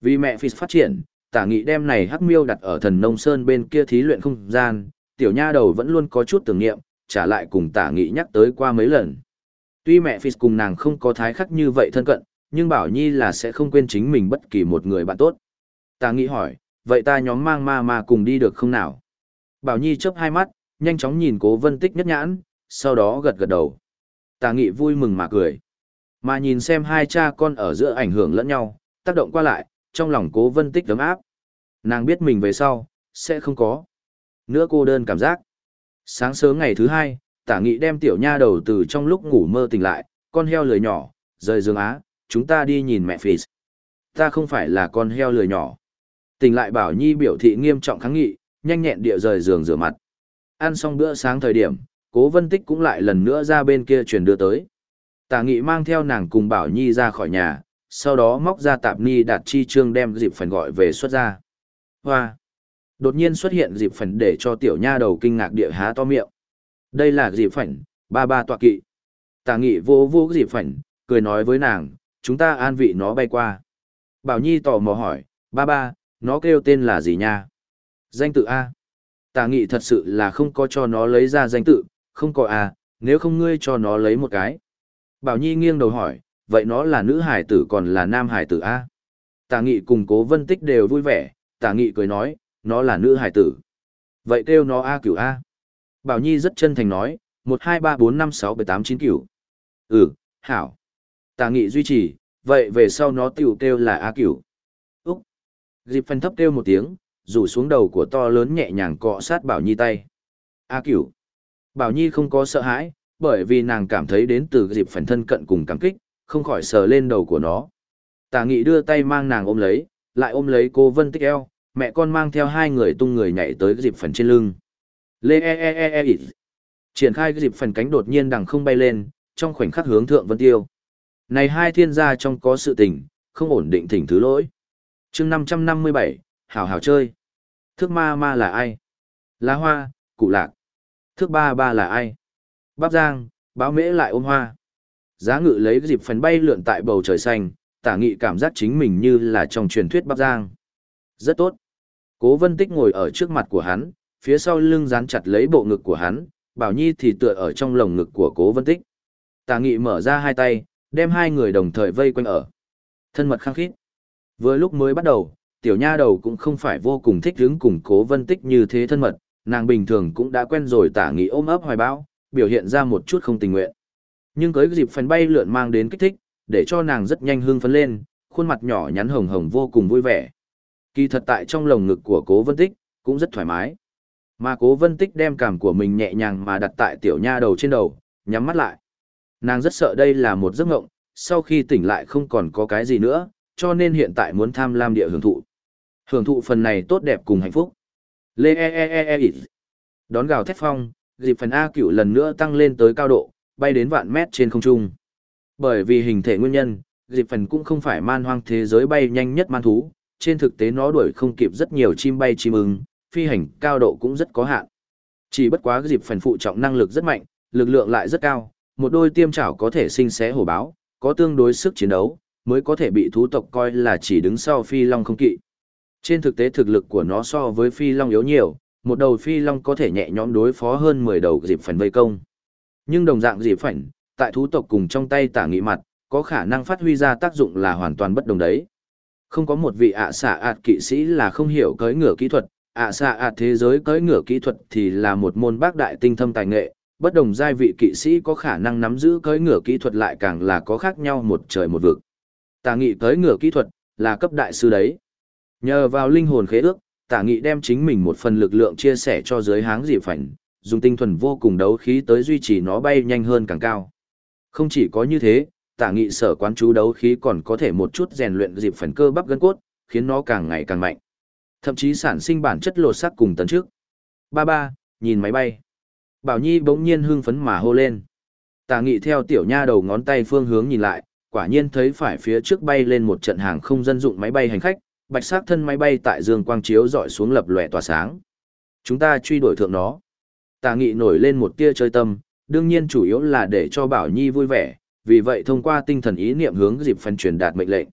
Vì mẹ Phis phát triển, tả nghị đem này hắc miêu đặt ở thần nông sơn bên kia thí luyện không gian, tiểu nha đầu vẫn luôn có chút tưởng niệm, trả lại cùng tả nghị nhắc tới qua mấy lần. Tuy mẹ Phis cùng nàng không có thái khắc như vậy thân cận, nhưng Bảo Nhi là sẽ không quên chính mình bất kỳ một người bạn tốt. Tả nghị hỏi, vậy ta nhóm mang ma ma cùng đi được không nào? Bảo Nhi chớp hai mắt, nhanh chóng nhìn cố vân tích nhất nhãn, sau đó gật gật đầu. Tả nghị vui mừng mà cười. Mà nhìn xem hai cha con ở giữa ảnh hưởng lẫn nhau, tác động qua lại, trong lòng cố vân tích ấm áp. Nàng biết mình về sau, sẽ không có. Nữa cô đơn cảm giác. Sáng sớm ngày thứ hai, tả nghị đem tiểu nha đầu từ trong lúc ngủ mơ tỉnh lại, con heo lười nhỏ, rời giường á, chúng ta đi nhìn mẹ phì. Ta không phải là con heo lười nhỏ. Tỉnh lại bảo nhi biểu thị nghiêm trọng kháng nghị, nhanh nhẹn địa rời giường rửa mặt. Ăn xong bữa sáng thời điểm, cố vân tích cũng lại lần nữa ra bên kia truyền đưa tới. Tả nghị mang theo nàng cùng bảo nhi ra khỏi nhà, sau đó móc ra tạp ni đạt chi trương đem dịp phần gọi về xuất ra. Hoa! Đột nhiên xuất hiện dịp phần để cho tiểu nha đầu kinh ngạc địa há to miệng. Đây là dịp phần, ba ba tọa kỵ. tà nghị vô vô dịp phần, cười nói với nàng, chúng ta an vị nó bay qua. Bảo Nhi tò mò hỏi, ba ba, nó kêu tên là gì nha? Danh tự A. tà nghị thật sự là không có cho nó lấy ra danh tự, không có A, nếu không ngươi cho nó lấy một cái. Bảo Nhi nghiêng đầu hỏi, vậy nó là nữ hải tử còn là nam hải tử A? Tả nghị cùng cố vân tích đều vui vẻ, tả nghị cười nói, nó là nữ hải tử. Vậy kêu nó A cửu A. Bảo Nhi rất chân thành nói, một hai ba bốn năm sáu bảy tám chín cửu. Ừ, hảo. Tả nghị duy trì, vậy về sau nó tựu kêu là A cửu. Úc. Dịp phân thấp kêu một tiếng, rủ xuống đầu của to lớn nhẹ nhàng cọ sát Bảo Nhi tay. A cửu. Bảo Nhi không có sợ hãi, bởi vì nàng cảm thấy đến từ dịp phần thân cận cùng cảm kích, không khỏi sờ lên đầu của nó. Tả nghị đưa tay mang nàng ôm lấy, lại ôm lấy cô Vân Tích eo, mẹ con mang theo hai người tung người nhảy tới dịp phần trên lưng. Lê e e e e e Triển khai dịp phần cánh đột nhiên đằng không bay lên, trong khoảnh khắc hướng thượng vân tiêu. Này hai thiên gia trong có sự tình, không ổn định thỉnh thứ lỗi. chương 557, hào hào chơi. Thước ma ma là ai? Lá hoa, cụ lạc. Thước ba ba là ai? Bắp giang, báo mễ lại ôm hoa. Giá ngự lấy dịp phần bay lượn tại bầu trời xanh, tả nghị cảm giác chính mình như là trong truyền thuyết bắc giang. Rất tốt. Cố vân tích ngồi ở trước mặt của hắn, phía sau lưng dán chặt lấy bộ ngực của hắn, bảo nhi thì tựa ở trong lồng ngực của cố vân tích. Tả nghị mở ra hai tay, đem hai người đồng thời vây quanh ở. Thân mật khăng khít. Vừa lúc mới bắt đầu, tiểu nha đầu cũng không phải vô cùng thích hứng cùng cố vân tích như thế thân mật, nàng bình thường cũng đã quen rồi tả nghị ôm ấp hoài bão, biểu hiện ra một chút không tình nguyện. Nhưng cưới dịp phần bay lượn mang đến kích thích, để cho nàng rất nhanh hưng phấn lên, khuôn mặt nhỏ nhắn hồng hồng vô cùng vui vẻ. Kỳ thật tại trong lồng ngực của cố vân tích, cũng rất thoải mái. Mà cố vân tích đem cảm của mình nhẹ nhàng mà đặt tại tiểu nha đầu trên đầu, nhắm mắt lại. Nàng rất sợ đây là một giấc mộng, sau khi tỉnh lại không còn có cái gì nữa, cho nên hiện tại muốn tham lam địa hưởng thụ. Hưởng thụ phần này tốt đẹp cùng hạnh phúc. Lê e e e e, e. Đón gào thét phong, dịp phần A cửu lần nữa tăng lên tới cao độ, bay đến vạn mét trên không trung. Bởi vì hình thể nguyên nhân, dịp phần cũng không phải man hoang thế giới bay nhanh nhất man thú, trên thực tế nó đuổi không kịp rất nhiều chim bay chim ưng, phi hành cao độ cũng rất có hạn. Chỉ bất quá dịp phần phụ trọng năng lực rất mạnh, lực lượng lại rất cao, một đôi tiêm chảo có thể sinh xé hổ báo, có tương đối sức chiến đấu, mới có thể bị thú tộc coi là chỉ đứng sau phi long không kỵ. Trên thực tế thực lực của nó so với phi long yếu nhiều, một đầu phi long có thể nhẹ nhõm đối phó hơn 10 đầu dịp phần vây công. Nhưng đồng dạng gì phảnh tại thú tộc cùng trong tay tả nghị mặt, có khả năng phát huy ra tác dụng là hoàn toàn bất đồng đấy. Không có một vị ạ xạ ạt kỵ sĩ là không hiểu cưỡi ngựa kỹ thuật, ạ xạ ạt thế giới cưỡi ngựa kỹ thuật thì là một môn bác đại tinh thâm tài nghệ, bất đồng giai vị kỵ sĩ có khả năng nắm giữ cưỡi ngựa kỹ thuật lại càng là có khác nhau một trời một vực. Tả nghị cưỡi ngựa kỹ thuật là cấp đại sư đấy. Nhờ vào linh hồn khế ước, tả nghị đem chính mình một phần lực lượng chia sẻ cho giới háng dị phảnh, dùng tinh thuần vô cùng đấu khí tới duy trì nó bay nhanh hơn càng cao. Không chỉ có như thế, tả nghị sở quán chú đấu khí còn có thể một chút rèn luyện dịp phần cơ bắp gân cốt, khiến nó càng ngày càng mạnh. Thậm chí sản sinh bản chất lột sắc cùng tấn trước. Ba ba, nhìn máy bay. Bảo Nhi bỗng nhiên hưng phấn mà hô lên. Tả nghị theo tiểu nha đầu ngón tay phương hướng nhìn lại, quả nhiên thấy phải phía trước bay lên một trận hàng không dân dụng máy bay hành khách, bạch sắc thân máy bay tại dương quang chiếu dọi xuống lập lòe tỏa sáng. Chúng ta truy đuổi thượng nó. Tà nghị nổi lên một tia chơi tâm, đương nhiên chủ yếu là để cho Bảo Nhi vui vẻ, vì vậy thông qua tinh thần ý niệm hướng dịp phần truyền đạt mệnh lệnh.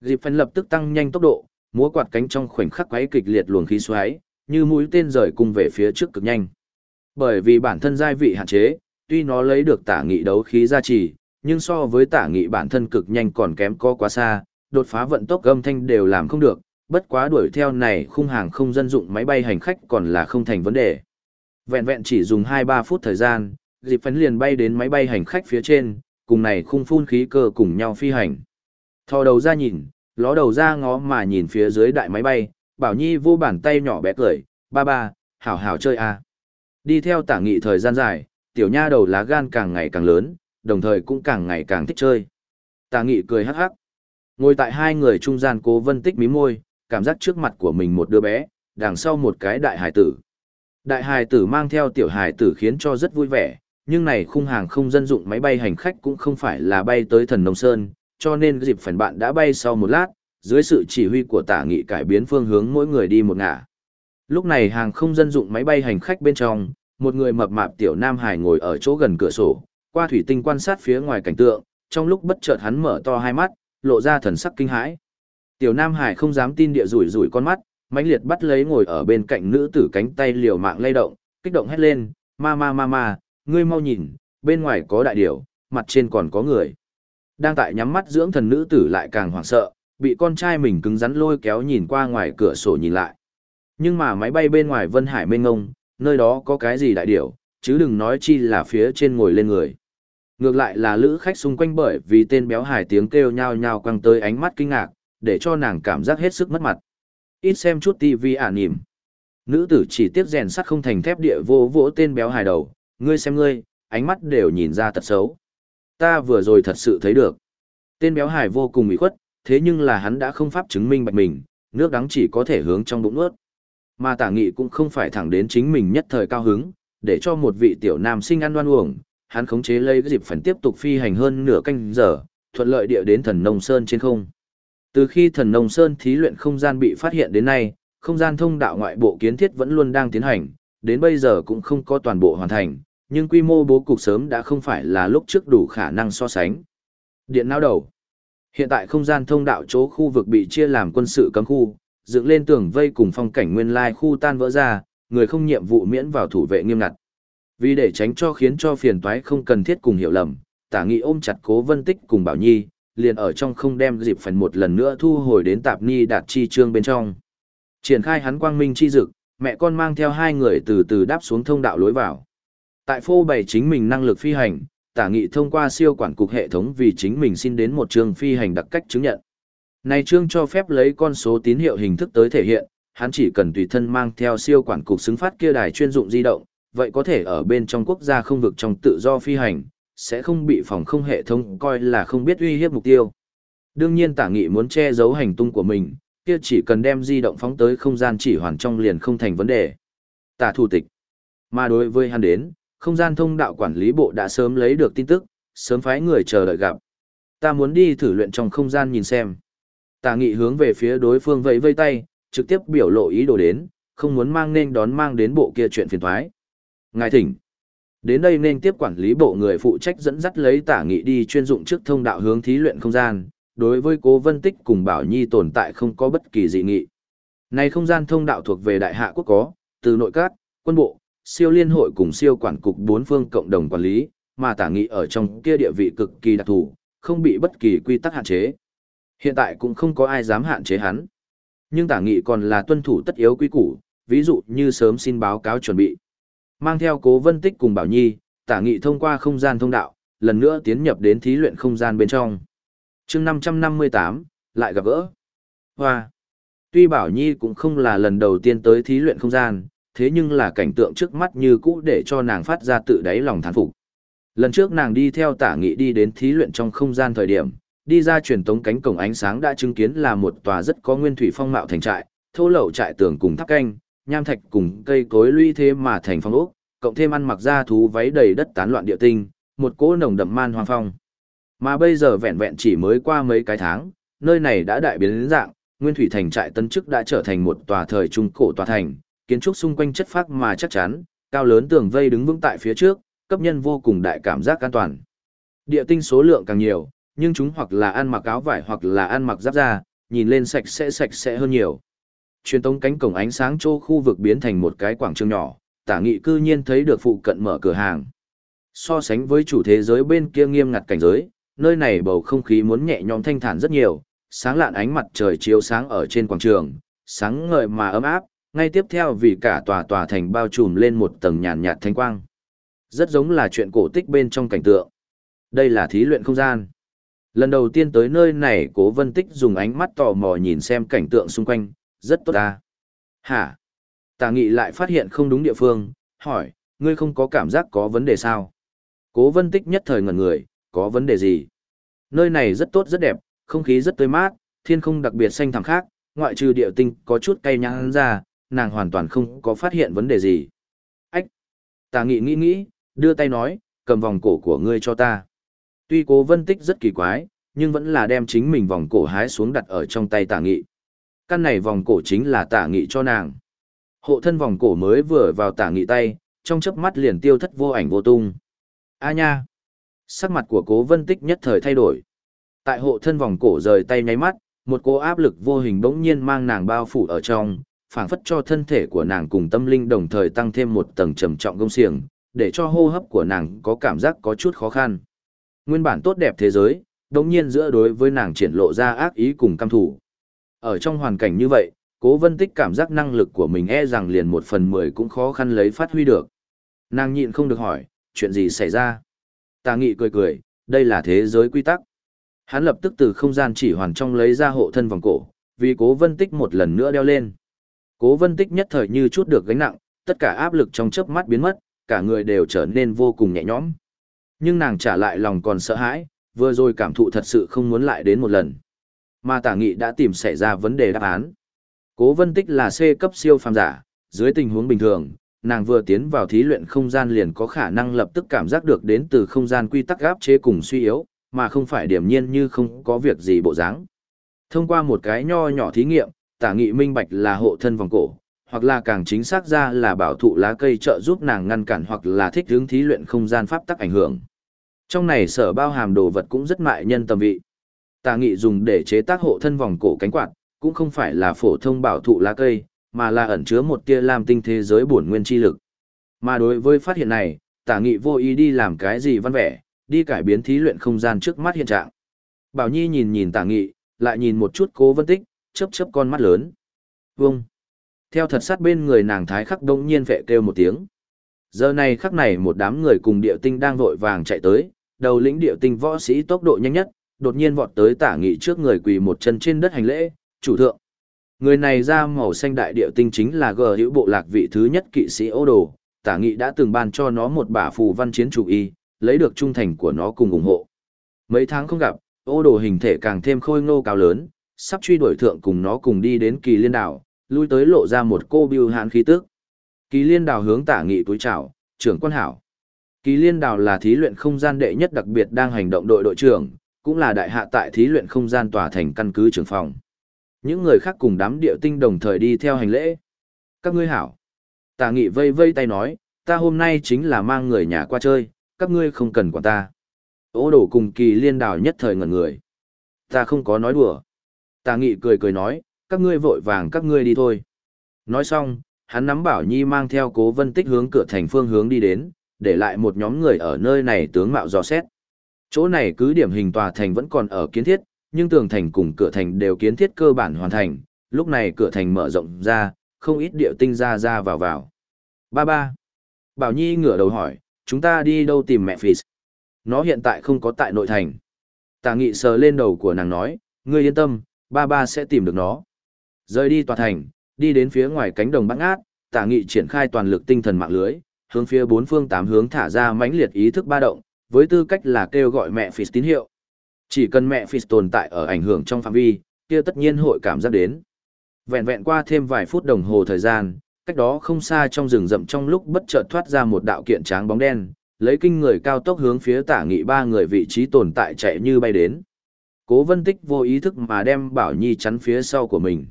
Dịp phần lập tức tăng nhanh tốc độ, múa quạt cánh trong khoảnh khắc quấy kịch liệt luồng khí xoáy, như mũi tên rời cung về phía trước cực nhanh. Bởi vì bản thân giai vị hạn chế, tuy nó lấy được tả nghị đấu khí gia trì, nhưng so với tả nghị bản thân cực nhanh còn kém có quá xa, đột phá vận tốc âm thanh đều làm không được, bất quá đuổi theo này khung hàng không dân dụng máy bay hành khách còn là không thành vấn đề. Vẹn vẹn chỉ dùng 2-3 phút thời gian, dịp phấn liền bay đến máy bay hành khách phía trên, cùng này khung phun khí cơ cùng nhau phi hành. Thò đầu ra nhìn, ló đầu ra ngó mà nhìn phía dưới đại máy bay, bảo nhi vô bàn tay nhỏ bé cười, ba ba, hảo hảo chơi à. Đi theo tả nghị thời gian dài, tiểu nha đầu lá gan càng ngày càng lớn, đồng thời cũng càng ngày càng thích chơi. Tả nghị cười hắc hắc. Ngồi tại hai người trung gian cố vân tích mí môi, cảm giác trước mặt của mình một đứa bé, đằng sau một cái đại hải tử. Đại hải tử mang theo tiểu hải tử khiến cho rất vui vẻ, nhưng này khung hàng không dân dụng máy bay hành khách cũng không phải là bay tới thần nông sơn, cho nên dịp phần bạn đã bay sau một lát, dưới sự chỉ huy của tả nghị cải biến phương hướng mỗi người đi một ngả. Lúc này hàng không dân dụng máy bay hành khách bên trong, một người mập mạp tiểu nam hải ngồi ở chỗ gần cửa sổ, qua thủy tinh quan sát phía ngoài cảnh tượng, trong lúc bất chợt hắn mở to hai mắt, lộ ra thần sắc kinh hãi. Tiểu nam hải không dám tin địa rủi rủi con mắt, mãnh liệt bắt lấy ngồi ở bên cạnh nữ tử cánh tay liều mạng lay động, kích động hét lên, ma ma ma ma, ngươi mau nhìn, bên ngoài có đại điểu, mặt trên còn có người. Đang tại nhắm mắt dưỡng thần nữ tử lại càng hoảng sợ, bị con trai mình cứng rắn lôi kéo nhìn qua ngoài cửa sổ nhìn lại. Nhưng mà máy bay bên ngoài Vân Hải mênh ngông, nơi đó có cái gì đại điểu, chứ đừng nói chi là phía trên ngồi lên người. Ngược lại là lữ khách xung quanh bởi vì tên béo hải tiếng kêu nhao nhao quăng tới ánh mắt kinh ngạc, để cho nàng cảm giác hết sức mất mặt. Ít xem chút tivi ả à nỉm. Nữ tử chỉ tiếc rèn sắt không thành thép địa vô vỗ tên béo hài đầu, ngươi xem ngươi, ánh mắt đều nhìn ra tật xấu. Ta vừa rồi thật sự thấy được. Tên béo hài vô cùng ủy khuất, thế nhưng là hắn đã không pháp chứng minh bạch mình, nước đắng chỉ có thể hướng trong bụng nuốt. Mà tả nghị cũng không phải thẳng đến chính mình nhất thời cao hứng, để cho một vị tiểu nam sinh ăn đoan uổng, hắn khống chế lấy cái dịp phần tiếp tục phi hành hơn nửa canh giờ, thuận lợi địa đến thần nông sơn trên không. Từ khi thần nông sơn thí luyện không gian bị phát hiện đến nay, không gian thông đạo ngoại bộ kiến thiết vẫn luôn đang tiến hành, đến bây giờ cũng không có toàn bộ hoàn thành, nhưng quy mô bố cục sớm đã không phải là lúc trước đủ khả năng so sánh. Điện não đầu. Hiện tại không gian thông đạo chỗ khu vực bị chia làm quân sự cấm khu, dựng lên tường vây cùng phong cảnh nguyên lai khu tan vỡ ra, người không nhiệm vụ miễn vào thủ vệ nghiêm ngặt. Vì để tránh cho khiến cho phiền toái không cần thiết cùng hiểu lầm, tả nghị ôm chặt cố vân tích cùng bảo nhi, liền ở trong không đem dịp phần một lần nữa thu hồi đến tạp ni đạt chi trương bên trong. Triển khai hắn quang minh chi dực, mẹ con mang theo hai người từ từ đáp xuống thông đạo lối vào. Tại phô bày chính mình năng lực phi hành, tả nghị thông qua siêu quản cục hệ thống vì chính mình xin đến một trường phi hành đặc cách chứng nhận. Này trương cho phép lấy con số tín hiệu hình thức tới thể hiện, hắn chỉ cần tùy thân mang theo siêu quản cục xứng phát kia đài chuyên dụng di động, vậy có thể ở bên trong quốc gia không vực trong tự do phi hành, sẽ không bị phòng không hệ thống coi là không biết uy hiếp mục tiêu. Đương nhiên tả nghị muốn che giấu hành tung của mình, kia chỉ cần đem di động phóng tới không gian chỉ hoàn trong liền không thành vấn đề. Tả thủ tịch. Mà đối với hắn đến, không gian thông đạo quản lý bộ đã sớm lấy được tin tức, sớm phái người chờ đợi gặp. Ta muốn đi thử luyện trong không gian nhìn xem. Tả nghị hướng về phía đối phương vẫy vây tay, trực tiếp biểu lộ ý đồ đến, không muốn mang nên đón mang đến bộ kia chuyện phiền thoái. Ngài thỉnh. Đến đây nên tiếp quản lý bộ người phụ trách dẫn dắt lấy tả nghị đi chuyên dụng trước thông đạo hướng thí luyện không gian, đối với cố vân tích cùng bảo nhi tồn tại không có bất kỳ dị nghị. Này không gian thông đạo thuộc về đại hạ quốc có, từ nội các, quân bộ, siêu liên hội cùng siêu quản cục bốn phương cộng đồng quản lý, mà tả nghị ở trong kia địa vị cực kỳ đặc thù, không bị bất kỳ quy tắc hạn chế. Hiện tại cũng không có ai dám hạn chế hắn. Nhưng tả nghị còn là tuân thủ tất yếu quy củ, ví dụ như sớm xin báo cáo chuẩn bị. Mang theo cố vân tích cùng Bảo Nhi, tả nghị thông qua không gian thông đạo, lần nữa tiến nhập đến thí luyện không gian bên trong. chương 558, lại gặp gỡ. Hoa! Tuy Bảo Nhi cũng không là lần đầu tiên tới thí luyện không gian, thế nhưng là cảnh tượng trước mắt như cũ để cho nàng phát ra tự đáy lòng thán phục. Lần trước nàng đi theo tả nghị đi đến thí luyện trong không gian thời điểm, đi ra truyền tống cánh cổng ánh sáng đã chứng kiến là một tòa rất có nguyên thủy phong mạo thành trại, thô lậu trại tường cùng tháp canh, nham thạch cùng cây cối lũy thế mà thành phong ốc, cộng thêm ăn mặc da thú váy đầy đất tán loạn địa tinh, một cỗ nồng đậm man hoang phong. Mà bây giờ vẹn vẹn chỉ mới qua mấy cái tháng, nơi này đã đại biến đến dạng, nguyên thủy thành trại tân chức đã trở thành một tòa thời trung cổ tòa thành, kiến trúc xung quanh chất phác mà chắc chắn, cao lớn tường vây đứng vững tại phía trước, cấp nhân vô cùng đại cảm giác an toàn. Địa tinh số lượng càng nhiều, Nhưng chúng hoặc là ăn mặc áo vải hoặc là ăn mặc giáp da, nhìn lên sạch sẽ sạch sẽ hơn nhiều. Truyền tống cánh cổng ánh sáng chỗ khu vực biến thành một cái quảng trường nhỏ, tả nghị cư nhiên thấy được phụ cận mở cửa hàng. So sánh với chủ thế giới bên kia nghiêm ngặt cảnh giới, nơi này bầu không khí muốn nhẹ nhõm thanh thản rất nhiều, sáng lạn ánh mặt trời chiếu sáng ở trên quảng trường, sáng ngời mà ấm áp, ngay tiếp theo vì cả tòa tòa thành bao trùm lên một tầng nhàn nhạt thanh quang. Rất giống là chuyện cổ tích bên trong cảnh tượng. Đây là thí luyện không gian. Lần đầu tiên tới nơi này cố vân tích dùng ánh mắt tò mò nhìn xem cảnh tượng xung quanh, rất tốt ta. Hả? Tà nghị lại phát hiện không đúng địa phương, hỏi, ngươi không có cảm giác có vấn đề sao? Cố vân tích nhất thời ngẩn người, có vấn đề gì? Nơi này rất tốt rất đẹp, không khí rất tươi mát, thiên không đặc biệt xanh thẳm khác, ngoại trừ địa tinh có chút cay nhãn ra, nàng hoàn toàn không có phát hiện vấn đề gì. Ách! Tà nghị nghĩ nghĩ, đưa tay nói, cầm vòng cổ của ngươi cho ta. Tuy cố vân tích rất kỳ quái, nhưng vẫn là đem chính mình vòng cổ hái xuống đặt ở trong tay tà nghị. Căn này vòng cổ chính là tả nghị cho nàng. Hộ thân vòng cổ mới vừa vào tả nghị tay, trong chớp mắt liền tiêu thất vô ảnh vô tung. A nha! Sắc mặt của cố vân tích nhất thời thay đổi. Tại hộ thân vòng cổ rời tay nháy mắt, một cô áp lực vô hình bỗng nhiên mang nàng bao phủ ở trong, phảng phất cho thân thể của nàng cùng tâm linh đồng thời tăng thêm một tầng trầm trọng công xiềng, để cho hô hấp của nàng có cảm giác có chút khó khăn. Nguyên bản tốt đẹp thế giới, đồng nhiên giữa đối với nàng triển lộ ra ác ý cùng căm thủ. Ở trong hoàn cảnh như vậy, cố vân tích cảm giác năng lực của mình e rằng liền một phần mười cũng khó khăn lấy phát huy được. Nàng nhịn không được hỏi, chuyện gì xảy ra? Tà nghị cười cười, đây là thế giới quy tắc. Hắn lập tức từ không gian chỉ hoàn trong lấy ra hộ thân vòng cổ, vì cố vân tích một lần nữa đeo lên. Cố vân tích nhất thời như chút được gánh nặng, tất cả áp lực trong chớp mắt biến mất, cả người đều trở nên vô cùng nhẹ nhõm. Nhưng nàng trả lại lòng còn sợ hãi, vừa rồi cảm thụ thật sự không muốn lại đến một lần. Mà tả nghị đã tìm xảy ra vấn đề đáp án. Cố vân tích là C cấp siêu phàm giả, dưới tình huống bình thường, nàng vừa tiến vào thí luyện không gian liền có khả năng lập tức cảm giác được đến từ không gian quy tắc áp chế cùng suy yếu, mà không phải điểm nhiên như không có việc gì bộ dáng. Thông qua một cái nho nhỏ thí nghiệm, tả nghị minh bạch là hộ thân vòng cổ, hoặc là càng chính xác ra là bảo thụ lá cây trợ giúp nàng ngăn cản hoặc là thích hướng thí luyện không gian pháp tắc ảnh hưởng. Trong này sở bao hàm đồ vật cũng rất mại nhân tầm vị. Tà nghị dùng để chế tác hộ thân vòng cổ cánh quạt, cũng không phải là phổ thông bảo thụ lá cây, mà là ẩn chứa một tia làm tinh thế giới bổn nguyên chi lực. Mà đối với phát hiện này, tà nghị vô ý đi làm cái gì văn vẻ, đi cải biến thí luyện không gian trước mắt hiện trạng. Bảo Nhi nhìn nhìn tà nghị, lại nhìn một chút cố vân tích, chớp chớp con mắt lớn. Vông! Theo thật sát bên người nàng thái khắc đông nhiên vệ kêu một tiếng. Giờ này khắc này một đám người cùng điệu tinh đang vội vàng chạy tới, đầu lĩnh điệu tinh võ sĩ tốc độ nhanh nhất, đột nhiên vọt tới tả nghị trước người quỳ một chân trên đất hành lễ, chủ thượng. Người này ra màu xanh đại địa tinh chính là gờ hữu bộ lạc vị thứ nhất kỵ sĩ ô đồ, tả nghị đã từng ban cho nó một bả phù văn chiến chủ y, lấy được trung thành của nó cùng ủng hộ. Mấy tháng không gặp, ô đồ hình thể càng thêm khôi ngô cao lớn, sắp truy đuổi thượng cùng nó cùng đi đến kỳ liên đảo, lui tới lộ ra một cô biêu hãn khí tức. Kỳ liên đảo hướng tả nghị túi chào, trưởng quan hảo. Kỳ liên đảo là thí luyện không gian đệ nhất đặc biệt đang hành động đội đội trưởng, cũng là đại hạ tại thí luyện không gian tòa thành căn cứ trưởng phòng. Những người khác cùng đám điệu tinh đồng thời đi theo hành lễ. Các ngươi hảo. Tà nghị vây vây tay nói, ta hôm nay chính là mang người nhà qua chơi, các ngươi không cần quản ta. Ô đổ cùng kỳ liên đảo nhất thời ngẩn người. Ta không có nói đùa. Tà nghị cười cười nói, các ngươi vội vàng các ngươi đi thôi. Nói xong, hắn nắm bảo nhi mang theo cố vân tích hướng cửa thành phương hướng đi đến, để lại một nhóm người ở nơi này tướng mạo dò xét. Chỗ này cứ điểm hình tòa thành vẫn còn ở kiến thiết, nhưng tường thành cùng cửa thành đều kiến thiết cơ bản hoàn thành, lúc này cửa thành mở rộng ra, không ít điệu tinh ra ra vào vào. Ba ba. Bảo Nhi ngửa đầu hỏi, chúng ta đi đâu tìm mẹ Phi? Nó hiện tại không có tại nội thành. Tà nghị sờ lên đầu của nàng nói, ngươi yên tâm, ba ba sẽ tìm được nó. Rời đi tòa thành, đi đến phía ngoài cánh đồng băng ác, tà nghị triển khai toàn lực tinh thần mạng lưới, hướng phía bốn phương tám hướng thả ra mãnh liệt ý thức ba động, với tư cách là kêu gọi mẹ Phis tín hiệu. Chỉ cần mẹ Phis tồn tại ở ảnh hưởng trong phạm vi, kia tất nhiên hội cảm giác đến. Vẹn vẹn qua thêm vài phút đồng hồ thời gian, cách đó không xa trong rừng rậm trong lúc bất chợt thoát ra một đạo kiện tráng bóng đen, lấy kinh người cao tốc hướng phía tả nghị ba người vị trí tồn tại chạy như bay đến. Cố vân tích vô ý thức mà đem Bảo Nhi chắn phía sau của mình.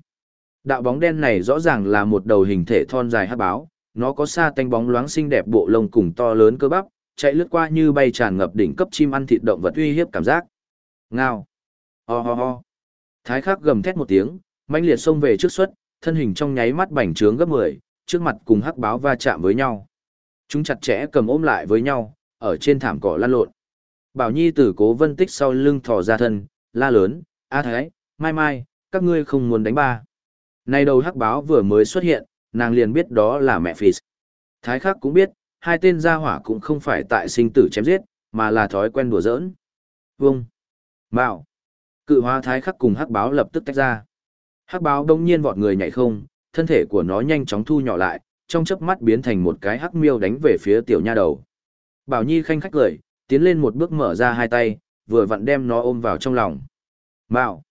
Đạo bóng đen này rõ ràng là một đầu hình thể thon dài hắc báo, nó có xa tanh bóng loáng xinh đẹp bộ lông cùng to lớn cơ bắp, chạy lướt qua như bay tràn ngập đỉnh cấp chim ăn thịt động vật uy hiếp cảm giác. Ngao. Ho ho ho. Thái khắc gầm thét một tiếng, mãnh liệt xông về trước suất, thân hình trong nháy mắt bành trướng gấp 10, trước mặt cùng hắc báo va chạm với nhau. Chúng chặt chẽ cầm ôm lại với nhau, ở trên thảm cỏ lăn lộn. Bảo Nhi tử cố vân tích sau lưng thò ra thân, la lớn, A Thái, mai mai, các ngươi không muốn đánh ba. Nay đầu hắc báo vừa mới xuất hiện, nàng liền biết đó là mẹ Phì. Thái khắc cũng biết, hai tên gia hỏa cũng không phải tại sinh tử chém giết, mà là thói quen đùa giỡn. Vung. Mạo. Cự hóa thái khắc cùng hắc báo lập tức tách ra. Hắc báo đông nhiên vọt người nhảy không, thân thể của nó nhanh chóng thu nhỏ lại, trong chớp mắt biến thành một cái hắc miêu đánh về phía tiểu nha đầu. Bảo Nhi khanh khách cười, tiến lên một bước mở ra hai tay, vừa vặn đem nó ôm vào trong lòng. Mạo.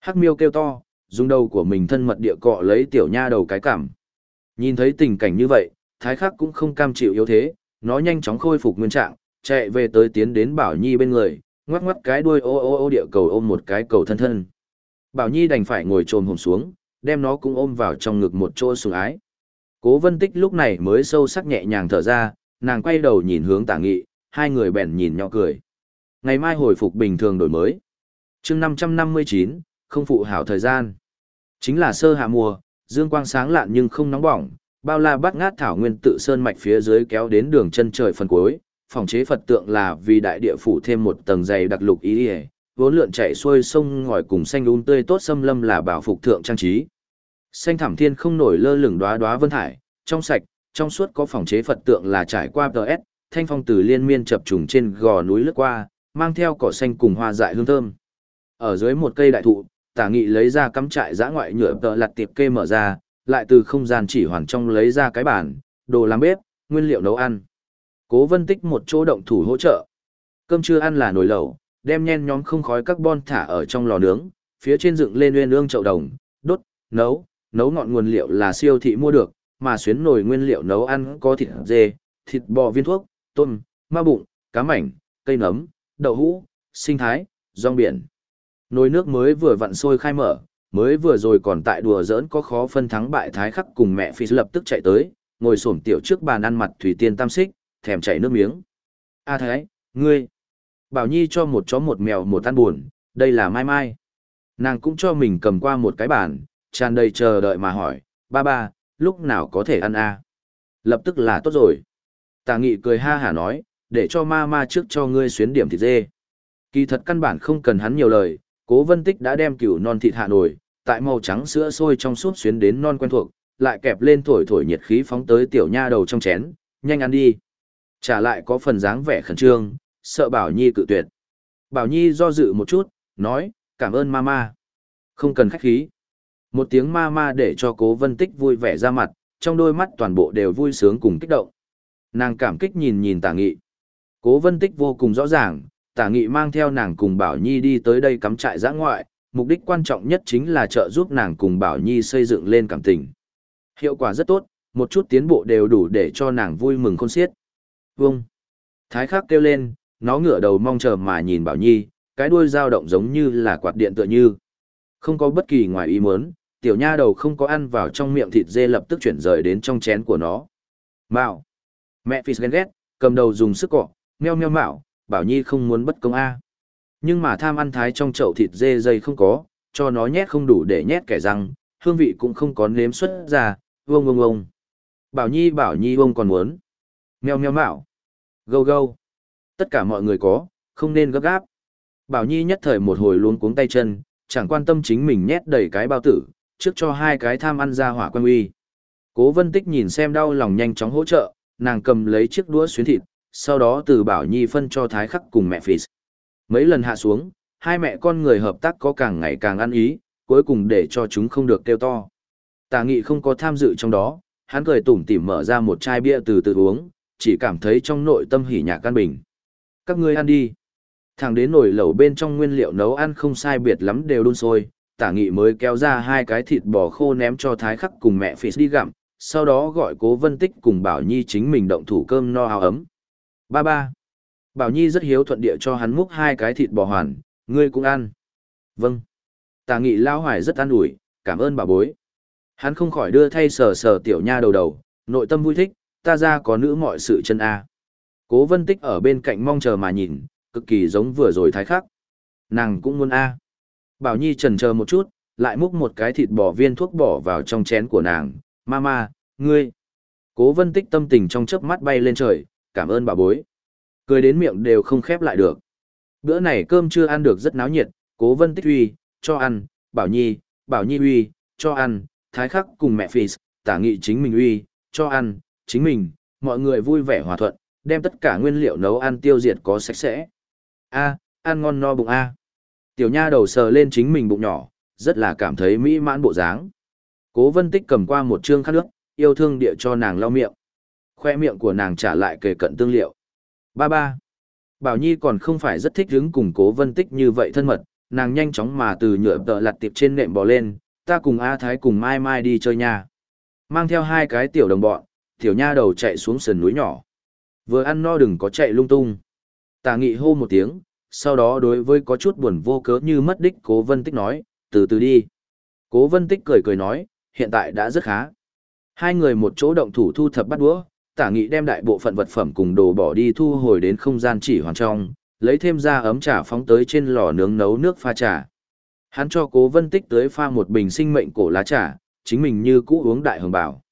Hắc miêu kêu to, dùng đầu của mình thân mật địa cọ lấy tiểu nha đầu cái cảm. Nhìn thấy tình cảnh như vậy, thái khắc cũng không cam chịu yếu thế, nó nhanh chóng khôi phục nguyên trạng, chạy về tới tiến đến Bảo Nhi bên người, ngoắc ngoắc cái đuôi ô ô ô địa cầu ôm một cái cầu thân thân. Bảo Nhi đành phải ngồi trồm hồn xuống, đem nó cũng ôm vào trong ngực một chỗ sủng ái. Cố Vân Tích lúc này mới sâu sắc nhẹ nhàng thở ra, nàng quay đầu nhìn hướng Tả Nghị, hai người bèn nhìn nhỏ cười. Ngày mai hồi phục bình thường đổi mới. Chương 559, không phụ hảo thời gian. Chính là sơ hạ mùa, dương quang sáng lạn nhưng không nóng bỏng, bao la bắt ngát thảo nguyên tự sơn mạch phía dưới kéo đến đường chân trời phần cuối, phòng chế Phật tượng là vì đại địa phủ thêm một tầng dày đặc lục ý ỉa vốn lượn chạy xuôi sông ngòi cùng xanh un um tươi tốt xâm lâm là bảo phục thượng trang trí. Xanh thảm thiên không nổi lơ lửng đóa đóa vân thải trong sạch trong suốt có phòng chế phật tượng là trải qua DS, thanh phong từ liên miên chập trùng trên gò núi lướt qua mang theo cỏ xanh cùng hoa dại hương thơm. Ở dưới một cây đại thụ tả nghị lấy ra cắm trại giã ngoại nhựa tợ lật tiệp kê mở ra lại từ không gian chỉ hoàn trong lấy ra cái bản đồ làm bếp nguyên liệu nấu ăn Cố vân tích một chỗ động thủ hỗ trợ. Cơm trưa ăn là nồi lẩu, đem nhen nhóm không khói carbon thả ở trong lò nướng, phía trên dựng lên nguyên ương chậu đồng, đốt, nấu, nấu ngọn nguồn liệu là siêu thị mua được, mà xuyến nồi nguyên liệu nấu ăn có thịt dê, thịt bò viên thuốc, tôm, ma bụng, cá mảnh, cây nấm, đậu hũ, sinh thái, rong biển. Nồi nước mới vừa vặn sôi khai mở, mới vừa rồi còn tại đùa giỡn có khó phân thắng bại thái khắc cùng mẹ phi lập tức chạy tới, ngồi xổm tiểu trước bàn ăn mặt thủy tiên tam xích, thèm chảy nước miếng. A Thái, ngươi. Bảo Nhi cho một chó một mèo một ăn buồn, đây là Mai Mai. Nàng cũng cho mình cầm qua một cái bàn, tràn đầy chờ đợi mà hỏi, ba ba, lúc nào có thể ăn a? Lập tức là tốt rồi. Tà nghị cười ha hả nói, để cho ma ma trước cho ngươi xuyến điểm thịt dê. Kỳ thật căn bản không cần hắn nhiều lời, cố vân tích đã đem cửu non thịt hạ nổi, tại màu trắng sữa sôi trong suốt xuyến đến non quen thuộc, lại kẹp lên thổi thổi nhiệt khí phóng tới tiểu nha đầu trong chén, nhanh ăn đi. Trả lại có phần dáng vẻ khẩn trương, sợ Bảo Nhi cự tuyệt. Bảo Nhi do dự một chút, nói, cảm ơn mama. Không cần khách khí. Một tiếng mama để cho cố vân tích vui vẻ ra mặt, trong đôi mắt toàn bộ đều vui sướng cùng kích động. Nàng cảm kích nhìn nhìn tả nghị. Cố vân tích vô cùng rõ ràng, tả nghị mang theo nàng cùng Bảo Nhi đi tới đây cắm trại giã ngoại, mục đích quan trọng nhất chính là trợ giúp nàng cùng Bảo Nhi xây dựng lên cảm tình. Hiệu quả rất tốt, một chút tiến bộ đều đủ để cho nàng vui mừng khôn xiết. Vâng. Thái khắc kêu lên, nó ngửa đầu mong chờ mà nhìn Bảo Nhi, cái đuôi dao động giống như là quạt điện tựa như. Không có bất kỳ ngoài ý muốn, tiểu nha đầu không có ăn vào trong miệng thịt dê lập tức chuyển rời đến trong chén của nó. Mạo. Mẹ Phì ghen ghét, cầm đầu dùng sức cọ, meo meo mạo, Bảo Nhi không muốn bất công a. Nhưng mà tham ăn thái trong chậu thịt dê dây không có, cho nó nhét không đủ để nhét kẻ răng, hương vị cũng không có nếm xuất ra, vông vông vông. Bảo Nhi Bảo Nhi vông còn muốn. Meo meo mạo. Gâu gâu. Tất cả mọi người có, không nên gấp gáp. Bảo Nhi nhất thời một hồi luống cuống tay chân, chẳng quan tâm chính mình nhét đầy cái bao tử, trước cho hai cái tham ăn ra hỏa quan uy. Cố Vân Tích nhìn xem đau lòng nhanh chóng hỗ trợ, nàng cầm lấy chiếc đũa xuyến thịt, sau đó từ Bảo Nhi phân cho Thái Khắc cùng mẹ Phì. Mấy lần hạ xuống, hai mẹ con người hợp tác có càng ngày càng ăn ý, cuối cùng để cho chúng không được kêu to. Tà Nghị không có tham dự trong đó, hắn cười tủm tỉm mở ra một chai bia từ từ uống, chỉ cảm thấy trong nội tâm hỉ nhạc căn bình. Các ngươi ăn đi. Thẳng đến nồi lẩu bên trong nguyên liệu nấu ăn không sai biệt lắm đều đun sôi, tả nghị mới kéo ra hai cái thịt bò khô ném cho thái khắc cùng mẹ phì đi gặm, sau đó gọi cố vân tích cùng bảo nhi chính mình động thủ cơm no áo ấm. Ba ba. Bảo nhi rất hiếu thuận địa cho hắn múc hai cái thịt bò hoàn, ngươi cũng ăn. Vâng. Tả nghị lao hoài rất an ủi, cảm ơn bà bối. Hắn không khỏi đưa thay sờ sờ tiểu nha đầu đầu, nội tâm vui thích, ta ra có nữ mọi sự chân A. Cố vân tích ở bên cạnh mong chờ mà nhìn, cực kỳ giống vừa rồi thái khắc. Nàng cũng muốn A. Bảo Nhi trần chờ một chút, lại múc một cái thịt bò viên thuốc bỏ vào trong chén của nàng. Mama, ngươi. Cố vân tích tâm tình trong chớp mắt bay lên trời, cảm ơn bà bối. Cười đến miệng đều không khép lại được. Bữa này cơm chưa ăn được rất náo nhiệt, cố vân tích uy, cho ăn, bảo nhi, bảo nhi uy, cho ăn, thái khắc cùng mẹ phì, tả nghị chính mình uy, cho ăn, chính mình, mọi người vui vẻ hòa thuận, đem tất cả nguyên liệu nấu ăn tiêu diệt có sạch sẽ. A, ăn ngon no bụng A. Tiểu nha đầu sờ lên chính mình bụng nhỏ, rất là cảm thấy mỹ mãn bộ dáng. Cố vân tích cầm qua một trương khát nước, yêu thương địa cho nàng lau miệng. Khoe miệng của nàng trả lại kề cận tương liệu. Ba ba. Bảo Nhi còn không phải rất thích hứng cùng cố vân tích như vậy thân mật, nàng nhanh chóng mà từ nhựa tợ lặt tiệp trên nệm bò lên, ta cùng A Thái cùng Mai Mai đi chơi nha. Mang theo hai cái tiểu đồng bọn, tiểu nha đầu chạy xuống sườn núi nhỏ. Vừa ăn no đừng có chạy lung tung. Tà nghị hô một tiếng, sau đó đối với có chút buồn vô cớ như mất đích cố vân tích nói, từ từ đi. Cố vân tích cười cười nói, hiện tại đã rất khá. Hai người một chỗ động thủ thu thập bắt đũa, tả nghị đem đại bộ phận vật phẩm cùng đồ bỏ đi thu hồi đến không gian chỉ hoàn trong, lấy thêm ra ấm trà phóng tới trên lò nướng nấu nước pha trà. Hắn cho cố vân tích tới pha một bình sinh mệnh cổ lá trà, chính mình như cũ uống đại hồng bảo.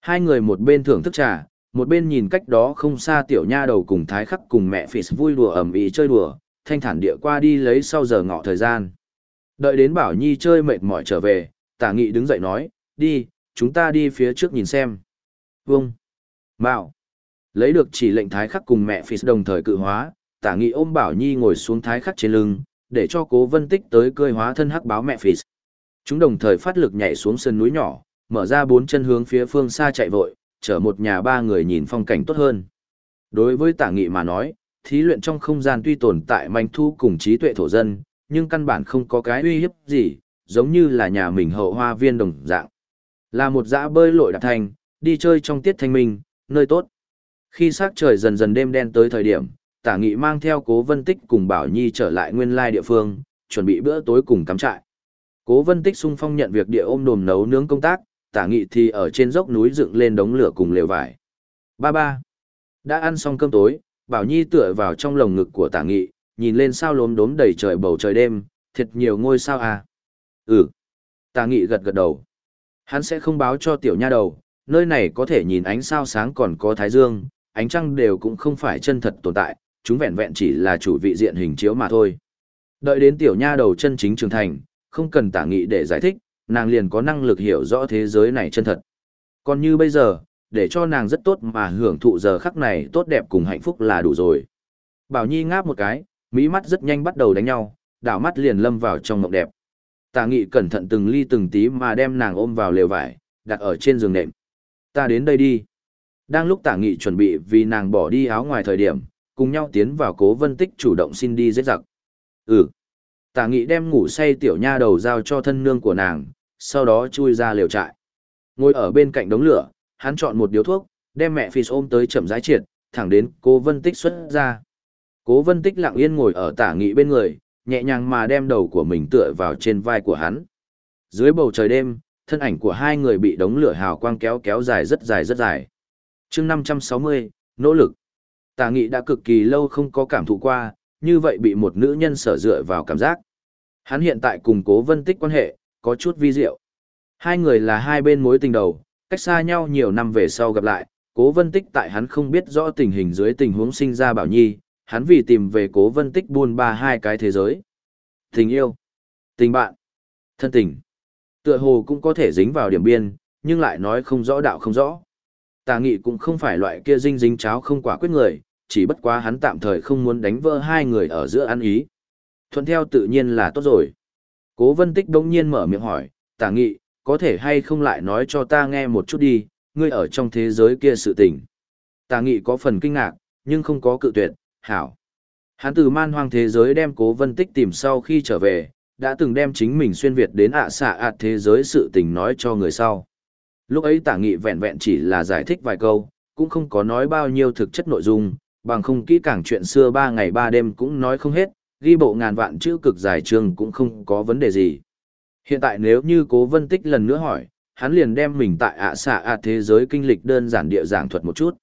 Hai người một bên thưởng thức trà, một bên nhìn cách đó không xa tiểu nha đầu cùng thái khắc cùng mẹ phì vui đùa ẩm ý chơi đùa, thanh thản địa qua đi lấy sau giờ ngọ thời gian. Đợi đến Bảo Nhi chơi mệt mỏi trở về, tả nghị đứng dậy nói, đi, chúng ta đi phía trước nhìn xem. Vâng. Mạo. Lấy được chỉ lệnh thái khắc cùng mẹ phi đồng thời cự hóa, tả nghị ôm Bảo Nhi ngồi xuống thái khắc trên lưng, để cho cố vân tích tới cơi hóa thân hắc báo mẹ phi. Chúng đồng thời phát lực nhảy xuống sân núi nhỏ, mở ra bốn chân hướng phía phương xa chạy vội, chở một nhà ba người nhìn phong cảnh tốt hơn. Đối với tả nghị mà nói, thí luyện trong không gian tuy tồn tại manh thu cùng trí tuệ thổ dân, nhưng căn bản không có cái uy hiếp gì, giống như là nhà mình hậu hoa viên đồng dạng. Là một dã bơi lội đạp thành, đi chơi trong tiết thanh minh, nơi tốt. Khi sắc trời dần dần đêm đen tới thời điểm, tả nghị mang theo cố vân tích cùng Bảo Nhi trở lại nguyên lai địa phương, chuẩn bị bữa tối cùng cắm trại. Cố vân tích sung phong nhận việc địa ôm đồm nấu nướng công tác, tả nghị thì ở trên dốc núi dựng lên đống lửa cùng lều vải. Ba ba. Đã ăn xong cơm tối, Bảo Nhi tựa vào trong lồng ngực của tả nghị, nhìn lên sao lốm đốm đầy trời bầu trời đêm, thiệt nhiều ngôi sao à. Ừ. Tả nghị gật gật đầu. Hắn sẽ không báo cho tiểu nha đầu, nơi này có thể nhìn ánh sao sáng còn có thái dương, ánh trăng đều cũng không phải chân thật tồn tại, chúng vẹn vẹn chỉ là chủ vị diện hình chiếu mà thôi. Đợi đến tiểu nha đầu chân chính trưởng thành, không cần tả nghị để giải thích, nàng liền có năng lực hiểu rõ thế giới này chân thật. Còn như bây giờ, để cho nàng rất tốt mà hưởng thụ giờ khắc này tốt đẹp cùng hạnh phúc là đủ rồi. Bảo Nhi ngáp một cái, mỹ mắt rất nhanh bắt đầu đánh nhau, đảo mắt liền lâm vào trong mộng đẹp. tạ nghị cẩn thận từng ly từng tí mà đem nàng ôm vào lều vải, đặt ở trên giường nệm. Ta đến đây đi. Đang lúc tả nghị chuẩn bị vì nàng bỏ đi áo ngoài thời điểm, cùng nhau tiến vào cố vân tích chủ động xin đi giết giặc. Ừ. Tả nghị đem ngủ say tiểu nha đầu giao cho thân nương của nàng, sau đó chui ra liều trại. Ngồi ở bên cạnh đống lửa, hắn chọn một điếu thuốc, đem mẹ phi ôm tới chậm rãi triệt, thẳng đến cố vân tích xuất ra. Cố vân tích lặng yên ngồi ở tả nghị bên người, nhẹ nhàng mà đem đầu của mình tựa vào trên vai của hắn. Dưới bầu trời đêm, thân ảnh của hai người bị đống lửa hào quang kéo kéo dài rất dài rất dài. chương 560, nỗ lực. Tà nghị đã cực kỳ lâu không có cảm thụ qua, như vậy bị một nữ nhân sở dựa vào cảm giác. Hắn hiện tại cùng cố vân tích quan hệ, có chút vi diệu. Hai người là hai bên mối tình đầu, cách xa nhau nhiều năm về sau gặp lại, cố vân tích tại hắn không biết rõ tình hình dưới tình huống sinh ra bảo nhi, hắn vì tìm về cố vân tích buôn ba hai cái thế giới. Tình yêu, tình bạn, thân tình. Tựa hồ cũng có thể dính vào điểm biên, nhưng lại nói không rõ đạo không rõ. Tà nghị cũng không phải loại kia dinh dính cháo không quả quyết người, chỉ bất quá hắn tạm thời không muốn đánh vỡ hai người ở giữa ăn ý. Thuận theo tự nhiên là tốt rồi. Cố vân tích đông nhiên mở miệng hỏi, tà nghị, có thể hay không lại nói cho ta nghe một chút đi, ngươi ở trong thế giới kia sự tình. Tà nghị có phần kinh ngạc, nhưng không có cự tuyệt, hảo. Hắn từ man hoang thế giới đem cố vân tích tìm sau khi trở về, đã từng đem chính mình xuyên Việt đến ạ xạ ạt thế giới sự tình nói cho người sau. Lúc ấy tả nghị vẹn vẹn chỉ là giải thích vài câu, cũng không có nói bao nhiêu thực chất nội dung, bằng không kỹ càng chuyện xưa ba ngày ba đêm cũng nói không hết, ghi bộ ngàn vạn chữ cực dài trường cũng không có vấn đề gì. Hiện tại nếu như cố vân tích lần nữa hỏi, hắn liền đem mình tại ạ xạ ạt thế giới kinh lịch đơn giản địa giảng thuật một chút.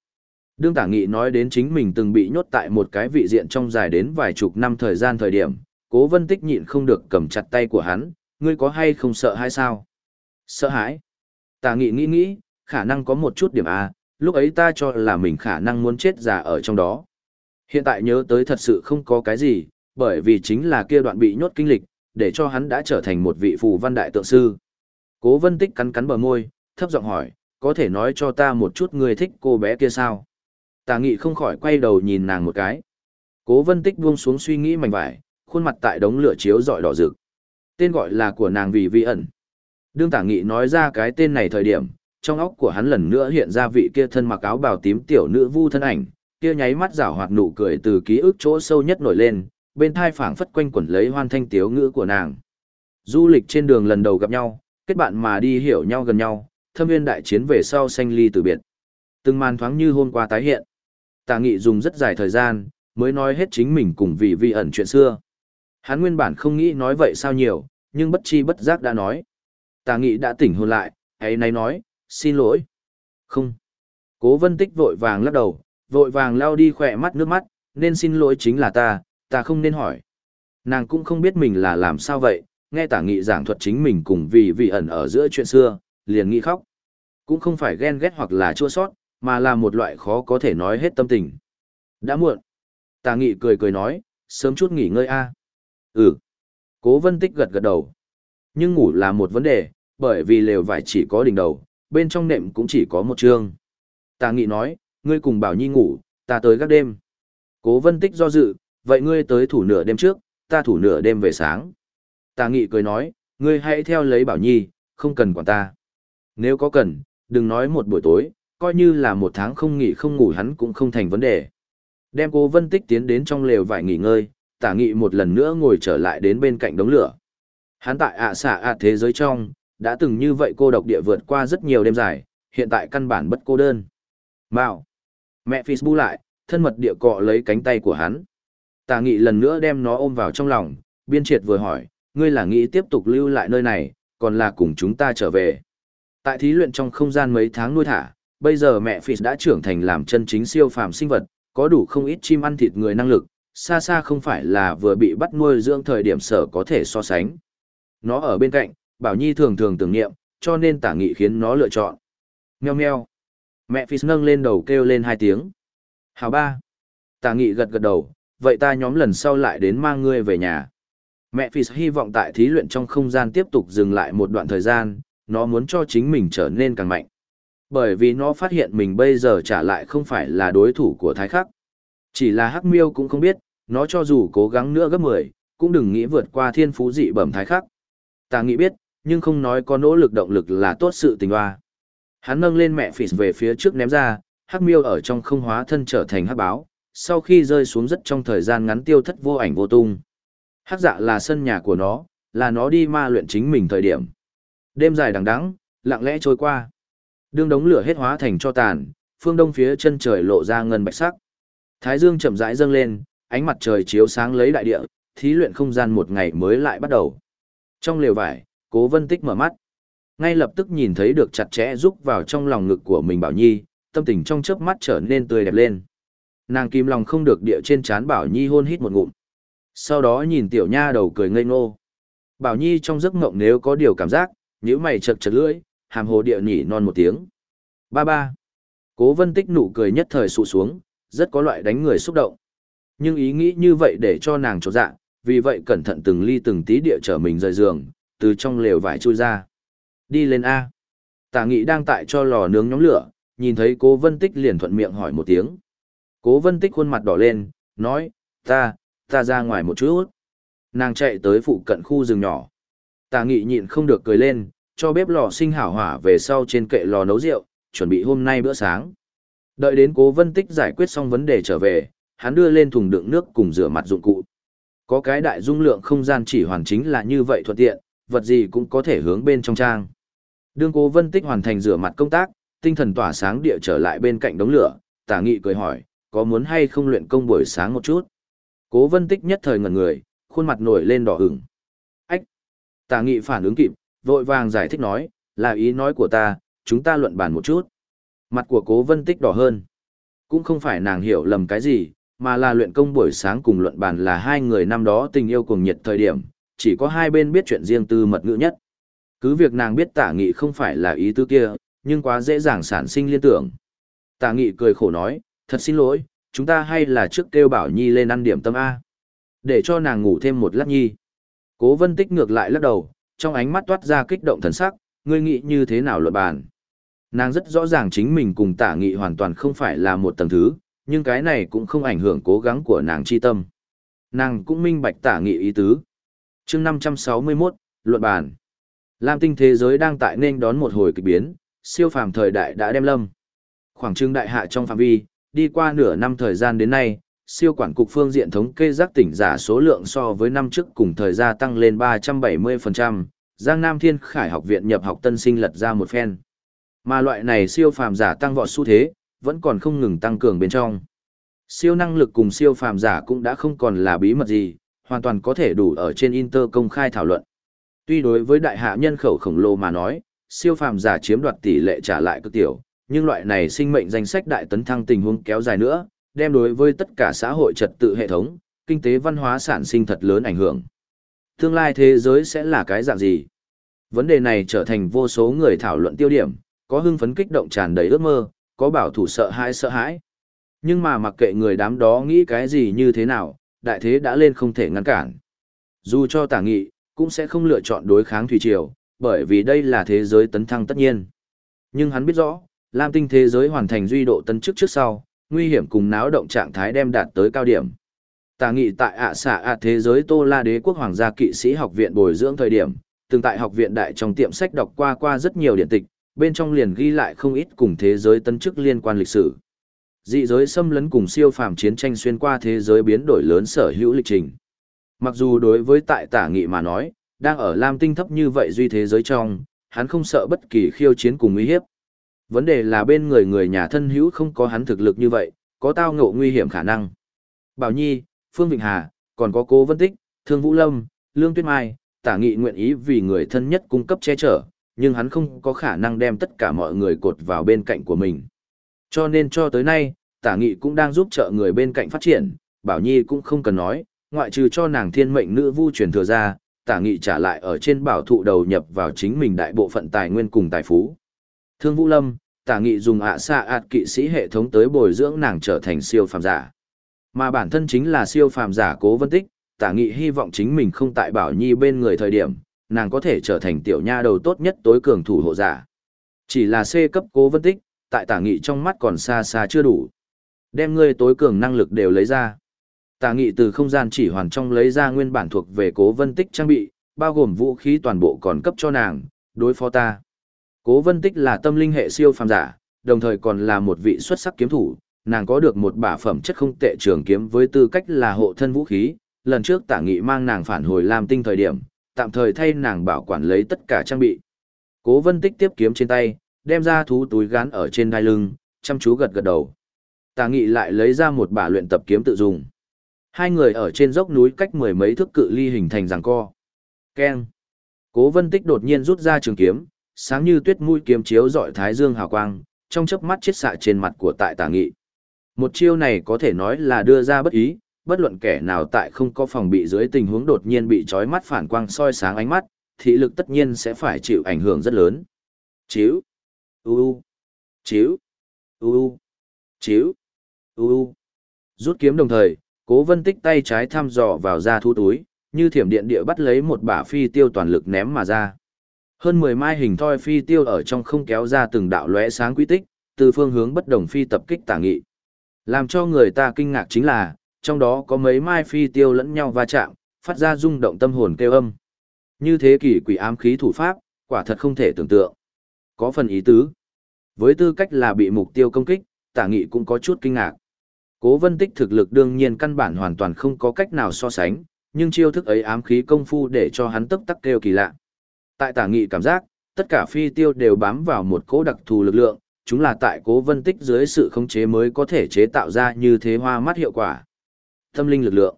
Đương tả nghị nói đến chính mình từng bị nhốt tại một cái vị diện trong dài đến vài chục năm thời gian thời điểm, cố vân tích nhịn không được cầm chặt tay của hắn, ngươi có hay không sợ hay sao? Sợ hãi? Tà nghị nghĩ nghĩ, khả năng có một chút điểm A, lúc ấy ta cho là mình khả năng muốn chết già ở trong đó. Hiện tại nhớ tới thật sự không có cái gì, bởi vì chính là kia đoạn bị nhốt kinh lịch, để cho hắn đã trở thành một vị phù văn đại tượng sư. Cố vân tích cắn cắn bờ môi, thấp giọng hỏi, có thể nói cho ta một chút người thích cô bé kia sao? Tà nghị không khỏi quay đầu nhìn nàng một cái. Cố vân tích buông xuống suy nghĩ mảnh vải, khuôn mặt tại đống lửa chiếu dọi đỏ rực. Tên gọi là của nàng vì vi ẩn. Đương tả nghị nói ra cái tên này thời điểm, trong óc của hắn lần nữa hiện ra vị kia thân mặc áo bào tím tiểu nữ vu thân ảnh, kia nháy mắt rảo hoạt nụ cười từ ký ức chỗ sâu nhất nổi lên, bên thai phảng phất quanh quẩn lấy hoan thanh tiếu ngữ của nàng. Du lịch trên đường lần đầu gặp nhau, kết bạn mà đi hiểu nhau gần nhau, thâm viên đại chiến về sau sanh ly từ biệt. Từng màn thoáng như hôm qua tái hiện. Tả nghị dùng rất dài thời gian, mới nói hết chính mình cùng vị vi ẩn chuyện xưa. Hắn nguyên bản không nghĩ nói vậy sao nhiều, nhưng bất chi bất giác đã nói. Tà nghị đã tỉnh hồn lại, ấy nay nói, xin lỗi. Không. Cố vân tích vội vàng lắc đầu, vội vàng lao đi khỏe mắt nước mắt, nên xin lỗi chính là ta, ta không nên hỏi. Nàng cũng không biết mình là làm sao vậy, nghe tả nghị giảng thuật chính mình cùng vì vị ẩn ở giữa chuyện xưa, liền nghĩ khóc. Cũng không phải ghen ghét hoặc là chua sót, mà là một loại khó có thể nói hết tâm tình. Đã muộn. Tả nghị cười cười nói, sớm chút nghỉ ngơi a. Ừ. Cố vân tích gật gật đầu. Nhưng ngủ là một vấn đề, bởi vì lều vải chỉ có đỉnh đầu, bên trong nệm cũng chỉ có một chương. Tà nghị nói, ngươi cùng bảo nhi ngủ, ta tới gác đêm. Cố vân tích do dự, vậy ngươi tới thủ nửa đêm trước, ta thủ nửa đêm về sáng. Tà nghị cười nói, ngươi hãy theo lấy bảo nhi, không cần quản ta. Nếu có cần, đừng nói một buổi tối, coi như là một tháng không nghỉ không ngủ hắn cũng không thành vấn đề. Đem cố vân tích tiến đến trong lều vải nghỉ ngơi, tả nghị một lần nữa ngồi trở lại đến bên cạnh đống lửa. Hắn tại ạ xạ ạ thế giới trong, đã từng như vậy cô độc địa vượt qua rất nhiều đêm dài, hiện tại căn bản bất cô đơn. Mạo. Mẹ Phis bu lại, thân mật địa cọ lấy cánh tay của hắn. Tả nghị lần nữa đem nó ôm vào trong lòng, biên triệt vừa hỏi, ngươi là nghĩ tiếp tục lưu lại nơi này, còn là cùng chúng ta trở về. Tại thí luyện trong không gian mấy tháng nuôi thả, bây giờ mẹ Phis đã trưởng thành làm chân chính siêu phàm sinh vật, có đủ không ít chim ăn thịt người năng lực, xa xa không phải là vừa bị bắt nuôi dưỡng thời điểm sở có thể so sánh. Nó ở bên cạnh, Bảo Nhi thường thường tưởng niệm, cho nên tả nghị khiến nó lựa chọn. Mèo meo. Mẹ Phi nâng lên đầu kêu lên hai tiếng. Hào ba. Tả nghị gật gật đầu, vậy ta nhóm lần sau lại đến mang ngươi về nhà. Mẹ Phi hy vọng tại thí luyện trong không gian tiếp tục dừng lại một đoạn thời gian, nó muốn cho chính mình trở nên càng mạnh. Bởi vì nó phát hiện mình bây giờ trả lại không phải là đối thủ của thái khắc. Chỉ là hắc miêu cũng không biết, nó cho dù cố gắng nữa gấp 10, cũng đừng nghĩ vượt qua thiên phú dị bẩm thái khắc. Ta nghĩ biết, nhưng không nói có nỗ lực động lực là tốt sự tình hoa. Hắn nâng lên mẹ phỉ về phía trước ném ra, hắc miêu ở trong không hóa thân trở thành hắc báo, sau khi rơi xuống rất trong thời gian ngắn tiêu thất vô ảnh vô tung. Hắc dạ là sân nhà của nó, là nó đi ma luyện chính mình thời điểm. Đêm dài đằng đẵng, lặng lẽ trôi qua. Đương đống lửa hết hóa thành cho tàn, phương đông phía chân trời lộ ra ngân bạch sắc. Thái dương chậm rãi dâng lên, ánh mặt trời chiếu sáng lấy đại địa, thí luyện không gian một ngày mới lại bắt đầu. Trong lều vải, cố vân tích mở mắt. Ngay lập tức nhìn thấy được chặt chẽ rúc vào trong lòng ngực của mình Bảo Nhi, tâm tình trong chớp mắt trở nên tươi đẹp lên. Nàng kim lòng không được địa trên chán Bảo Nhi hôn hít một ngụm. Sau đó nhìn tiểu nha đầu cười ngây ngô. Bảo Nhi trong giấc mộng nếu có điều cảm giác, nếu mày chật chật lưỡi, hàm hồ địa nhỉ non một tiếng. Ba ba. Cố vân tích nụ cười nhất thời sụ xuống, rất có loại đánh người xúc động. Nhưng ý nghĩ như vậy để cho nàng trột dạ, vì vậy cẩn thận từng ly từng tí địa trở mình rời giường, từ trong lều vải chui ra. Đi lên A. Tả nghị đang tại cho lò nướng nhóm lửa, nhìn thấy cố vân tích liền thuận miệng hỏi một tiếng. Cố vân tích khuôn mặt đỏ lên, nói, ta, ta ra ngoài một chút. Nàng chạy tới phụ cận khu rừng nhỏ. Tà nghị nhịn không được cười lên, cho bếp lò sinh hảo hỏa về sau trên kệ lò nấu rượu, chuẩn bị hôm nay bữa sáng. Đợi đến cố vân tích giải quyết xong vấn đề trở về, hắn đưa lên thùng đựng nước cùng rửa mặt dụng cụ. Có cái đại dung lượng không gian chỉ hoàn chính là như vậy thuận tiện, vật gì cũng có thể hướng bên trong trang. Đương cố vân tích hoàn thành rửa mặt công tác, tinh thần tỏa sáng địa trở lại bên cạnh đống lửa, tả nghị cười hỏi, có muốn hay không luyện công buổi sáng một chút? Cố vân tích nhất thời ngẩn người, khuôn mặt nổi lên đỏ ửng. Ách! Tả nghị phản ứng kịp, vội vàng giải thích nói, là ý nói của ta, chúng ta luận bàn một chút. Mặt của cố vân tích đỏ hơn. Cũng không phải nàng hiểu lầm cái gì, mà là luyện công buổi sáng cùng luận bàn là hai người năm đó tình yêu cùng nhiệt thời điểm, chỉ có hai bên biết chuyện riêng tư mật ngữ nhất. Cứ việc nàng biết tả nghị không phải là ý tư kia, nhưng quá dễ dàng sản sinh liên tưởng. Tả nghị cười khổ nói, thật xin lỗi, chúng ta hay là trước kêu bảo nhi lên ăn điểm tâm A. Để cho nàng ngủ thêm một lát nhi. Cố vân tích ngược lại lắc đầu, trong ánh mắt toát ra kích động thần sắc, ngươi nghĩ như thế nào luận bàn. Nàng rất rõ ràng chính mình cùng tả nghị hoàn toàn không phải là một tầng thứ, nhưng cái này cũng không ảnh hưởng cố gắng của nàng chi tâm. Nàng cũng minh bạch tả nghị ý tứ. chương 561, luận bàn. Lam tinh thế giới đang tại nên đón một hồi kỳ biến, siêu phàm thời đại đã đem lâm. Khoảng trưng đại hạ trong phạm vi, đi qua nửa năm thời gian đến nay, siêu quản cục phương diện thống kê giác tỉnh giả số lượng so với năm trước cùng thời gian tăng lên 370%, Giang Nam Thiên Khải học viện nhập học tân sinh lật ra một phen. Mà loại này siêu phàm giả tăng vọt xu thế, vẫn còn không ngừng tăng cường bên trong. Siêu năng lực cùng siêu phàm giả cũng đã không còn là bí mật gì, hoàn toàn có thể đủ ở trên Inter công khai thảo luận. Tuy đối với đại hạ nhân khẩu khổng lồ mà nói, siêu phàm giả chiếm đoạt tỷ lệ trả lại cực tiểu, nhưng loại này sinh mệnh danh sách đại tấn thăng tình huống kéo dài nữa, đem đối với tất cả xã hội trật tự hệ thống, kinh tế văn hóa sản sinh thật lớn ảnh hưởng. Tương lai thế giới sẽ là cái dạng gì? Vấn đề này trở thành vô số người thảo luận tiêu điểm, có hưng phấn kích động tràn đầy ước mơ, có bảo thủ sợ hãi sợ hãi. Nhưng mà mặc kệ người đám đó nghĩ cái gì như thế nào, đại thế đã lên không thể ngăn cản. Dù cho tả nghị, cũng sẽ không lựa chọn đối kháng thủy triều, bởi vì đây là thế giới tấn thăng tất nhiên. Nhưng hắn biết rõ, Lam tinh thế giới hoàn thành duy độ tấn chức trước sau, nguy hiểm cùng náo động trạng thái đem đạt tới cao điểm. Tả nghị tại ạ xạ ạ thế giới Tô La Đế quốc hoàng gia kỵ sĩ học viện bồi dưỡng thời điểm, từng tại học viện đại trong tiệm sách đọc qua qua rất nhiều điển tịch, bên trong liền ghi lại không ít cùng thế giới tân chức liên quan lịch sử. Dị giới xâm lấn cùng siêu phàm chiến tranh xuyên qua thế giới biến đổi lớn sở hữu lịch trình. Mặc dù đối với tại tả nghị mà nói, đang ở Lam tinh thấp như vậy duy thế giới trong, hắn không sợ bất kỳ khiêu chiến cùng nguy hiếp. Vấn đề là bên người người nhà thân hữu không có hắn thực lực như vậy, có tao ngộ nguy hiểm khả năng. Bảo Nhi, Phương Vịnh Hà, còn có Cố Vân Tích, Thương Vũ Lâm, Lương Tuyết Mai, tả nghị nguyện ý vì người thân nhất cung cấp che chở, nhưng hắn không có khả năng đem tất cả mọi người cột vào bên cạnh của mình. Cho nên cho tới nay, tả nghị cũng đang giúp trợ người bên cạnh phát triển, Bảo Nhi cũng không cần nói, ngoại trừ cho nàng thiên mệnh nữ vu truyền thừa ra, tả nghị trả lại ở trên bảo thụ đầu nhập vào chính mình đại bộ phận tài nguyên cùng tài phú. Thương Vũ Lâm, tả nghị dùng ạ xạ ạt kỵ sĩ hệ thống tới bồi dưỡng nàng trở thành siêu phàm giả. Mà bản thân chính là siêu phàm giả cố vân tích, tả nghị hy vọng chính mình không tại bảo nhi bên người thời điểm, nàng có thể trở thành tiểu nha đầu tốt nhất tối cường thủ hộ giả. Chỉ là C cấp cố vân tích, tại tả nghị trong mắt còn xa xa chưa đủ. Đem ngươi tối cường năng lực đều lấy ra. Tả nghị từ không gian chỉ hoàn trong lấy ra nguyên bản thuộc về cố vân tích trang bị, bao gồm vũ khí toàn bộ còn cấp cho nàng, đối phó ta. Cố vân tích là tâm linh hệ siêu phàm giả, đồng thời còn là một vị xuất sắc kiếm thủ, nàng có được một bả phẩm chất không tệ trường kiếm với tư cách là hộ thân vũ khí. Lần trước tả nghị mang nàng phản hồi làm tinh thời điểm, tạm thời thay nàng bảo quản lấy tất cả trang bị. Cố vân tích tiếp kiếm trên tay, đem ra thú túi gán ở trên đai lưng, chăm chú gật gật đầu. Tà nghị lại lấy ra một bả luyện tập kiếm tự dùng. Hai người ở trên dốc núi cách mười mấy thước cự ly hình thành giằng co. Keng. Cố vân tích đột nhiên rút ra trường kiếm, sáng như tuyết mũi kiếm chiếu dọi thái dương hào quang, trong chớp mắt chết xạ trên mặt của tại tà nghị. Một chiêu này có thể nói là đưa ra bất ý, bất luận kẻ nào tại không có phòng bị dưới tình huống đột nhiên bị trói mắt phản quang soi sáng ánh mắt, thị lực tất nhiên sẽ phải chịu ảnh hưởng rất lớn. Chiếu, u chiếu, u chiếu, u. Rút kiếm đồng thời, cố vân tích tay trái thăm dò vào ra thu túi, như thiểm điện địa bắt lấy một bả phi tiêu toàn lực ném mà ra. Hơn 10 mai hình thoi phi tiêu ở trong không kéo ra từng đạo lóe sáng quy tích, từ phương hướng bất đồng phi tập kích tả nghị. Làm cho người ta kinh ngạc chính là, trong đó có mấy mai phi tiêu lẫn nhau va chạm, phát ra rung động tâm hồn kêu âm. Như thế kỷ quỷ ám khí thủ pháp, quả thật không thể tưởng tượng. Có phần ý tứ. Với tư cách là bị mục tiêu công kích, tả nghị cũng có chút kinh ngạc. Cố vân tích thực lực đương nhiên căn bản hoàn toàn không có cách nào so sánh, nhưng chiêu thức ấy ám khí công phu để cho hắn tức tắc kêu kỳ lạ. Tại tả nghị cảm giác, tất cả phi tiêu đều bám vào một cố đặc thù lực lượng, chúng là tại cố vân tích dưới sự khống chế mới có thể chế tạo ra như thế hoa mắt hiệu quả. Tâm linh lực lượng.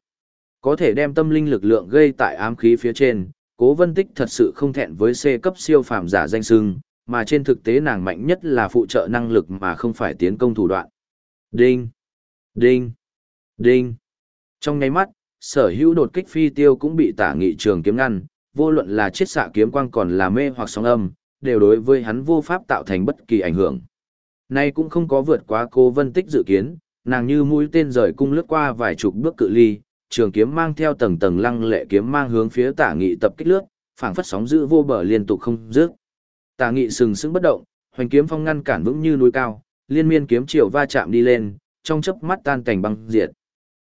Có thể đem tâm linh lực lượng gây tại ám khí phía trên, cố vân tích thật sự không thẹn với C cấp siêu phàm giả danh sưng, mà trên thực tế nàng mạnh nhất là phụ trợ năng lực mà không phải tiến công thủ đoạn. Đinh! Đinh! Đinh. Trong nháy mắt, sở hữu đột kích phi tiêu cũng bị tả nghị trường kiếm ngăn, vô luận là chiết xạ kiếm quang còn là mê hoặc sóng âm, đều đối với hắn vô pháp tạo thành bất kỳ ảnh hưởng. Nay cũng không có vượt quá cô vân tích dự kiến, nàng như mũi tên rời cung lướt qua vài chục bước cự ly, trường kiếm mang theo tầng tầng lăng lệ kiếm mang hướng phía tả nghị tập kích lướt, phảng phất sóng dữ vô bờ liên tục không dứt. Tả nghị sừng sững bất động, hoành kiếm phong ngăn cản vững như núi cao, liên miên kiếm chiều va chạm đi lên, trong chớp mắt tan cảnh băng diệt.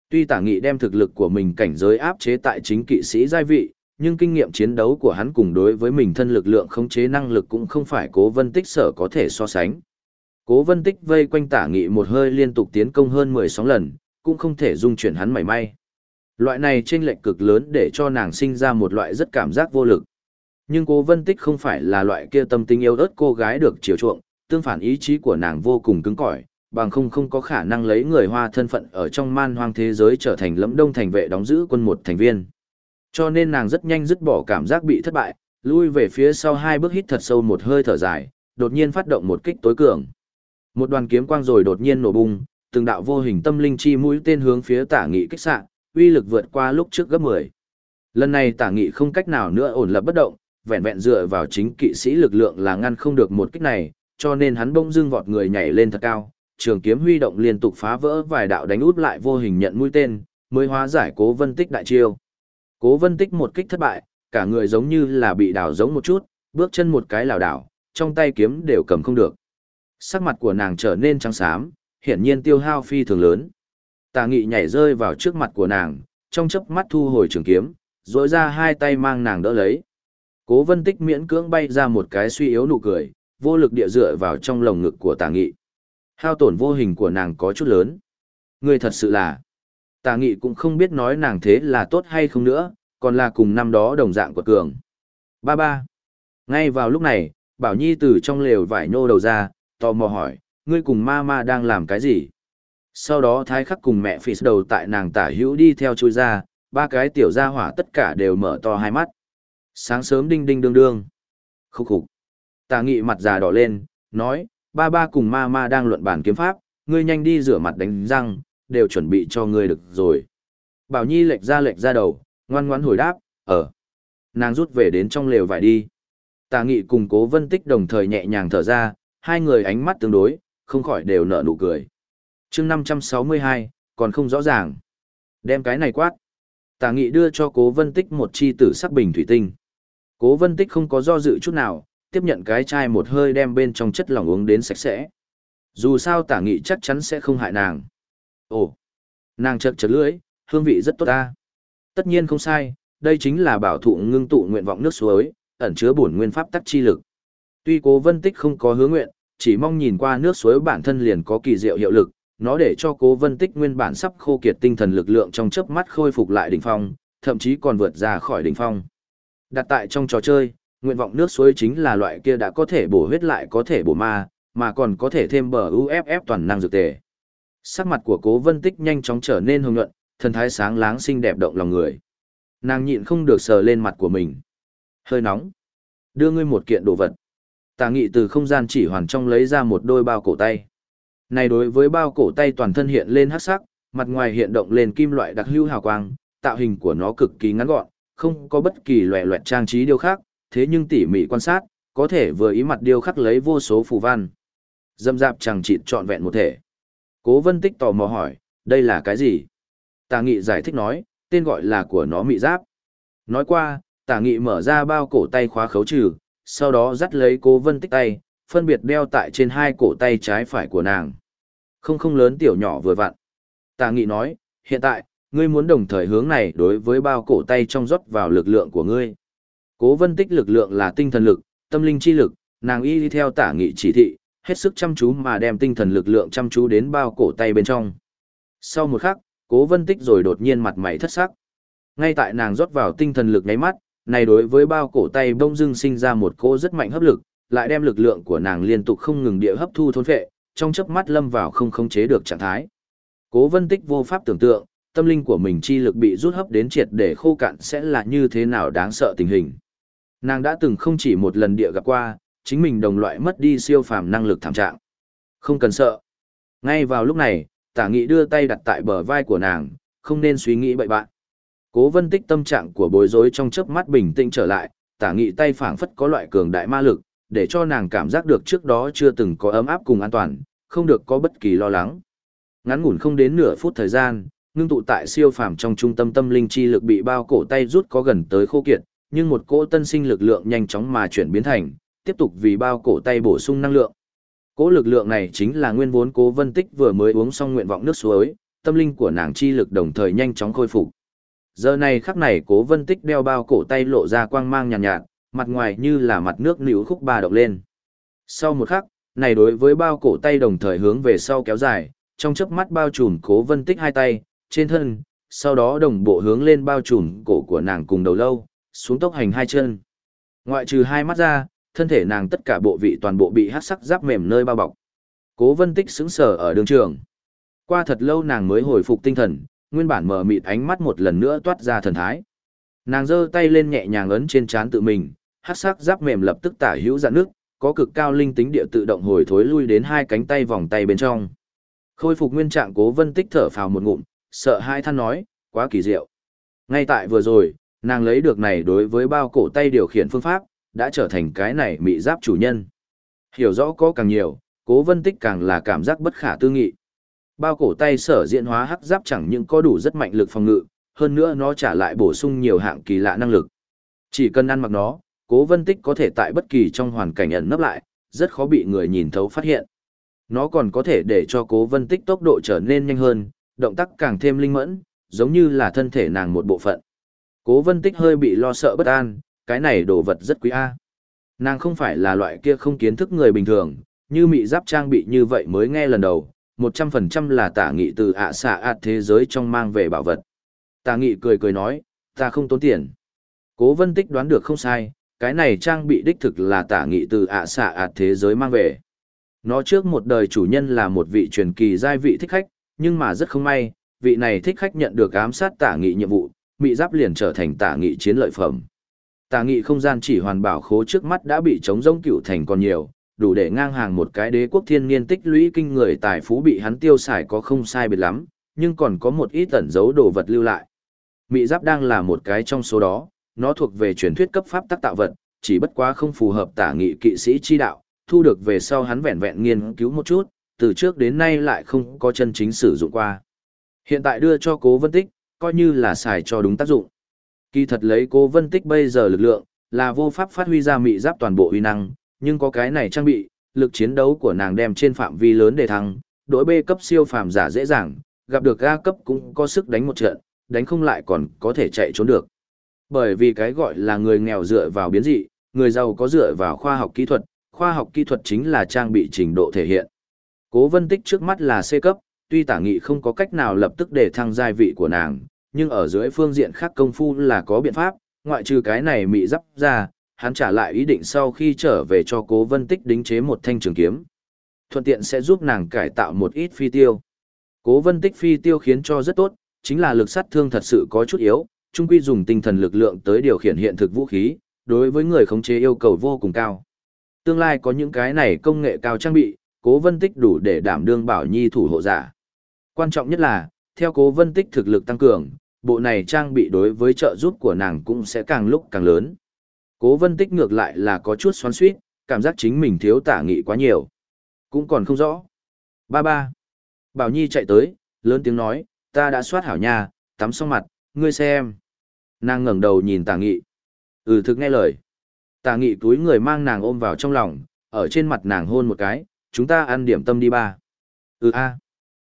Tuy tả nghị đem thực lực của mình cảnh giới áp chế tại chính kỵ sĩ giai vị, nhưng kinh nghiệm chiến đấu của hắn cùng đối với mình thân lực lượng khống chế năng lực cũng không phải cố vân tích sở có thể so sánh. Cố vân tích vây quanh tả nghị một hơi liên tục tiến công hơn 10 sóng lần, cũng không thể dung chuyển hắn mảy may. Loại này chênh lệch cực lớn để cho nàng sinh ra một loại rất cảm giác vô lực. Nhưng cố vân tích không phải là loại kia tâm tình yêu ớt cô gái được chiều chuộng, tương phản ý chí của nàng vô cùng cứng cỏi, bằng không không có khả năng lấy người hoa thân phận ở trong man hoang thế giới trở thành lẫm đông thành vệ đóng giữ quân một thành viên. Cho nên nàng rất nhanh dứt bỏ cảm giác bị thất bại, lui về phía sau hai bước hít thật sâu một hơi thở dài, đột nhiên phát động một kích tối cường. Một đoàn kiếm quang rồi đột nhiên nổ bung, từng đạo vô hình tâm linh chi mũi tên hướng phía tả nghị kích xạ, uy lực vượt qua lúc trước gấp 10. Lần này tả nghị không cách nào nữa ổn lập bất động, vẹn vẹn dựa vào chính kỵ sĩ lực lượng là ngăn không được một kích này, cho nên hắn bỗng dưng vọt người nhảy lên thật cao, trường kiếm huy động liên tục phá vỡ vài đạo đánh út lại vô hình nhận mũi tên, mới hóa giải cố vân tích đại chiêu. Cố vân tích một kích thất bại, cả người giống như là bị đảo giống một chút, bước chân một cái lảo đảo, trong tay kiếm đều cầm không được. Sắc mặt của nàng trở nên trắng xám, hiển nhiên tiêu hao phi thường lớn. Tà nghị nhảy rơi vào trước mặt của nàng, trong chớp mắt thu hồi trường kiếm, rỗi ra hai tay mang nàng đỡ lấy. Cố vân tích miễn cưỡng bay ra một cái suy yếu nụ cười, vô lực địa dựa vào trong lồng ngực của tà nghị. Hao tổn vô hình của nàng có chút lớn. Người thật sự là, tà nghị cũng không biết nói nàng thế là tốt hay không nữa, còn là cùng năm đó đồng dạng của cường. Ba ba. Ngay vào lúc này, Bảo Nhi từ trong lều vải nhô đầu ra, tò mò hỏi, ngươi cùng ma ma đang làm cái gì? Sau đó thái khắc cùng mẹ phì đầu tại nàng tả hữu đi theo chui ra, ba cái tiểu gia hỏa tất cả đều mở to hai mắt. Sáng sớm đinh đinh đương đương. Khúc khục. Tà nghị mặt già đỏ lên, nói, ba ba cùng ma ma đang luận bàn kiếm pháp, ngươi nhanh đi rửa mặt đánh răng, đều chuẩn bị cho ngươi được rồi. Bảo Nhi lệch ra lệch ra đầu, ngoan ngoãn hồi đáp, ở. Nàng rút về đến trong lều vải đi. Tà nghị cùng cố vân tích đồng thời nhẹ nhàng thở ra, hai người ánh mắt tương đối, không khỏi đều nở nụ cười. chương 562, còn không rõ ràng. Đem cái này quát. Tà nghị đưa cho cố vân tích một chi tử sắc bình thủy tinh. Cố vân tích không có do dự chút nào, tiếp nhận cái chai một hơi đem bên trong chất lỏng uống đến sạch sẽ. Dù sao tả nghị chắc chắn sẽ không hại nàng. Ồ, nàng chật chật lưỡi, hương vị rất tốt ta. Tất nhiên không sai, đây chính là bảo thụ ngưng tụ nguyện vọng nước suối, ẩn chứa bổn nguyên pháp tắc chi lực. Tuy cố vân tích không có hứa nguyện, chỉ mong nhìn qua nước suối bản thân liền có kỳ diệu hiệu lực, nó để cho cố vân tích nguyên bản sắp khô kiệt tinh thần lực lượng trong chớp mắt khôi phục lại đỉnh phong, thậm chí còn vượt ra khỏi đỉnh phong. Đặt tại trong trò chơi, nguyện vọng nước suối chính là loại kia đã có thể bổ huyết lại có thể bổ ma, mà còn có thể thêm bờ UFF toàn năng dược tề. Sắc mặt của cố vân tích nhanh chóng trở nên hồng nhuận, thần thái sáng láng xinh đẹp động lòng người. Nàng nhịn không được sờ lên mặt của mình. Hơi nóng. Đưa ngươi một kiện đồ vật. Tà nghị từ không gian chỉ hoàn trong lấy ra một đôi bao cổ tay. Này đối với bao cổ tay toàn thân hiện lên hắc sắc, mặt ngoài hiện động lên kim loại đặc hữu hào quang, tạo hình của nó cực kỳ ngắn gọn, không có bất kỳ loẻ loẹt trang trí điêu khác, thế nhưng tỉ mỉ quan sát, có thể vừa ý mặt điêu khắc lấy vô số phù văn. Dâm dạp chẳng chịt trọn vẹn một thể. Cố vân tích tò mò hỏi, đây là cái gì? Tà nghị giải thích nói, tên gọi là của nó mị giáp. Nói qua, tà nghị mở ra bao cổ tay khóa khấu trừ, sau đó dắt lấy cố vân tích tay, phân biệt đeo tại trên hai cổ tay trái phải của nàng. Không không lớn tiểu nhỏ vừa vặn. Tà nghị nói, hiện tại, ngươi muốn đồng thời hướng này đối với bao cổ tay trong rót vào lực lượng của ngươi. Cố vân tích lực lượng là tinh thần lực, tâm linh chi lực, nàng y đi theo tả nghị chỉ thị, hết sức chăm chú mà đem tinh thần lực lượng chăm chú đến bao cổ tay bên trong. Sau một khắc, cố vân tích rồi đột nhiên mặt mày thất sắc. Ngay tại nàng rót vào tinh thần lực nháy mắt, này đối với bao cổ tay bông dưng sinh ra một cỗ rất mạnh hấp lực, lại đem lực lượng của nàng liên tục không ngừng địa hấp thu thôn phệ, trong chớp mắt lâm vào không khống chế được trạng thái. Cố Vân Tích vô pháp tưởng tượng, tâm linh của mình chi lực bị rút hấp đến triệt để khô cạn sẽ là như thế nào đáng sợ tình hình. Nàng đã từng không chỉ một lần địa gặp qua, chính mình đồng loại mất đi siêu phàm năng lực thảm trạng. Không cần sợ. Ngay vào lúc này, tả nghị đưa tay đặt tại bờ vai của nàng, không nên suy nghĩ bậy bạn. Cố vân tích tâm trạng của bối rối trong chớp mắt bình tĩnh trở lại, tả nghị tay phảng phất có loại cường đại ma lực, để cho nàng cảm giác được trước đó chưa từng có ấm áp cùng an toàn, không được có bất kỳ lo lắng. Ngắn ngủn không đến nửa phút thời gian, ngưng tụ tại siêu phàm trong trung tâm tâm linh chi lực bị bao cổ tay rút có gần tới khô kiệt, nhưng một cỗ tân sinh lực lượng nhanh chóng mà chuyển biến thành, tiếp tục vì bao cổ tay bổ sung năng lượng. Cỗ lực lượng này chính là nguyên vốn Cố Vân Tích vừa mới uống xong nguyện vọng nước suối, tâm linh của nàng chi lực đồng thời nhanh chóng khôi phục. Giờ này khắc này Cố Vân Tích đeo bao cổ tay lộ ra quang mang nhàn nhạt, nhạt, mặt ngoài như là mặt nước nữu khúc ba động lên. Sau một khắc, này đối với bao cổ tay đồng thời hướng về sau kéo dài, trong chớp mắt bao trùm Cố Vân Tích hai tay, trên thân, sau đó đồng bộ hướng lên bao trùm cổ của nàng cùng đầu lâu, xuống tốc hành hai chân. Ngoại trừ hai mắt ra, thân thể nàng tất cả bộ vị toàn bộ bị hát sắc giáp mềm nơi bao bọc. Cố vân tích sững sờ ở đường trường. Qua thật lâu nàng mới hồi phục tinh thần, nguyên bản mở mịt ánh mắt một lần nữa toát ra thần thái. Nàng giơ tay lên nhẹ nhàng ấn trên trán tự mình, hắc sắc giáp mềm lập tức tả hữu dạn nước, có cực cao linh tính địa tự động hồi thối lui đến hai cánh tay vòng tay bên trong. Khôi phục nguyên trạng cố vân tích thở phào một ngụm, sợ hai than nói, quá kỳ diệu. Ngay tại vừa rồi, nàng lấy được này đối với bao cổ tay điều khiển phương pháp, đã trở thành cái này mị giáp chủ nhân. Hiểu rõ có càng nhiều, cố vân tích càng là cảm giác bất khả tư nghị. Bao cổ tay sở diễn hóa hắc giáp chẳng những có đủ rất mạnh lực phòng ngự, hơn nữa nó trả lại bổ sung nhiều hạng kỳ lạ năng lực. Chỉ cần ăn mặc nó, cố vân tích có thể tại bất kỳ trong hoàn cảnh ẩn nấp lại, rất khó bị người nhìn thấu phát hiện. Nó còn có thể để cho cố vân tích tốc độ trở nên nhanh hơn, động tác càng thêm linh mẫn, giống như là thân thể nàng một bộ phận. Cố vân tích hơi bị lo sợ bất an, cái này đồ vật rất quý a. Nàng không phải là loại kia không kiến thức người bình thường, như mị giáp trang bị như vậy mới nghe lần đầu, một trăm phần trăm là tả nghị từ ạ xạ ạt thế giới trong mang về bảo vật. Tả nghị cười cười nói, ta không tốn tiền. Cố vân tích đoán được không sai, cái này trang bị đích thực là tả nghị từ ạ xạ ạt thế giới mang về. Nó trước một đời chủ nhân là một vị truyền kỳ giai vị thích khách, nhưng mà rất không may, vị này thích khách nhận được ám sát tả nghị nhiệm vụ, bị giáp liền trở thành tả nghị chiến lợi phẩm. Tả nghị không gian chỉ hoàn bảo khố trước mắt đã bị chống rông cựu thành còn nhiều, đủ để ngang hàng một cái đế quốc thiên niên tích lũy kinh người tài phú bị hắn tiêu xài có không sai biệt lắm, nhưng còn có một ít tẩn dấu đồ vật lưu lại. Mị giáp đang là một cái trong số đó, nó thuộc về truyền thuyết cấp pháp tác tạo vật, chỉ bất quá không phù hợp tả nghị kỵ sĩ chi đạo, thu được về sau hắn vẹn vẹn nghiên cứu một chút, từ trước đến nay lại không có chân chính sử dụng qua. Hiện tại đưa cho cố vân tích, coi như là xài cho đúng tác dụng. Kỳ thật lấy cố vân tích bây giờ lực lượng, là vô pháp phát huy ra mị giáp toàn bộ uy năng, nhưng có cái này trang bị, lực chiến đấu của nàng đem trên phạm vi lớn để thăng, đối B cấp siêu phàm giả dễ dàng, gặp được A cấp cũng có sức đánh một trận, đánh không lại còn có thể chạy trốn được. Bởi vì cái gọi là người nghèo dựa vào biến dị, người giàu có dựa vào khoa học kỹ thuật, khoa học kỹ thuật chính là trang bị trình độ thể hiện. Cố vân tích trước mắt là C cấp, tuy tả nghị không có cách nào lập tức để thăng giai vị của nàng, nhưng ở dưới phương diện khác công phu là có biện pháp, ngoại trừ cái này mị dắp ra, hắn trả lại ý định sau khi trở về cho cố vân tích đính chế một thanh trường kiếm. Thuận tiện sẽ giúp nàng cải tạo một ít phi tiêu. Cố vân tích phi tiêu khiến cho rất tốt, chính là lực sát thương thật sự có chút yếu, trung quy dùng tinh thần lực lượng tới điều khiển hiện thực vũ khí, đối với người khống chế yêu cầu vô cùng cao. Tương lai có những cái này công nghệ cao trang bị, cố vân tích đủ để đảm đương bảo nhi thủ hộ giả. Quan trọng nhất là, theo cố vân tích thực lực tăng cường, bộ này trang bị đối với trợ giúp của nàng cũng sẽ càng lúc càng lớn. Cố vân tích ngược lại là có chút xoắn suýt, cảm giác chính mình thiếu tả nghị quá nhiều. Cũng còn không rõ. Ba ba. Bảo Nhi chạy tới, lớn tiếng nói, ta đã soát hảo nhà, tắm xong mặt, ngươi xem. Nàng ngẩng đầu nhìn tả nghị. Ừ thực nghe lời. Tả nghị túi người mang nàng ôm vào trong lòng, ở trên mặt nàng hôn một cái, chúng ta ăn điểm tâm đi ba. Ừ a.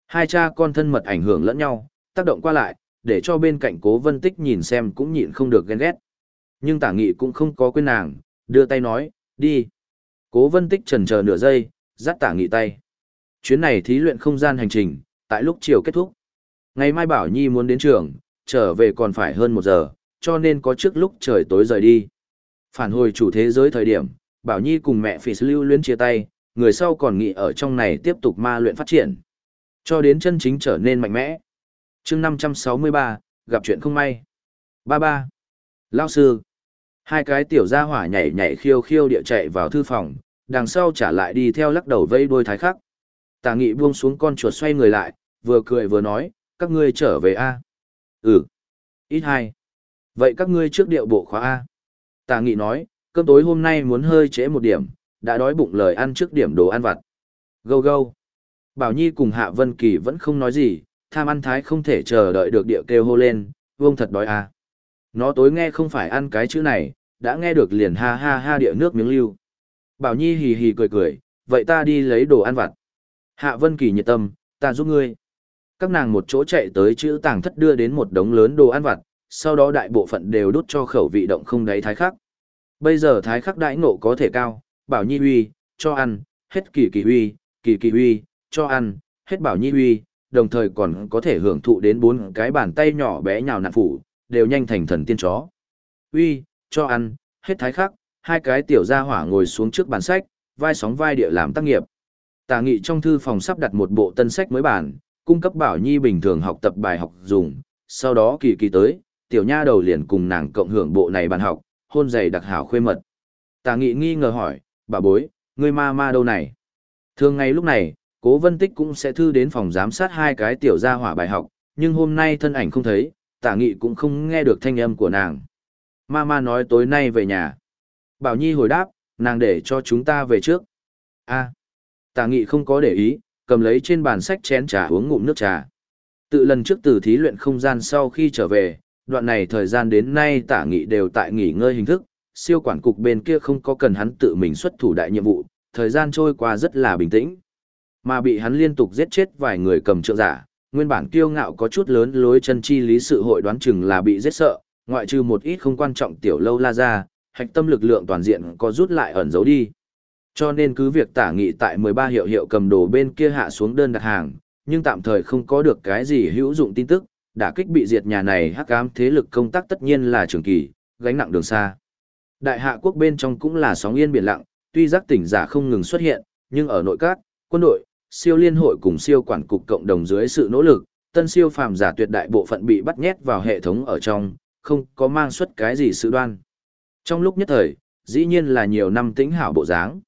Hai cha con thân mật ảnh hưởng lẫn nhau, tác động qua lại, để cho bên cạnh cố vân tích nhìn xem cũng nhịn không được ghen ghét. Nhưng tả nghị cũng không có quên nàng, đưa tay nói, đi. Cố vân tích trần chờ nửa giây, dắt tả nghị tay. Chuyến này thí luyện không gian hành trình, tại lúc chiều kết thúc. Ngày mai Bảo Nhi muốn đến trường, trở về còn phải hơn một giờ, cho nên có trước lúc trời tối rời đi. Phản hồi chủ thế giới thời điểm, Bảo Nhi cùng mẹ Phỉ lưu luyến chia tay, người sau còn nghĩ ở trong này tiếp tục ma luyện phát triển. Cho đến chân chính trở nên mạnh mẽ chương năm trăm sáu mươi ba gặp chuyện không may ba ba lao sư hai cái tiểu gia hỏa nhảy nhảy khiêu khiêu địa chạy vào thư phòng đằng sau trả lại đi theo lắc đầu vây đôi thái khắc tà nghị buông xuống con chuột xoay người lại vừa cười vừa nói, các ngươi trở về A. Ừ. Ít hai. Vậy các ngươi trước điệu bộ khóa A. Tà nghị nói, cơm tối hôm nay muốn hơi trễ một điểm, đã đói bụng lời ăn trước điểm đồ ăn vặt. Gâu gâu. Bảo Nhi cùng Hạ Vân Kỳ vẫn không nói gì, tham ăn thái không thể chờ đợi được điệu kêu hô lên, vương thật đói à. Nó tối nghe không phải ăn cái chữ này, đã nghe được liền ha ha ha địa nước miếng lưu. Bảo Nhi hì hì cười cười, vậy ta đi lấy đồ ăn vặt. Hạ Vân Kỳ nhiệt tâm, ta giúp ngươi. Các nàng một chỗ chạy tới chữ tàng thất đưa đến một đống lớn đồ ăn vặt, sau đó đại bộ phận đều đút cho khẩu vị động không đáy thái khắc. Bây giờ thái khắc đãi ngộ có thể cao, bảo nhi huy, cho ăn, hết kỳ kỳ huy, kỳ kỳ huy, cho ăn, hết bảo nhi huy, đồng thời còn có thể hưởng thụ đến bốn cái bàn tay nhỏ bé nhào nặn phủ, đều nhanh thành thần tiên chó. Huy, cho ăn, hết thái khắc, hai cái tiểu gia hỏa ngồi xuống trước bàn sách, vai sóng vai địa làm tác nghiệp. Tà nghị trong thư phòng sắp đặt một bộ tân sách mới bản, cung cấp bảo nhi bình thường học tập bài học dùng, sau đó kỳ kỳ tới, tiểu nha đầu liền cùng nàng cộng hưởng bộ này bàn học, hôn dày đặc hảo khuê mật. Tà nghị nghi ngờ hỏi, bà bối, ngươi ma ma đâu này? Thường ngày lúc này, cố vân tích cũng sẽ thư đến phòng giám sát hai cái tiểu gia hỏa bài học, nhưng hôm nay thân ảnh không thấy, tả nghị cũng không nghe được thanh âm của nàng. Ma ma nói tối nay về nhà. Bảo Nhi hồi đáp, nàng để cho chúng ta về trước. a à, tả nghị không có để ý, cầm lấy trên bàn sách chén trà uống ngụm nước trà. Tự lần trước từ thí luyện không gian sau khi trở về, đoạn này thời gian đến nay tả nghị đều tại nghỉ ngơi hình thức, siêu quản cục bên kia không có cần hắn tự mình xuất thủ đại nhiệm vụ, thời gian trôi qua rất là bình tĩnh. Mà bị hắn liên tục giết chết vài người cầm trượng giả, nguyên bản kiêu ngạo có chút lớn lối chân chi lý sự hội đoán chừng là bị giết sợ, ngoại trừ một ít không quan trọng tiểu lâu la ra, hạch tâm lực lượng toàn diện có rút lại ẩn giấu đi. Cho nên cứ việc tả nghị tại 13 hiệu hiệu cầm đồ bên kia hạ xuống đơn đặt hàng, nhưng tạm thời không có được cái gì hữu dụng tin tức, đả kích bị diệt nhà này hắc ám thế lực công tác tất nhiên là trường kỳ, gánh nặng đường xa. Đại hạ quốc bên trong cũng là sóng yên biển lặng, tuy giác tỉnh giả không ngừng xuất hiện, nhưng ở nội các, quân đội, siêu liên hội cùng siêu quản cục cộng đồng dưới sự nỗ lực, tân siêu phàm giả tuyệt đại bộ phận bị bắt nhét vào hệ thống ở trong, không có mang xuất cái gì sự đoan. Trong lúc nhất thời, dĩ nhiên là nhiều năm tĩnh hảo bộ dáng.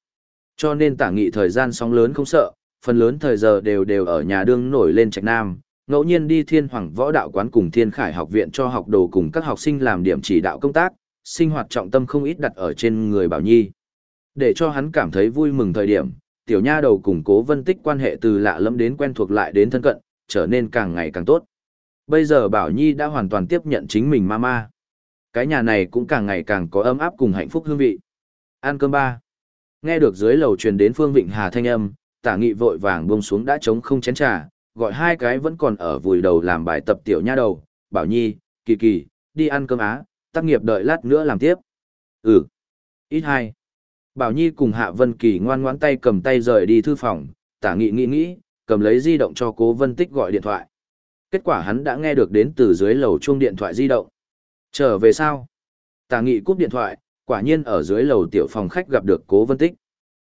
Cho nên tả nghị thời gian sóng lớn không sợ, phần lớn thời giờ đều đều ở nhà đương nổi lên trạch nam, ngẫu nhiên đi thiên hoàng võ đạo quán cùng thiên khải học viện cho học đồ cùng các học sinh làm điểm chỉ đạo công tác, sinh hoạt trọng tâm không ít đặt ở trên người Bảo Nhi. Để cho hắn cảm thấy vui mừng thời điểm, tiểu nha đầu cùng cố vân tích quan hệ từ lạ lẫm đến quen thuộc lại đến thân cận, trở nên càng ngày càng tốt. Bây giờ Bảo Nhi đã hoàn toàn tiếp nhận chính mình mama. Cái nhà này cũng càng ngày càng có ấm áp cùng hạnh phúc hương vị. Ăn cơm ba. Nghe được dưới lầu truyền đến Phương Vịnh Hà thanh âm, tả nghị vội vàng buông xuống đã trống không chén trà, gọi hai cái vẫn còn ở vùi đầu làm bài tập tiểu nha đầu, Bảo Nhi, Kỳ Kỳ, đi ăn cơm á, tác nghiệp đợi lát nữa làm tiếp. Ừ. Ít hai. Bảo Nhi cùng Hạ Vân Kỳ ngoan ngoãn tay cầm tay rời đi thư phòng, tả nghị nghĩ nghĩ, cầm lấy di động cho cố Vân Tích gọi điện thoại. Kết quả hắn đã nghe được đến từ dưới lầu chuông điện thoại di động. Trở về sao? Tả nghị cúp điện thoại, quả nhiên ở dưới lầu tiểu phòng khách gặp được cố Vân Tích.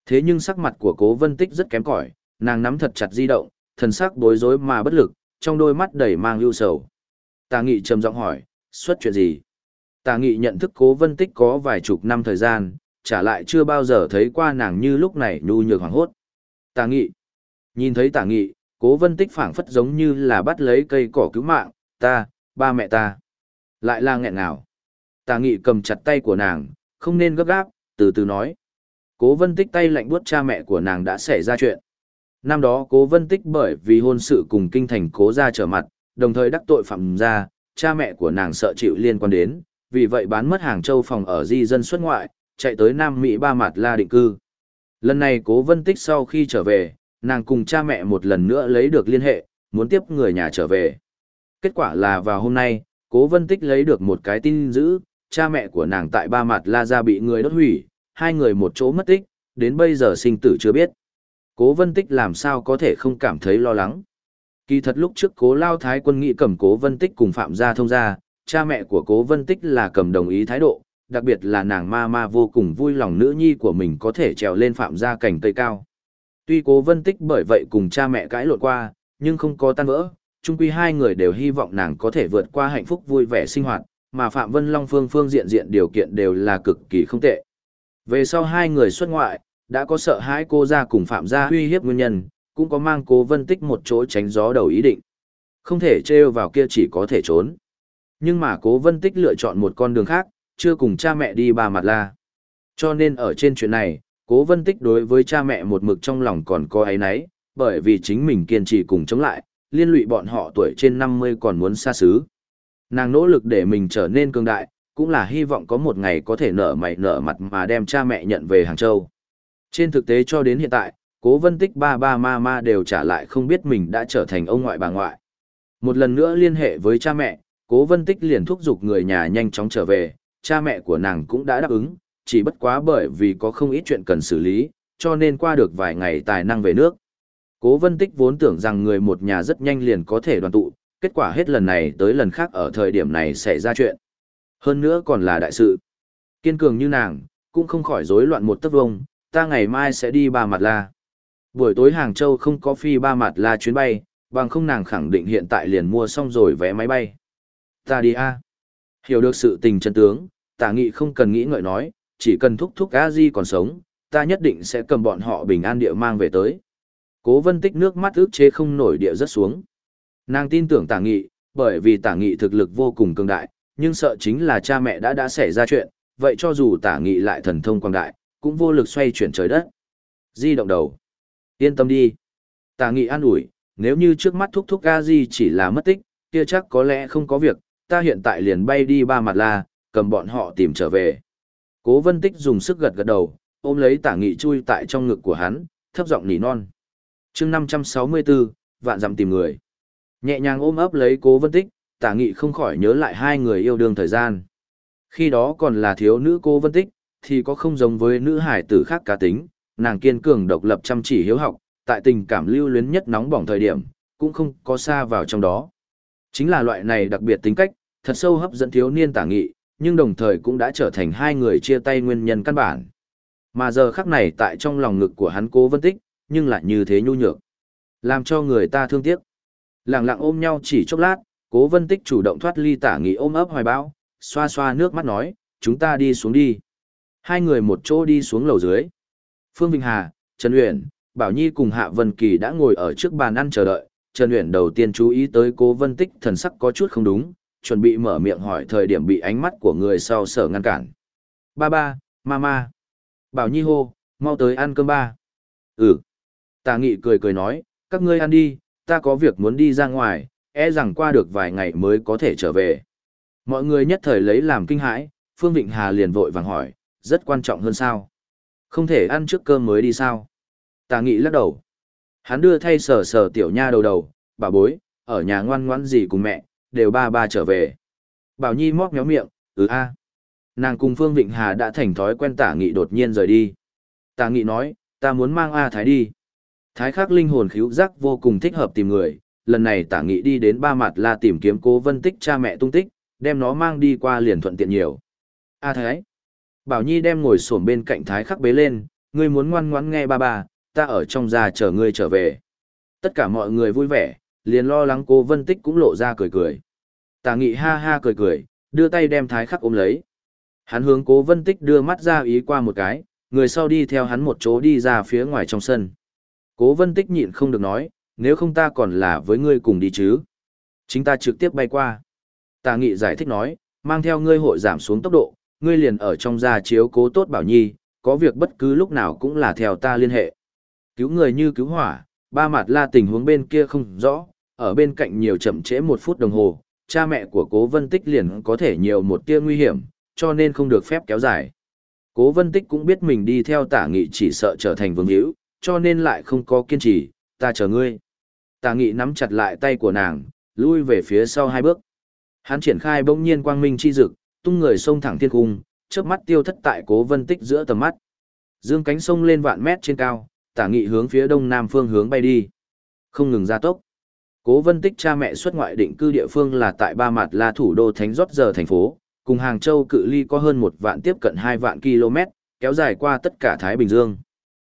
Thế nhưng sắc mặt của cố Vân Tích rất kém cỏi, nàng nắm thật chặt di động, thần sắc bối rối mà bất lực, trong đôi mắt đầy mang ưu sầu. Tà nghị trầm giọng hỏi, xuất chuyện gì? Tà nghị nhận thức cố vân tích có vài chục năm thời gian, trả lại chưa bao giờ thấy qua nàng như lúc này nhu nhược hoàng hốt. Tà nghị. Nhìn thấy tà nghị, cố vân tích phảng phất giống như là bắt lấy cây cỏ cứu mạng, ta, ba mẹ ta. Lại là nghẹn nào. Tà nghị cầm chặt tay của nàng, không nên gấp gáp, từ từ nói. Cố vân tích tay lạnh buốt cha mẹ của nàng đã xảy ra chuyện. Năm đó cố vân tích bởi vì hôn sự cùng kinh thành cố ra trở mặt, đồng thời đắc tội phạm ra, cha mẹ của nàng sợ chịu liên quan đến, vì vậy bán mất hàng châu phòng ở di dân xuất ngoại, chạy tới Nam Mỹ ba mặt la định cư. Lần này cố vân tích sau khi trở về, nàng cùng cha mẹ một lần nữa lấy được liên hệ, muốn tiếp người nhà trở về. Kết quả là vào hôm nay, cố vân tích lấy được một cái tin dữ, cha mẹ của nàng tại ba mặt la ra bị người đốt hủy, hai người một chỗ mất tích, đến bây giờ sinh tử chưa biết. Cố vân tích làm sao có thể không cảm thấy lo lắng. Kỳ thật lúc trước cố lao thái quân nghị cầm cố vân tích cùng phạm gia thông gia, cha mẹ của cố vân tích là cầm đồng ý thái độ, đặc biệt là nàng ma ma vô cùng vui lòng nữ nhi của mình có thể trèo lên phạm gia cảnh tây cao. Tuy cố vân tích bởi vậy cùng cha mẹ cãi lộn qua, nhưng không có tan vỡ, chung quy hai người đều hy vọng nàng có thể vượt qua hạnh phúc vui vẻ sinh hoạt, mà Phạm Vân Long phương phương diện diện điều kiện đều là cực kỳ không tệ. Về sau hai người xuất ngoại, đã có sợ hãi cô ra cùng Phạm gia uy hiếp nguyên nhân, cũng có mang cố vân tích một chỗ tránh gió đầu ý định. Không thể trêu vào kia chỉ có thể trốn. Nhưng mà cố vân tích lựa chọn một con đường khác, chưa cùng cha mẹ đi bà mặt la. Cho nên ở trên chuyện này, cố vân tích đối với cha mẹ một mực trong lòng còn có ấy nấy, bởi vì chính mình kiên trì cùng chống lại, liên lụy bọn họ tuổi trên 50 còn muốn xa xứ. Nàng nỗ lực để mình trở nên cường đại, cũng là hy vọng có một ngày có thể nở mày nở mặt mà đem cha mẹ nhận về Hàng Châu. Trên thực tế cho đến hiện tại, cố vân tích ba ba ma ma đều trả lại không biết mình đã trở thành ông ngoại bà ngoại. Một lần nữa liên hệ với cha mẹ, cố vân tích liền thúc giục người nhà nhanh chóng trở về, cha mẹ của nàng cũng đã đáp ứng, chỉ bất quá bởi vì có không ít chuyện cần xử lý, cho nên qua được vài ngày tài năng về nước. Cố vân tích vốn tưởng rằng người một nhà rất nhanh liền có thể đoàn tụ, kết quả hết lần này tới lần khác ở thời điểm này xảy ra chuyện. Hơn nữa còn là đại sự. Kiên cường như nàng, cũng không khỏi rối loạn một tấc vông, ta ngày mai sẽ đi ba mặt la. Buổi tối Hàng Châu không có phi ba mặt la chuyến bay, bằng không nàng khẳng định hiện tại liền mua xong rồi vé máy bay. Ta đi a. Hiểu được sự tình chân tướng, tả nghị không cần nghĩ ngợi nói, chỉ cần thúc thúc a di còn sống, ta nhất định sẽ cầm bọn họ bình an địa mang về tới. Cố vân tích nước mắt ước chế không nổi địa rất xuống. Nàng tin tưởng tả nghị, bởi vì tả nghị thực lực vô cùng cường đại, nhưng sợ chính là cha mẹ đã đã xảy ra chuyện, vậy cho dù tả nghị lại thần thông quang đại, cũng vô lực xoay chuyển trời đất. Di động đầu. Yên tâm đi. Tả nghị an ủi, nếu như trước mắt thúc thúc a di chỉ là mất tích, kia chắc có lẽ không có việc, ta hiện tại liền bay đi ba mặt la, cầm bọn họ tìm trở về. Cố vân tích dùng sức gật gật đầu, ôm lấy tả nghị chui tại trong ngực của hắn, thấp giọng nỉ non. chương 564, vạn dặm tìm người. Nhẹ nhàng ôm ấp lấy cố vân tích, tả nghị không khỏi nhớ lại hai người yêu đương thời gian. Khi đó còn là thiếu nữ cố vân tích, thì có không giống với nữ hải tử khác cá tính, nàng kiên cường độc lập chăm chỉ hiếu học, tại tình cảm lưu luyến nhất nóng bỏng thời điểm, cũng không có xa vào trong đó. Chính là loại này đặc biệt tính cách, thật sâu hấp dẫn thiếu niên tả nghị, nhưng đồng thời cũng đã trở thành hai người chia tay nguyên nhân căn bản. Mà giờ khắc này tại trong lòng ngực của hắn cố vân tích, nhưng lại như thế nhu nhược. Làm cho người ta thương tiếc. Lặng lặng ôm nhau chỉ chốc lát, cố vân tích chủ động thoát ly tả nghị ôm ấp hoài bão, xoa xoa nước mắt nói, chúng ta đi xuống đi. Hai người một chỗ đi xuống lầu dưới. Phương Vinh Hà, Trần Uyển, Bảo Nhi cùng Hạ Vân Kỳ đã ngồi ở trước bàn ăn chờ đợi. Trần Uyển đầu tiên chú ý tới cố vân tích thần sắc có chút không đúng, chuẩn bị mở miệng hỏi thời điểm bị ánh mắt của người sau sở ngăn cản. Ba ba, mama. Bảo Nhi hô, mau tới ăn cơm ba. Ừ. Tà Nghị cười cười nói, các ngươi ăn đi, ta có việc muốn đi ra ngoài, e rằng qua được vài ngày mới có thể trở về. Mọi người nhất thời lấy làm kinh hãi, Phương Vịnh Hà liền vội vàng hỏi, rất quan trọng hơn sao? Không thể ăn trước cơm mới đi sao? Tà Nghị lắc đầu. Hắn đưa thay sờ sờ tiểu nha đầu đầu, bà bối, ở nhà ngoan ngoãn gì cùng mẹ, đều ba ba trở về. Bảo Nhi móc méo miệng, ừ a. Nàng cùng Phương Vịnh Hà đã thành thói quen tả nghị đột nhiên rời đi. Tả nghị nói, ta muốn mang A Thái đi. Thái khắc linh hồn khíu giác vô cùng thích hợp tìm người, lần này tả nghị đi đến ba mặt là tìm kiếm cố vân tích cha mẹ tung tích, đem nó mang đi qua liền thuận tiện nhiều. A Thái. Bảo Nhi đem ngồi xổm bên cạnh Thái khắc bế lên, ngươi muốn ngoan ngoãn nghe ba ba, ta ở trong gia chờ ngươi trở về. Tất cả mọi người vui vẻ, liền lo lắng cô Vân Tích cũng lộ ra cười cười. Tả nghị ha ha cười cười, đưa tay đem thái khắc ôm lấy. Hắn hướng cố Vân Tích đưa mắt ra ý qua một cái, người sau đi theo hắn một chỗ đi ra phía ngoài trong sân. Cố Vân Tích nhịn không được nói, nếu không ta còn là với ngươi cùng đi chứ. Chính ta trực tiếp bay qua. Tà nghị giải thích nói, mang theo ngươi hội giảm xuống tốc độ, ngươi liền ở trong gia chiếu cố tốt bảo nhi, có việc bất cứ lúc nào cũng là theo ta liên hệ. Cứu người như cứu hỏa, ba mặt la tình huống bên kia không rõ, ở bên cạnh nhiều chậm trễ một phút đồng hồ, cha mẹ của cố vân tích liền có thể nhiều một tia nguy hiểm, cho nên không được phép kéo dài. Cố vân tích cũng biết mình đi theo tả nghị chỉ sợ trở thành vương hữu, cho nên lại không có kiên trì, ta chờ ngươi. Tả nghị nắm chặt lại tay của nàng, lui về phía sau hai bước. Hắn triển khai bỗng nhiên quang minh chi dực, tung người sông thẳng thiên cung, chớp mắt tiêu thất tại cố vân tích giữa tầm mắt. Dương cánh sông lên vạn mét trên cao, tả nghị hướng phía đông nam phương hướng bay đi. Không ngừng ra tốc. Cố Vân Tích cha mẹ xuất ngoại định cư địa phương là tại Ba Mạt La thủ đô Thánh Rót giờ thành phố, cùng Hàng Châu cự ly có hơn một vạn tiếp cận hai vạn km, kéo dài qua tất cả Thái Bình Dương.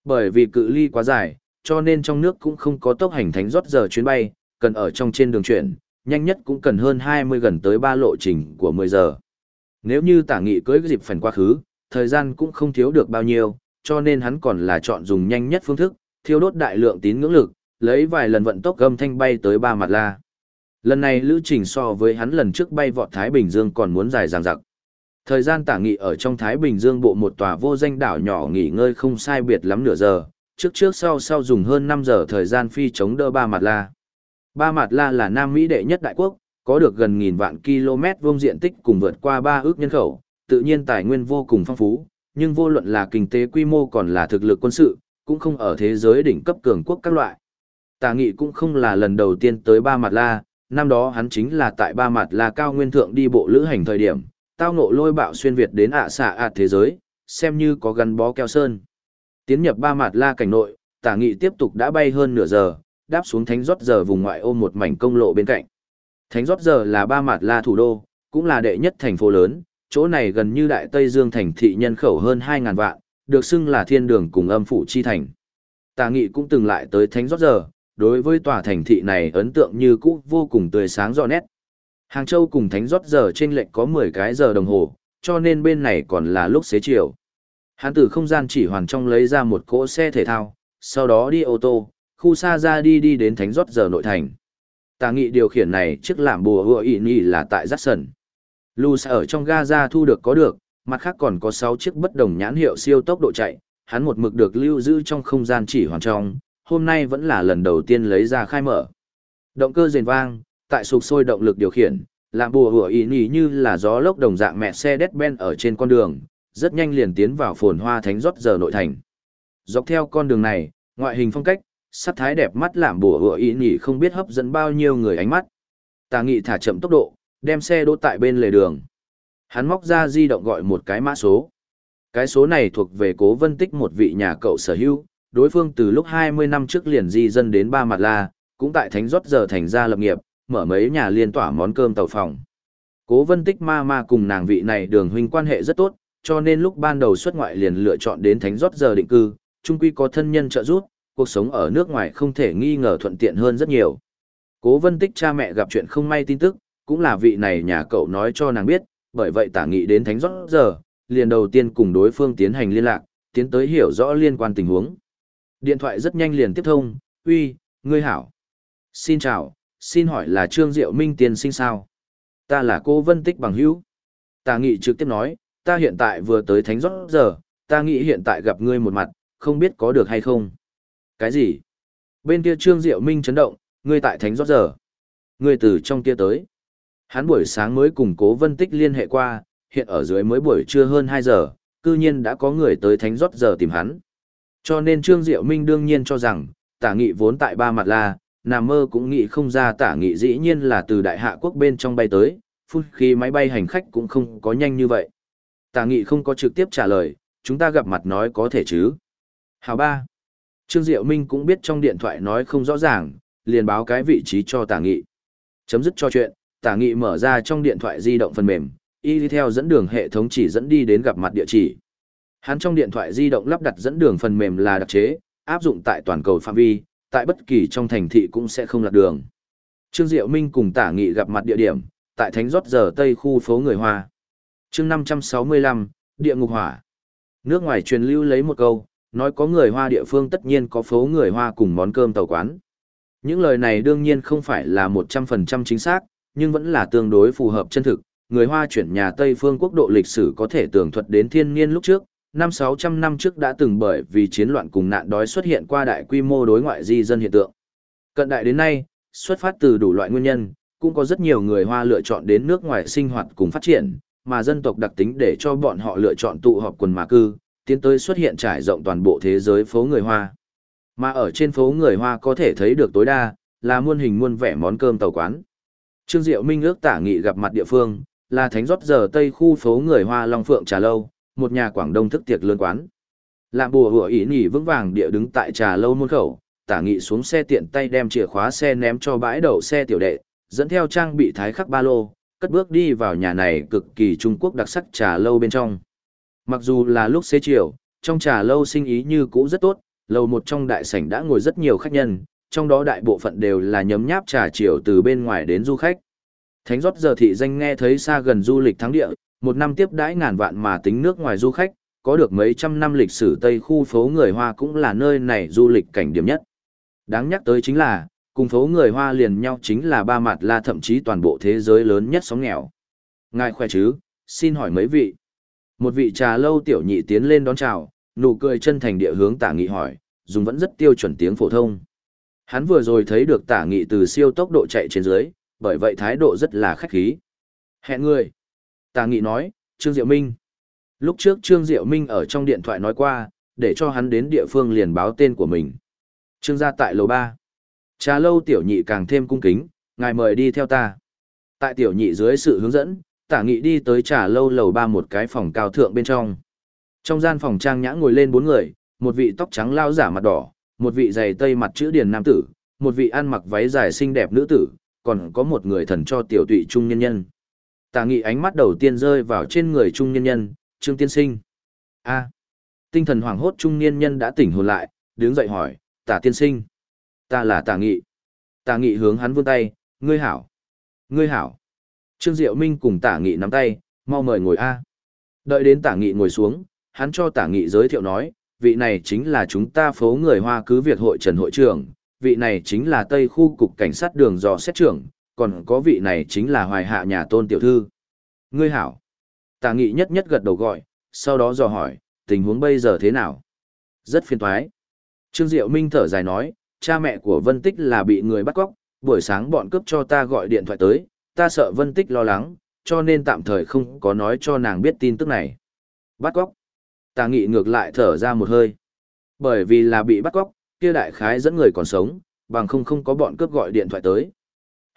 Bởi vì cự ly quá dài, cho nên trong nước cũng không có tốc hành Thánh Rót giờ chuyến bay, cần ở trong trên đường chuyển, nhanh nhất cũng cần hơn 20 gần tới ba lộ trình của 10 giờ. Nếu như tả nghị cưới dịp phần quá khứ, thời gian cũng không thiếu được bao nhiêu, cho nên hắn còn là chọn dùng nhanh nhất phương thức, thiêu đốt đại lượng tín ngưỡng lực, lấy vài lần vận tốc gầm thanh bay tới ba mặt la. Lần này lữ trình so với hắn lần trước bay vọt Thái Bình Dương còn muốn dài dằng dặc. Thời gian tả nghị ở trong Thái Bình Dương bộ một tòa vô danh đảo nhỏ nghỉ ngơi không sai biệt lắm nửa giờ, trước trước sau sau dùng hơn 5 giờ thời gian phi chống đỡ ba mặt la. Ba mặt la là Nam Mỹ đệ nhất đại quốc, có được gần nghìn vạn km vuông diện tích cùng vượt qua ba ước nhân khẩu, tự nhiên tài nguyên vô cùng phong phú, nhưng vô luận là kinh tế quy mô còn là thực lực quân sự, cũng không ở thế giới đỉnh cấp cường quốc các loại tà nghị cũng không là lần đầu tiên tới ba mặt la, năm đó hắn chính là tại ba mặt la cao nguyên thượng đi bộ lữ hành thời điểm, tao ngộ lôi bạo xuyên Việt đến ạ xạ ạt thế giới, xem như có gắn bó keo sơn. Tiến nhập ba mặt la cảnh nội, tà nghị tiếp tục đã bay hơn nửa giờ, đáp xuống thánh rót giờ vùng ngoại ô một mảnh công lộ bên cạnh. Thánh rót giờ là ba mặt la thủ đô, cũng là đệ nhất thành phố lớn, chỗ này gần như đại Tây Dương thành thị nhân khẩu hơn 2.000 vạn, được xưng là thiên đường cùng âm phủ chi thành. Tà nghị cũng từng lại tới thánh rót giờ, đối với tòa thành thị này ấn tượng như cũ vô cùng tươi sáng rõ nét. Hàng Châu cùng thánh rót giờ trên lệnh có 10 cái giờ đồng hồ, cho nên bên này còn là lúc xế chiều. Hắn từ không gian chỉ hoàn trong lấy ra một cỗ xe thể thao, sau đó đi ô tô, khu xa ra đi đi đến thánh rót giờ nội thành. Tà nghị điều khiển này chiếc làm bùa hựa ị nhì là tại Jackson. Luz ở trong Gaza thu được có được, mặt khác còn có 6 chiếc bất đồng nhãn hiệu siêu tốc độ chạy, hắn một mực được lưu giữ trong không gian chỉ hoàn trong, hôm nay vẫn là lần đầu tiên lấy ra khai mở. Động cơ rền vang, tại sục sôi động lực điều khiển, làm bùa hủa ý nhì như là gió lốc đồng dạng mẹ xe Mercedes-Benz ở trên con đường, rất nhanh liền tiến vào phồn hoa thánh rót giờ nội thành. Dọc theo con đường này, ngoại hình phong cách, sắc thái đẹp mắt làm bùa hủa ý nhì không biết hấp dẫn bao nhiêu người ánh mắt. Tà nghị thả chậm tốc độ, đem xe đỗ tại bên lề đường. Hắn móc ra di động gọi một cái mã số. Cái số này thuộc về cố vân tích một vị nhà cậu sở hữu, đối phương từ lúc 20 năm trước liền di dân đến Ba Mặt La, cũng tại Thánh Rót giờ thành ra lập nghiệp, mở mấy nhà liên tỏa món cơm tàu phòng. Cố vân tích ma ma cùng nàng vị này đường huynh quan hệ rất tốt, cho nên lúc ban đầu xuất ngoại liền lựa chọn đến Thánh Rót giờ định cư, chung quy có thân nhân trợ giúp, cuộc sống ở nước ngoài không thể nghi ngờ thuận tiện hơn rất nhiều. Cố vân tích cha mẹ gặp chuyện không may tin tức, cũng là vị này nhà cậu nói cho nàng biết, bởi vậy tả nghị đến thánh rót giờ, liền đầu tiên cùng đối phương tiến hành liên lạc, tiến tới hiểu rõ liên quan tình huống. Điện thoại rất nhanh liền tiếp thông, uy, ngươi hảo. Xin chào, xin hỏi là Trương Diệu Minh tiên sinh sao? Ta là cô Vân Tích bằng hữu. Tà nghị trực tiếp nói, ta hiện tại vừa tới thánh rót giờ, ta nghĩ hiện tại gặp ngươi một mặt, không biết có được hay không. Cái gì? Bên kia Trương Diệu Minh chấn động, ngươi tại thánh rót giờ. Ngươi từ trong kia tới. Hắn buổi sáng mới cùng cố vân tích liên hệ qua, hiện ở dưới mới buổi trưa hơn 2 giờ, cư nhiên đã có người tới thánh rót giờ tìm hắn. Cho nên Trương Diệu Minh đương nhiên cho rằng, tả nghị vốn tại ba mặt la, nằm mơ cũng nghĩ không ra tả nghị dĩ nhiên là từ đại hạ quốc bên trong bay tới, phút khi máy bay hành khách cũng không có nhanh như vậy. Tả nghị không có trực tiếp trả lời, chúng ta gặp mặt nói có thể chứ. Hào ba. Trương Diệu Minh cũng biết trong điện thoại nói không rõ ràng, liền báo cái vị trí cho tả nghị. Chấm dứt cho chuyện, tả nghị mở ra trong điện thoại di động phần mềm, y theo dẫn đường hệ thống chỉ dẫn đi đến gặp mặt địa chỉ. Hắn trong điện thoại di động lắp đặt dẫn đường phần mềm là đặc chế, áp dụng tại toàn cầu phạm vi, tại bất kỳ trong thành thị cũng sẽ không lạc đường. Trương Diệu Minh cùng tả nghị gặp mặt địa điểm, tại Thánh Rót giờ Tây khu phố người Hoa. chương 565, Địa ngục hỏa. Nước ngoài truyền lưu lấy một câu, nói có người Hoa địa phương tất nhiên có phố người Hoa cùng món cơm tàu quán. Những lời này đương nhiên không phải là 100% chính xác, nhưng vẫn là tương đối phù hợp chân thực. Người Hoa chuyển nhà Tây phương quốc độ lịch sử có thể tường thuật đến thiên niên lúc trước, năm 600 năm trước đã từng bởi vì chiến loạn cùng nạn đói xuất hiện qua đại quy mô đối ngoại di dân hiện tượng. Cận đại đến nay, xuất phát từ đủ loại nguyên nhân, cũng có rất nhiều người Hoa lựa chọn đến nước ngoài sinh hoạt cùng phát triển, mà dân tộc đặc tính để cho bọn họ lựa chọn tụ họp quần mà cư, tiến tới xuất hiện trải rộng toàn bộ thế giới phố người Hoa. Mà ở trên phố người Hoa có thể thấy được tối đa, là muôn hình muôn vẻ món cơm tàu quán. Trương Diệu Minh ước tả nghị gặp mặt địa phương, là thánh rót giờ tây khu phố người Hoa Long Phượng Trà Lâu, một nhà Quảng Đông thức tiệc lớn quán. Lạm bùa hủa ý nhỉ vững vàng địa đứng tại trà lâu môn khẩu, tả nghị xuống xe tiện tay đem chìa khóa xe ném cho bãi đậu xe tiểu đệ, dẫn theo trang bị thái khắc ba lô, cất bước đi vào nhà này cực kỳ Trung Quốc đặc sắc trà lâu bên trong. Mặc dù là lúc xế chiều, trong trà lâu sinh ý như cũ rất tốt, lầu một trong đại sảnh đã ngồi rất nhiều khách nhân, trong đó đại bộ phận đều là nhấm nháp trà chiều từ bên ngoài đến du khách. Thánh rót giờ thị danh nghe thấy xa gần du lịch thắng địa, một năm tiếp đãi ngàn vạn mà tính nước ngoài du khách, có được mấy trăm năm lịch sử Tây khu phố người Hoa cũng là nơi này du lịch cảnh điểm nhất. Đáng nhắc tới chính là, cùng phố người Hoa liền nhau chính là ba mặt la thậm chí toàn bộ thế giới lớn nhất sóng nghèo. Ngài khỏe chứ, xin hỏi mấy vị. Một vị trà lâu tiểu nhị tiến lên đón chào, nụ cười chân thành địa hướng tả nghị hỏi, dùng vẫn rất tiêu chuẩn tiếng phổ thông. Hắn vừa rồi thấy được tả nghị từ siêu tốc độ chạy trên dưới, bởi vậy thái độ rất là khách khí. Hẹn người. Tà nghị nói, Trương Diệu Minh. Lúc trước Trương Diệu Minh ở trong điện thoại nói qua, để cho hắn đến địa phương liền báo tên của mình. Trương gia tại lầu 3. Trà lâu tiểu nhị càng thêm cung kính, ngài mời đi theo ta. Tại tiểu nhị dưới sự hướng dẫn, tả nghị đi tới trà lâu lầu 3 một cái phòng cao thượng bên trong. Trong gian phòng trang nhã ngồi lên bốn người, một vị tóc trắng lao giả mặt đỏ, một vị giày tây mặt chữ điền nam tử, một vị ăn mặc váy dài xinh đẹp nữ tử, còn có một người thần cho tiểu tụy trung nhân nhân. Tả nghị ánh mắt đầu tiên rơi vào trên người trung nhân nhân, Trương Tiên Sinh. a tinh thần hoảng hốt trung niên nhân đã tỉnh hồn lại, đứng dậy hỏi, tả tiên sinh. Ta là tả nghị. Tả nghị hướng hắn vươn tay, ngươi hảo. Ngươi hảo. Trương Diệu Minh cùng tả nghị nắm tay, mau mời ngồi A. Đợi đến tả nghị ngồi xuống, hắn cho tả nghị giới thiệu nói, vị này chính là chúng ta phố người Hoa cứ Việt hội Trần Hội trưởng, vị này chính là Tây khu cục cảnh sát đường dò xét trưởng, còn có vị này chính là hoài hạ nhà tôn tiểu thư. Ngươi hảo. Tả nghị nhất nhất gật đầu gọi, sau đó dò hỏi, tình huống bây giờ thế nào? Rất phiền toái. Trương Diệu Minh thở dài nói, cha mẹ của Vân Tích là bị người bắt cóc, buổi sáng bọn cướp cho ta gọi điện thoại tới, ta sợ Vân Tích lo lắng, cho nên tạm thời không có nói cho nàng biết tin tức này. Bắt cóc. Tà nghị ngược lại thở ra một hơi. Bởi vì là bị bắt cóc, kia đại khái dẫn người còn sống, bằng không không có bọn cướp gọi điện thoại tới.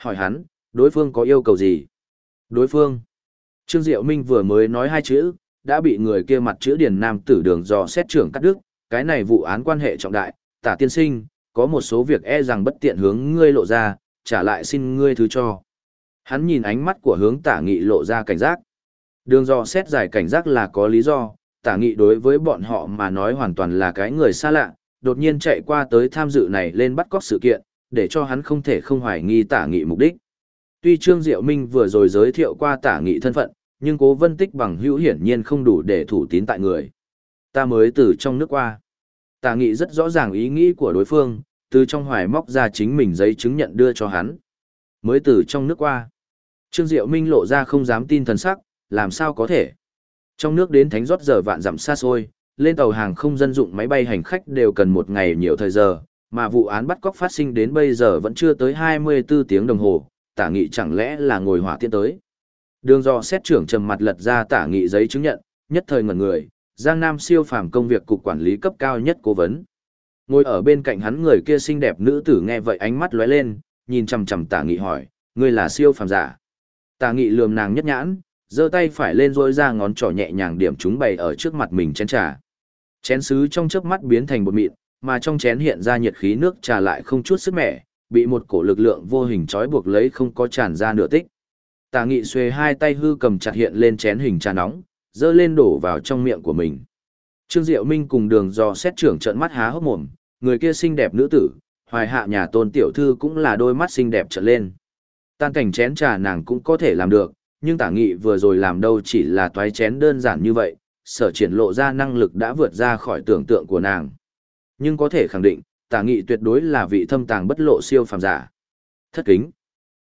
Hỏi hắn, đối phương có yêu cầu gì? Đối phương. Trương Diệu Minh vừa mới nói hai chữ, đã bị người kia mặt chữ điền nam tử đường dò xét trưởng cắt đứt, cái này vụ án quan hệ trọng đại, tả tiên sinh, có một số việc e rằng bất tiện hướng ngươi lộ ra, trả lại xin ngươi thứ cho. Hắn nhìn ánh mắt của hướng tả nghị lộ ra cảnh giác. Đường dò xét giải cảnh giác là có lý do, tả nghị đối với bọn họ mà nói hoàn toàn là cái người xa lạ, đột nhiên chạy qua tới tham dự này lên bắt cóc sự kiện, để cho hắn không thể không hoài nghi tả nghị mục đích. Tuy Trương Diệu Minh vừa rồi giới thiệu qua tả nghị thân phận, nhưng cố vân tích bằng hữu hiển nhiên không đủ để thủ tín tại người. Ta mới từ trong nước qua. Tả nghị rất rõ ràng ý nghĩ của đối phương, từ trong hoài móc ra chính mình giấy chứng nhận đưa cho hắn. Mới từ trong nước qua. Trương Diệu Minh lộ ra không dám tin thần sắc, làm sao có thể. Trong nước đến thánh rót giờ vạn dặm xa xôi, lên tàu hàng không dân dụng máy bay hành khách đều cần một ngày nhiều thời giờ, mà vụ án bắt cóc phát sinh đến bây giờ vẫn chưa tới 24 tiếng đồng hồ, tả nghị chẳng lẽ là ngồi hỏa tiễn tới. Đường do xét trưởng trầm mặt lật ra tả nghị giấy chứng nhận, nhất thời ngẩn người, Giang Nam siêu phàm công việc cục quản lý cấp cao nhất cố vấn. Ngồi ở bên cạnh hắn người kia xinh đẹp nữ tử nghe vậy ánh mắt lóe lên, nhìn chằm chằm tả nghị hỏi, ngươi là siêu phàm giả. Tả nghị lườm nàng nhất nhãn, giơ tay phải lên rôi ra ngón trỏ nhẹ nhàng điểm chúng bày ở trước mặt mình chén trà. Chén sứ trong chớp mắt biến thành bột mịn, mà trong chén hiện ra nhiệt khí nước trà lại không chút sức mẻ, bị một cổ lực lượng vô hình trói buộc lấy không có tràn ra nửa tích. Tà nghị xuề hai tay hư cầm chặt hiện lên chén hình trà nóng, dơ lên đổ vào trong miệng của mình. Trương Diệu Minh cùng đường dò xét trưởng trận mắt há hốc mồm, người kia xinh đẹp nữ tử, hoài hạ nhà tôn tiểu thư cũng là đôi mắt xinh đẹp trợn lên. Tan cảnh chén trà nàng cũng có thể làm được, nhưng tả nghị vừa rồi làm đâu chỉ là toái chén đơn giản như vậy, sở triển lộ ra năng lực đã vượt ra khỏi tưởng tượng của nàng. Nhưng có thể khẳng định, tả nghị tuyệt đối là vị thâm tàng bất lộ siêu phàm giả. Thất kính.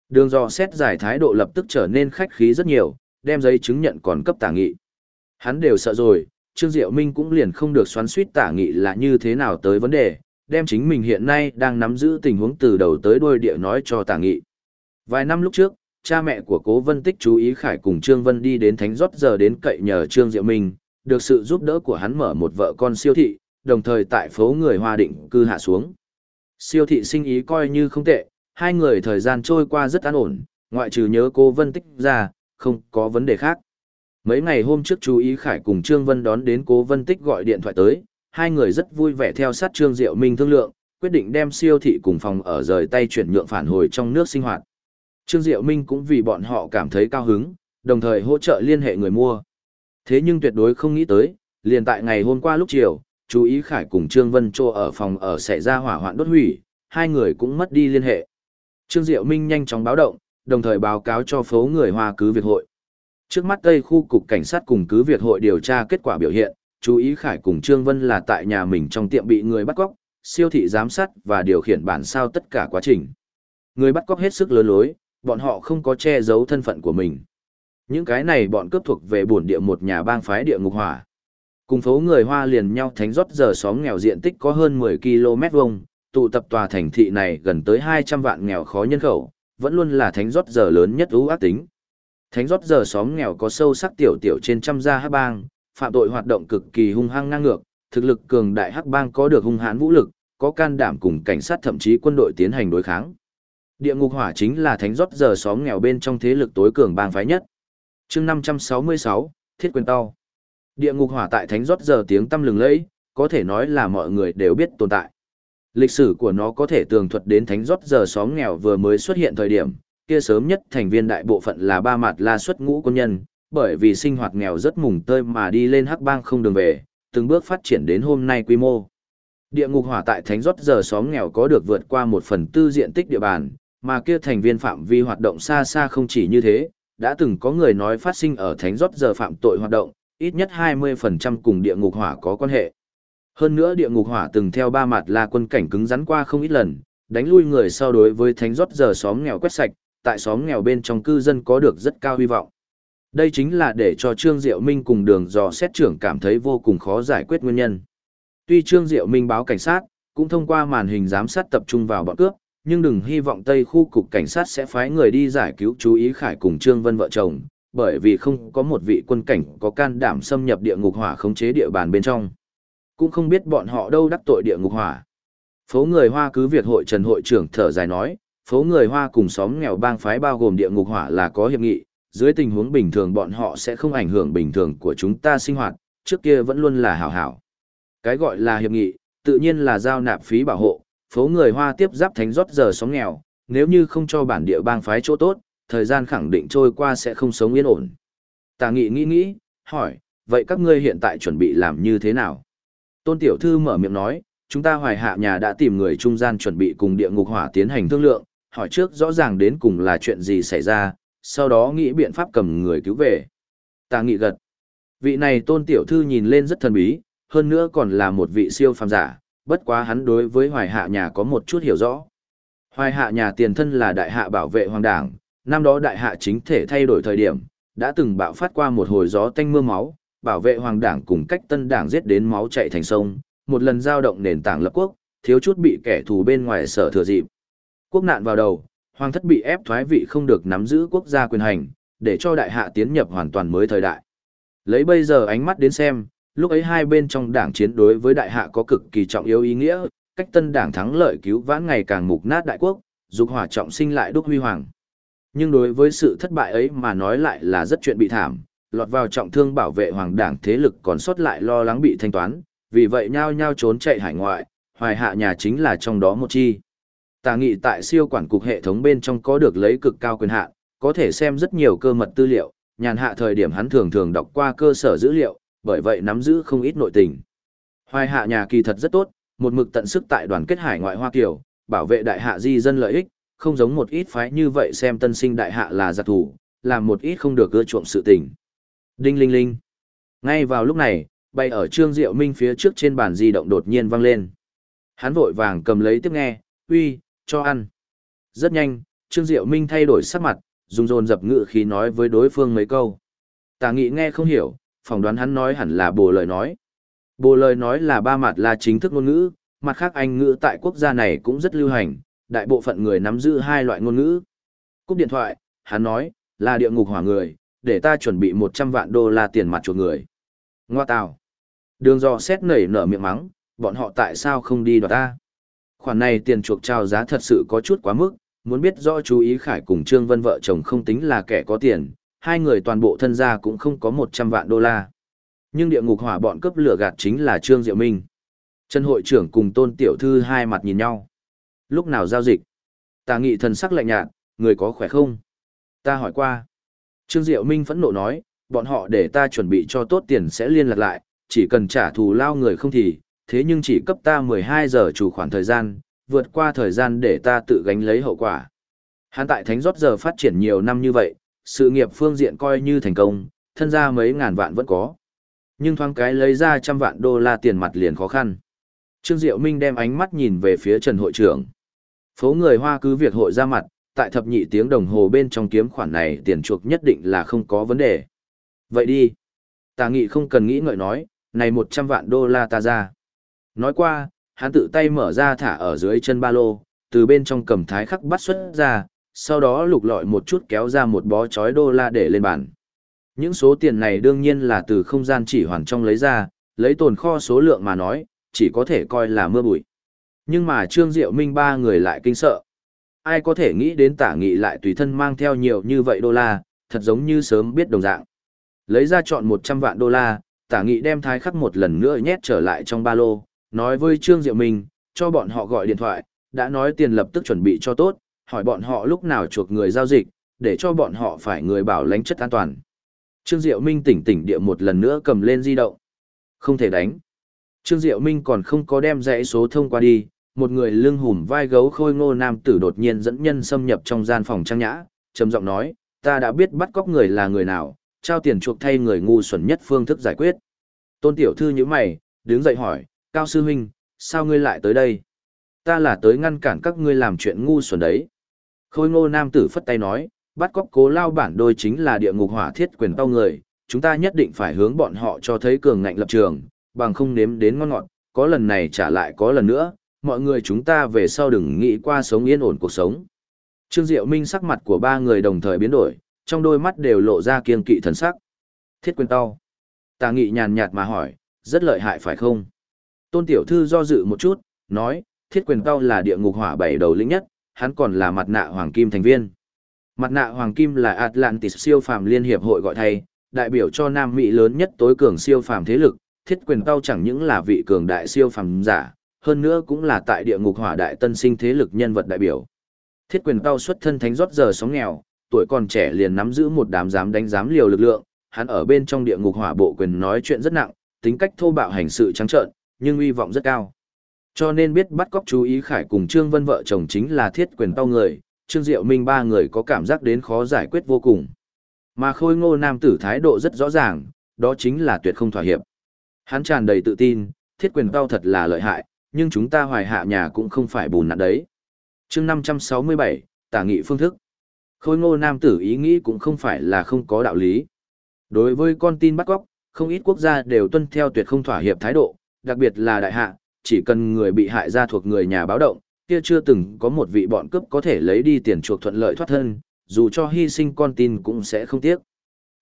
Đường dò xét giải thái độ lập tức trở nên khách khí rất nhiều, đem giấy chứng nhận còn cấp tả nghị. Hắn đều sợ rồi, Trương Diệu Minh cũng liền không được xoắn suýt tả nghị là như thế nào tới vấn đề, đem chính mình hiện nay đang nắm giữ tình huống từ đầu tới đuôi địa nói cho tả nghị. Vài năm lúc trước, cha mẹ của cố vân tích chú ý khải cùng Trương Vân đi đến thánh rót giờ đến cậy nhờ Trương Diệu Minh, được sự giúp đỡ của hắn mở một vợ con siêu thị, đồng thời tại phố người Hoa Định cư hạ xuống. Siêu thị sinh ý coi như không tệ, hai người thời gian trôi qua rất an ổn, ngoại trừ nhớ cô Vân Tích ra, không có vấn đề khác. Mấy ngày hôm trước chú ý Khải cùng Trương Vân đón đến cố Vân Tích gọi điện thoại tới, hai người rất vui vẻ theo sát Trương Diệu Minh thương lượng, quyết định đem siêu thị cùng phòng ở rời tay chuyển nhượng phản hồi trong nước sinh hoạt. Trương Diệu Minh cũng vì bọn họ cảm thấy cao hứng, đồng thời hỗ trợ liên hệ người mua. Thế nhưng tuyệt đối không nghĩ tới, liền tại ngày hôm qua lúc chiều, chú ý Khải cùng Trương Vân Trô ở phòng ở xảy ra hỏa hoạn đốt hủy, hai người cũng mất đi liên hệ. Trương Diệu Minh nhanh chóng báo động, đồng thời báo cáo cho phố người Hoa cứ việt hội. Trước mắt Tây khu cục cảnh sát cùng cứ việt hội điều tra kết quả biểu hiện, chú ý Khải cùng Trương Vân là tại nhà mình trong tiệm bị người bắt cóc, siêu thị giám sát và điều khiển bản sao tất cả quá trình. Người bắt cóc hết sức lớn lối, bọn họ không có che giấu thân phận của mình. Những cái này bọn cướp thuộc về bổn địa một nhà bang phái địa ngục hỏa. Cùng phố người Hoa liền nhau thánh rót giờ xóm nghèo diện tích có hơn 10 km vuông, tụ tập tòa thành thị này gần tới 200 vạn nghèo khó nhân khẩu, vẫn luôn là thánh rót giờ lớn nhất ưu ác tính. Thánh rót giờ xóm nghèo có sâu sắc tiểu tiểu trên trăm gia hắc bang, phạm tội hoạt động cực kỳ hung hăng ngang ngược, thực lực cường đại hắc bang có được hung hãn vũ lực, có can đảm cùng cảnh sát thậm chí quân đội tiến hành đối kháng. Địa ngục hỏa chính là thánh rót giờ xóm nghèo bên trong thế lực tối cường bang phái nhất. chương 566, Thiết quyền tao. Địa ngục hỏa tại thánh rót giờ tiếng tâm lừng lẫy, có thể nói là mọi người đều biết tồn tại. Lịch sử của nó có thể tường thuật đến thánh rót giờ xóm nghèo vừa mới xuất hiện thời điểm, kia sớm nhất thành viên đại bộ phận là ba mặt la xuất ngũ quân nhân, bởi vì sinh hoạt nghèo rất mùng tơi mà đi lên hắc bang không đường về, từng bước phát triển đến hôm nay quy mô. Địa ngục hỏa tại thánh rót giờ xóm nghèo có được vượt qua một phần tư diện tích địa bàn, mà kia thành viên phạm vi hoạt động xa xa không chỉ như thế, đã từng có người nói phát sinh ở thánh rót giờ phạm tội hoạt động, ít nhất 20% cùng địa ngục hỏa có quan hệ. Hơn nữa địa ngục hỏa từng theo ba mặt là quân cảnh cứng rắn qua không ít lần, đánh lui người so đối với thánh rót giờ xóm nghèo quét sạch, tại xóm nghèo bên trong cư dân có được rất cao hy vọng. Đây chính là để cho Trương Diệu Minh cùng đường dò xét trưởng cảm thấy vô cùng khó giải quyết nguyên nhân. Tuy Trương Diệu Minh báo cảnh sát, cũng thông qua màn hình giám sát tập trung vào bọn cướp, nhưng đừng hy vọng Tây khu cục cảnh sát sẽ phái người đi giải cứu chú ý Khải cùng Trương Vân vợ chồng, bởi vì không có một vị quân cảnh có can đảm xâm nhập địa ngục hỏa khống chế địa bàn bên trong. Cũng không biết bọn họ đâu đắc tội địa ngục hỏa. Phố người Hoa cứ việc hội Trần hội trưởng thở dài nói, phố người Hoa cùng xóm nghèo bang phái bao gồm địa ngục hỏa là có hiệp nghị, dưới tình huống bình thường bọn họ sẽ không ảnh hưởng bình thường của chúng ta sinh hoạt, trước kia vẫn luôn là hảo hảo. Cái gọi là hiệp nghị, tự nhiên là giao nạp phí bảo hộ, phố người Hoa tiếp giáp thánh rót giờ xóm nghèo, nếu như không cho bản địa bang phái chỗ tốt, thời gian khẳng định trôi qua sẽ không sống yên ổn. Tà nghị nghĩ nghĩ, hỏi, vậy các ngươi hiện tại chuẩn bị làm như thế nào? Tôn Tiểu Thư mở miệng nói, chúng ta hoài hạ nhà đã tìm người trung gian chuẩn bị cùng địa ngục hỏa tiến hành thương lượng, hỏi trước rõ ràng đến cùng là chuyện gì xảy ra, sau đó nghĩ biện pháp cầm người cứu về. Tà nghị gật. Vị này Tôn Tiểu Thư nhìn lên rất thần bí, hơn nữa còn là một vị siêu phàm giả, bất quá hắn đối với hoài hạ nhà có một chút hiểu rõ. Hoài hạ nhà tiền thân là đại hạ bảo vệ hoàng đảng, năm đó đại hạ chính thể thay đổi thời điểm, đã từng bạo phát qua một hồi gió tanh mưa máu, bảo vệ hoàng đảng cùng cách tân đảng giết đến máu chạy thành sông, một lần giao động nền tảng lập quốc, thiếu chút bị kẻ thù bên ngoài sở thừa dịp. Quốc nạn vào đầu, hoàng thất bị ép thoái vị không được nắm giữ quốc gia quyền hành, để cho đại hạ tiến nhập hoàn toàn mới thời đại. Lấy bây giờ ánh mắt đến xem, lúc ấy hai bên trong đảng chiến đối với đại hạ có cực kỳ trọng yếu ý nghĩa, cách tân đảng thắng lợi cứu vãn ngày càng mục nát đại quốc, dục hỏa trọng sinh lại đúc huy hoàng. Nhưng đối với sự thất bại ấy mà nói lại là rất chuyện bị thảm, lọt vào trọng thương bảo vệ hoàng đảng thế lực còn sót lại lo lắng bị thanh toán, vì vậy nhao nhao trốn chạy hải ngoại, hoài hạ nhà chính là trong đó một chi. Tà nghị tại siêu quản cục hệ thống bên trong có được lấy cực cao quyền hạn, có thể xem rất nhiều cơ mật tư liệu, nhàn hạ thời điểm hắn thường thường đọc qua cơ sở dữ liệu, bởi vậy nắm giữ không ít nội tình. Hoài hạ nhà kỳ thật rất tốt, một mực tận sức tại đoàn kết hải ngoại Hoa Kiều, bảo vệ đại hạ di dân lợi ích, không giống một ít phái như vậy xem tân sinh đại hạ là giặc thủ, làm một ít không được ưa chuộng sự tình. Đinh linh linh. Ngay vào lúc này, bay ở Trương Diệu Minh phía trước trên bàn di động đột nhiên vang lên. Hắn vội vàng cầm lấy tiếp nghe, uy, cho ăn. Rất nhanh, Trương Diệu Minh thay đổi sắc mặt, dùng dồn dập ngự khí nói với đối phương mấy câu. Tà nghị nghe không hiểu, phỏng đoán hắn nói hẳn là bồ lời nói. Bồ lời nói là ba mặt là chính thức ngôn ngữ, mặt khác Anh ngữ tại quốc gia này cũng rất lưu hành, đại bộ phận người nắm giữ hai loại ngôn ngữ. Cúp điện thoại, hắn nói, là địa ngục hỏa người, để ta chuẩn bị 100 vạn đô la tiền mặt chuộc người. Ngoa tào. Đường dò xét nảy nở miệng mắng, bọn họ tại sao không đi đoạt ta? Khoản này tiền chuộc trao giá thật sự có chút quá mức, muốn biết rõ chú ý Khải cùng Trương Vân vợ chồng không tính là kẻ có tiền, hai người toàn bộ thân gia cũng không có 100 vạn đô la. Nhưng địa ngục hỏa bọn cấp lửa gạt chính là Trương Diệu Minh. Trần hội trưởng cùng tôn tiểu thư hai mặt nhìn nhau. Lúc nào giao dịch? Tà nghị thần sắc lạnh nhạt, người có khỏe không? Ta hỏi qua. Trương Diệu Minh phẫn nộ nói, bọn họ để ta chuẩn bị cho tốt tiền sẽ liên lạc lại, chỉ cần trả thù lao người không thì, thế nhưng chỉ cấp ta 12 giờ chủ khoản thời gian, vượt qua thời gian để ta tự gánh lấy hậu quả. Hắn tại Thánh Rót giờ phát triển nhiều năm như vậy, sự nghiệp phương diện coi như thành công, thân ra mấy ngàn vạn vẫn có. Nhưng thoáng cái lấy ra trăm vạn đô la tiền mặt liền khó khăn. Trương Diệu Minh đem ánh mắt nhìn về phía Trần hội trưởng. Phố người Hoa cứ việc hội ra mặt, tại thập nhị tiếng đồng hồ bên trong kiếm khoản này tiền chuộc nhất định là không có vấn đề. Vậy đi. Tà nghị không cần nghĩ ngợi nói, này 100 vạn đô la ta ra. Nói qua, hắn tự tay mở ra thả ở dưới chân ba lô, từ bên trong cầm thái khắc bắt xuất ra, sau đó lục lọi một chút kéo ra một bó chói đô la để lên bàn. Những số tiền này đương nhiên là từ không gian chỉ hoàn trong lấy ra, lấy tồn kho số lượng mà nói, chỉ có thể coi là mưa bụi. Nhưng mà Trương Diệu Minh ba người lại kinh sợ. Ai có thể nghĩ đến tả nghị lại tùy thân mang theo nhiều như vậy đô la, thật giống như sớm biết đồng dạng. Lấy ra chọn 100 vạn đô la, tả nghị đem thái khắc một lần nữa nhét trở lại trong ba lô, nói với Trương Diệu Minh, cho bọn họ gọi điện thoại, đã nói tiền lập tức chuẩn bị cho tốt, hỏi bọn họ lúc nào chuộc người giao dịch, để cho bọn họ phải người bảo lãnh chất an toàn. Trương Diệu Minh tỉnh tỉnh địa một lần nữa cầm lên di động. Không thể đánh. Trương Diệu Minh còn không có đem dãy số thông qua đi, một người lưng hùm vai gấu khôi ngô nam tử đột nhiên dẫn nhân xâm nhập trong gian phòng trang nhã, trầm giọng nói, ta đã biết bắt cóc người là người nào, trao tiền chuộc thay người ngu xuẩn nhất phương thức giải quyết. Tôn tiểu thư như mày, đứng dậy hỏi, Cao sư huynh, sao ngươi lại tới đây? Ta là tới ngăn cản các ngươi làm chuyện ngu xuẩn đấy. Khôi ngô nam tử phất tay nói, bắt cóc cố lao bản đôi chính là địa ngục hỏa thiết quyền tao người, chúng ta nhất định phải hướng bọn họ cho thấy cường ngạnh lập trường, bằng không nếm đến ngon ngọt, có lần này trả lại có lần nữa, mọi người chúng ta về sau đừng nghĩ qua sống yên ổn cuộc sống. Trương Diệu Minh sắc mặt của ba người đồng thời biến đổi, trong đôi mắt đều lộ ra kiên kỵ thần sắc. Thiết quyền tao. Tà nghị nhàn nhạt mà hỏi, rất lợi hại phải không? Tôn Tiểu Thư do dự một chút, nói, thiết quyền tao là địa ngục hỏa bảy đầu lĩnh nhất, hắn còn là mặt nạ hoàng kim thành viên. Mặt nạ hoàng kim là Atlantis siêu phàm liên hiệp hội gọi thay, đại biểu cho Nam Mỹ lớn nhất tối cường siêu phàm thế lực, thiết quyền Cao chẳng những là vị cường đại siêu phàm giả, hơn nữa cũng là tại địa ngục hỏa đại tân sinh thế lực nhân vật đại biểu. Thiết quyền Cao xuất thân thánh rót giờ sóng nghèo, tuổi còn trẻ liền nắm giữ một đám dám đánh dám liều lực lượng, hắn ở bên trong địa ngục hỏa bộ quyền nói chuyện rất nặng, tính cách thô bạo hành sự trắng trợn, nhưng uy vọng rất cao. Cho nên biết bắt cóc chú ý Khải cùng Trương Vân vợ chồng chính là thiết quyền tao người, Trương Diệu Minh ba người có cảm giác đến khó giải quyết vô cùng. Mà khôi ngô nam tử thái độ rất rõ ràng, đó chính là tuyệt không thỏa hiệp. Hắn tràn đầy tự tin, thiết quyền tao thật là lợi hại, nhưng chúng ta hoài hạ nhà cũng không phải bùn nạn đấy. chương 567, tả nghị phương thức. Khôi ngô nam tử ý nghĩ cũng không phải là không có đạo lý. Đối với con tin bắt cóc, không ít quốc gia đều tuân theo tuyệt không thỏa hiệp thái độ, đặc biệt là đại hạ, chỉ cần người bị hại ra thuộc người nhà báo động, kia chưa từng có một vị bọn cướp có thể lấy đi tiền chuộc thuận lợi thoát thân, dù cho hy sinh con tin cũng sẽ không tiếc.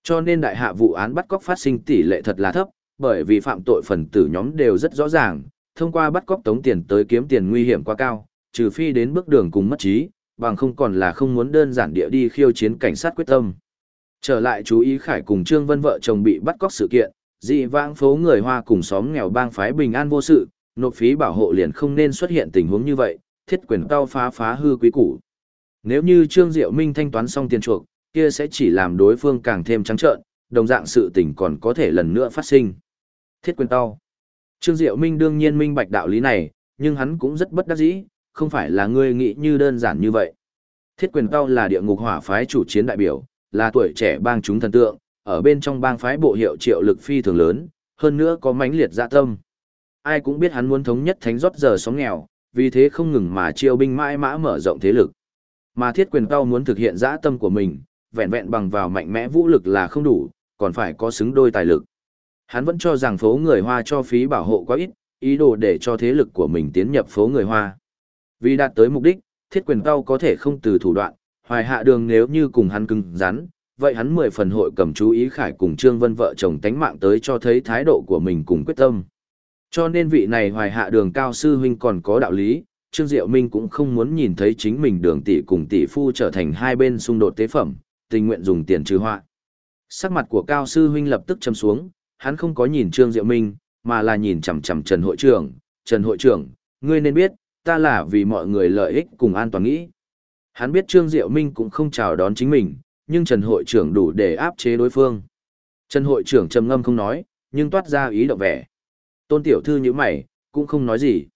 Cho nên đại hạ vụ án bắt cóc phát sinh tỷ lệ thật là thấp, bởi vì phạm tội phần tử nhóm đều rất rõ ràng, thông qua bắt cóc tống tiền tới kiếm tiền nguy hiểm quá cao, trừ phi đến bước đường cùng mất trí, bằng không còn là không muốn đơn giản địa đi khiêu chiến cảnh sát quyết tâm. Trở lại chú ý Khải cùng Trương Vân vợ chồng bị bắt cóc sự kiện, dị vãng phố người Hoa cùng xóm nghèo bang phái bình an vô sự, nộp phí bảo hộ liền không nên xuất hiện tình huống như vậy, thiết quyền tao phá phá hư quý củ. Nếu như Trương Diệu Minh thanh toán xong tiền chuộc, kia sẽ chỉ làm đối phương càng thêm trắng trợn, đồng dạng sự tình còn có thể lần nữa phát sinh. Thiết quyền tao. Trương Diệu Minh đương nhiên minh bạch đạo lý này, nhưng hắn cũng rất bất đắc dĩ, không phải là ngươi nghĩ như đơn giản như vậy. Thiết quyền tao là địa ngục hỏa phái chủ chiến đại biểu, là tuổi trẻ bang chúng thần tượng, ở bên trong bang phái bộ hiệu triệu lực phi thường lớn, hơn nữa có mãnh liệt dạ tâm. Ai cũng biết hắn muốn thống nhất thánh rót giờ sóng nghèo, vì thế không ngừng mà chiêu binh mãi mã mở rộng thế lực. Mà thiết quyền tao muốn thực hiện dã tâm của mình, vẹn vẹn bằng vào mạnh mẽ vũ lực là không đủ, còn phải có xứng đôi tài lực. Hắn vẫn cho rằng phố người Hoa cho phí bảo hộ quá ít, ý đồ để cho thế lực của mình tiến nhập phố người Hoa. Vì đạt tới mục đích, thiết quyền cao có thể không từ thủ đoạn, hoài hạ đường nếu như cùng hắn cứng rắn, vậy hắn mười phần hội cầm chú ý khải cùng Trương Vân vợ chồng tánh mạng tới cho thấy thái độ của mình cùng quyết tâm. Cho nên vị này hoài hạ đường cao sư huynh còn có đạo lý, Trương Diệu Minh cũng không muốn nhìn thấy chính mình đường tỷ cùng tỷ phu trở thành hai bên xung đột tế phẩm, tình nguyện dùng tiền trừ họa. Sắc mặt của cao sư huynh lập tức châm xuống, hắn không có nhìn Trương Diệu Minh, mà là nhìn chằm chằm Trần hội trưởng, "Trần hội trưởng, ngươi nên biết, ta là vì mọi người lợi ích cùng an toàn nghĩ." Hắn biết Trương Diệu Minh cũng không chào đón chính mình, nhưng Trần hội trưởng đủ để áp chế đối phương. Trần hội trưởng trầm ngâm không nói, nhưng toát ra ý động vẻ. Tôn tiểu thư như mày, cũng không nói gì.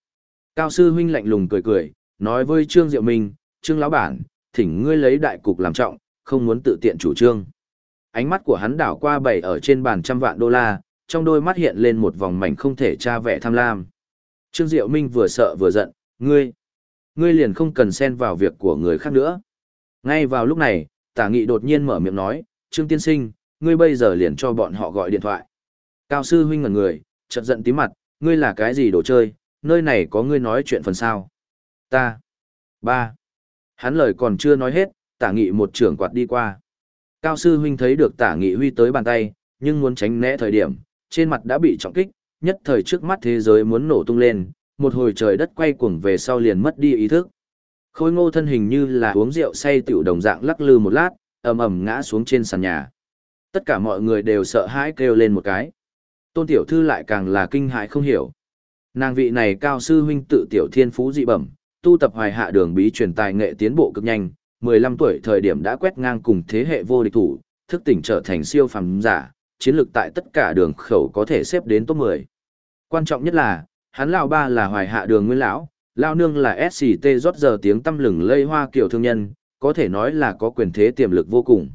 Cao sư huynh lạnh lùng cười cười, nói với Trương Diệu Minh, Trương lão bản, thỉnh ngươi lấy đại cục làm trọng, không muốn tự tiện chủ trương. Ánh mắt của hắn đảo qua bảy ở trên bàn trăm vạn đô la, trong đôi mắt hiện lên một vòng mảnh không thể tra vẻ tham lam. Trương Diệu Minh vừa sợ vừa giận, ngươi, ngươi liền không cần xen vào việc của người khác nữa. Ngay vào lúc này, tả nghị đột nhiên mở miệng nói, Trương Tiên Sinh, ngươi bây giờ liền cho bọn họ gọi điện thoại. Cao sư huynh ngẩn người, chợt giận tí mặt, ngươi là cái gì đồ chơi, nơi này có ngươi nói chuyện phần sao. Ta. Ba. Hắn lời còn chưa nói hết, tả nghị một trưởng quạt đi qua. Cao sư huynh thấy được tả nghị huy tới bàn tay, nhưng muốn tránh né thời điểm, trên mặt đã bị trọng kích, nhất thời trước mắt thế giới muốn nổ tung lên, một hồi trời đất quay cuồng về sau liền mất đi ý thức. Khôi ngô thân hình như là uống rượu say tiểu đồng dạng lắc lư một lát, ầm ầm ngã xuống trên sàn nhà. Tất cả mọi người đều sợ hãi kêu lên một cái. Tôn tiểu thư lại càng là kinh hãi không hiểu. Nàng vị này cao sư huynh tự tiểu thiên phú dị bẩm, tu tập hoài hạ đường bí truyền tài nghệ tiến bộ cực nhanh, 15 tuổi thời điểm đã quét ngang cùng thế hệ vô địch thủ, thức tỉnh trở thành siêu phàm giả, chiến lược tại tất cả đường khẩu có thể xếp đến top 10. Quan trọng nhất là, hắn lão ba là hoài hạ đường nguyên lão, lão nương là SCT rót giờ tiếng tâm lừng lây hoa kiểu thương nhân, có thể nói là có quyền thế tiềm lực vô cùng.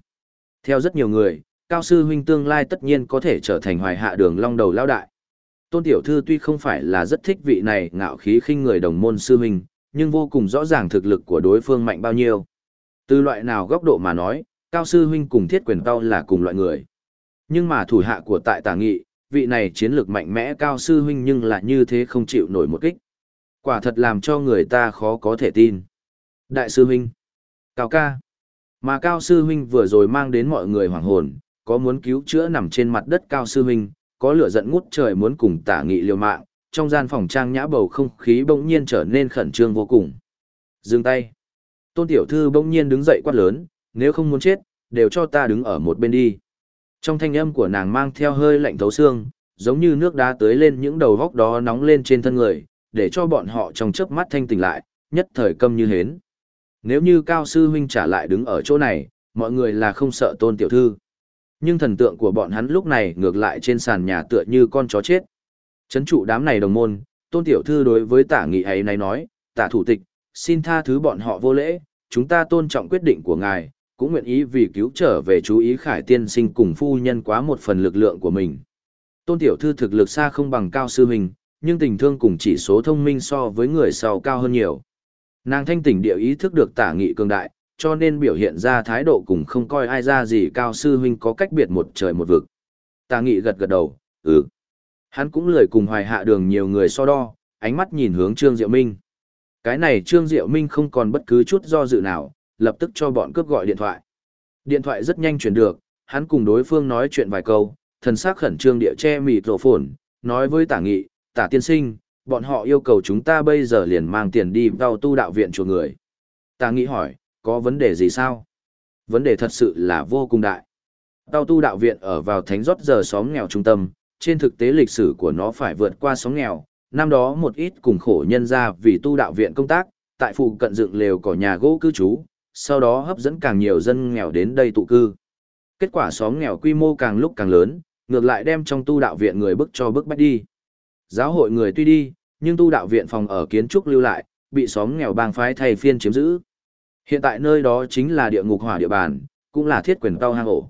Theo rất nhiều người, cao sư huynh tương lai tất nhiên có thể trở thành hoài hạ đường long đầu lão đại. Tôn tiểu thư tuy không phải là rất thích vị này ngạo khí khinh người đồng môn sư huynh, nhưng vô cùng rõ ràng thực lực của đối phương mạnh bao nhiêu. Từ loại nào góc độ mà nói, cao sư huynh cùng thiết quyền cao là cùng loại người. Nhưng mà thủ hạ của tại tả nghị, vị này chiến lược mạnh mẽ cao sư huynh nhưng lại như thế không chịu nổi một kích. Quả thật làm cho người ta khó có thể tin. Đại sư huynh, cao ca, mà cao sư huynh vừa rồi mang đến mọi người hoàng hồn, có muốn cứu chữa nằm trên mặt đất cao sư huynh, có lửa giận ngút trời muốn cùng tả nghị liều mạng, trong gian phòng trang nhã bầu không khí bỗng nhiên trở nên khẩn trương vô cùng. Dừng tay. Tôn tiểu thư bỗng nhiên đứng dậy quát lớn, nếu không muốn chết, đều cho ta đứng ở một bên đi. Trong thanh âm của nàng mang theo hơi lạnh thấu xương, giống như nước đá tới lên những đầu góc đó nóng lên trên thân người, để cho bọn họ trong chớp mắt thanh tỉnh lại, nhất thời câm như hến. Nếu như cao sư huynh trả lại đứng ở chỗ này, mọi người là không sợ tôn tiểu thư. Nhưng thần tượng của bọn hắn lúc này ngược lại trên sàn nhà tựa như con chó chết. Chấn trụ đám này đồng môn, tôn tiểu thư đối với tả nghị ấy này nói, tả thủ tịch, xin tha thứ bọn họ vô lễ, chúng ta tôn trọng quyết định của ngài, cũng nguyện ý vì cứu trở về chú ý khải tiên sinh cùng phu nhân quá một phần lực lượng của mình. Tôn tiểu thư thực lực xa không bằng cao sư hình, nhưng tình thương cùng chỉ số thông minh so với người sau cao hơn nhiều. Nàng thanh tỉnh địa ý thức được tả nghị cường đại, cho nên biểu hiện ra thái độ cùng không coi ai ra gì cao sư huynh có cách biệt một trời một vực. Tả nghị gật gật đầu, ừ. Hắn cũng lười cùng hoài hạ đường nhiều người so đo, ánh mắt nhìn hướng Trương Diệu Minh. Cái này Trương Diệu Minh không còn bất cứ chút do dự nào, lập tức cho bọn cướp gọi điện thoại. Điện thoại rất nhanh chuyển được, hắn cùng đối phương nói chuyện vài câu, thần sắc khẩn trương địa che mịt rổ phồn, nói với tả nghị, tả tiên sinh, bọn họ yêu cầu chúng ta bây giờ liền mang tiền đi vào tu đạo viện chùa người. Tả nghị hỏi, có vấn đề gì sao? Vấn đề thật sự là vô cùng đại. Tao tu đạo viện ở vào thánh rót giờ xóm nghèo trung tâm, trên thực tế lịch sử của nó phải vượt qua xóm nghèo. Năm đó một ít cùng khổ nhân ra vì tu đạo viện công tác, tại phụ cận dựng lều cỏ nhà gỗ cư trú, sau đó hấp dẫn càng nhiều dân nghèo đến đây tụ cư. Kết quả xóm nghèo quy mô càng lúc càng lớn, ngược lại đem trong tu đạo viện người bức cho bức bách đi. Giáo hội người tuy đi, nhưng tu đạo viện phòng ở kiến trúc lưu lại, bị xóm nghèo bang phái thay phiên chiếm giữ. Hiện tại nơi đó chính là địa ngục hỏa địa bàn, cũng là thiết quyền tao hang ổ.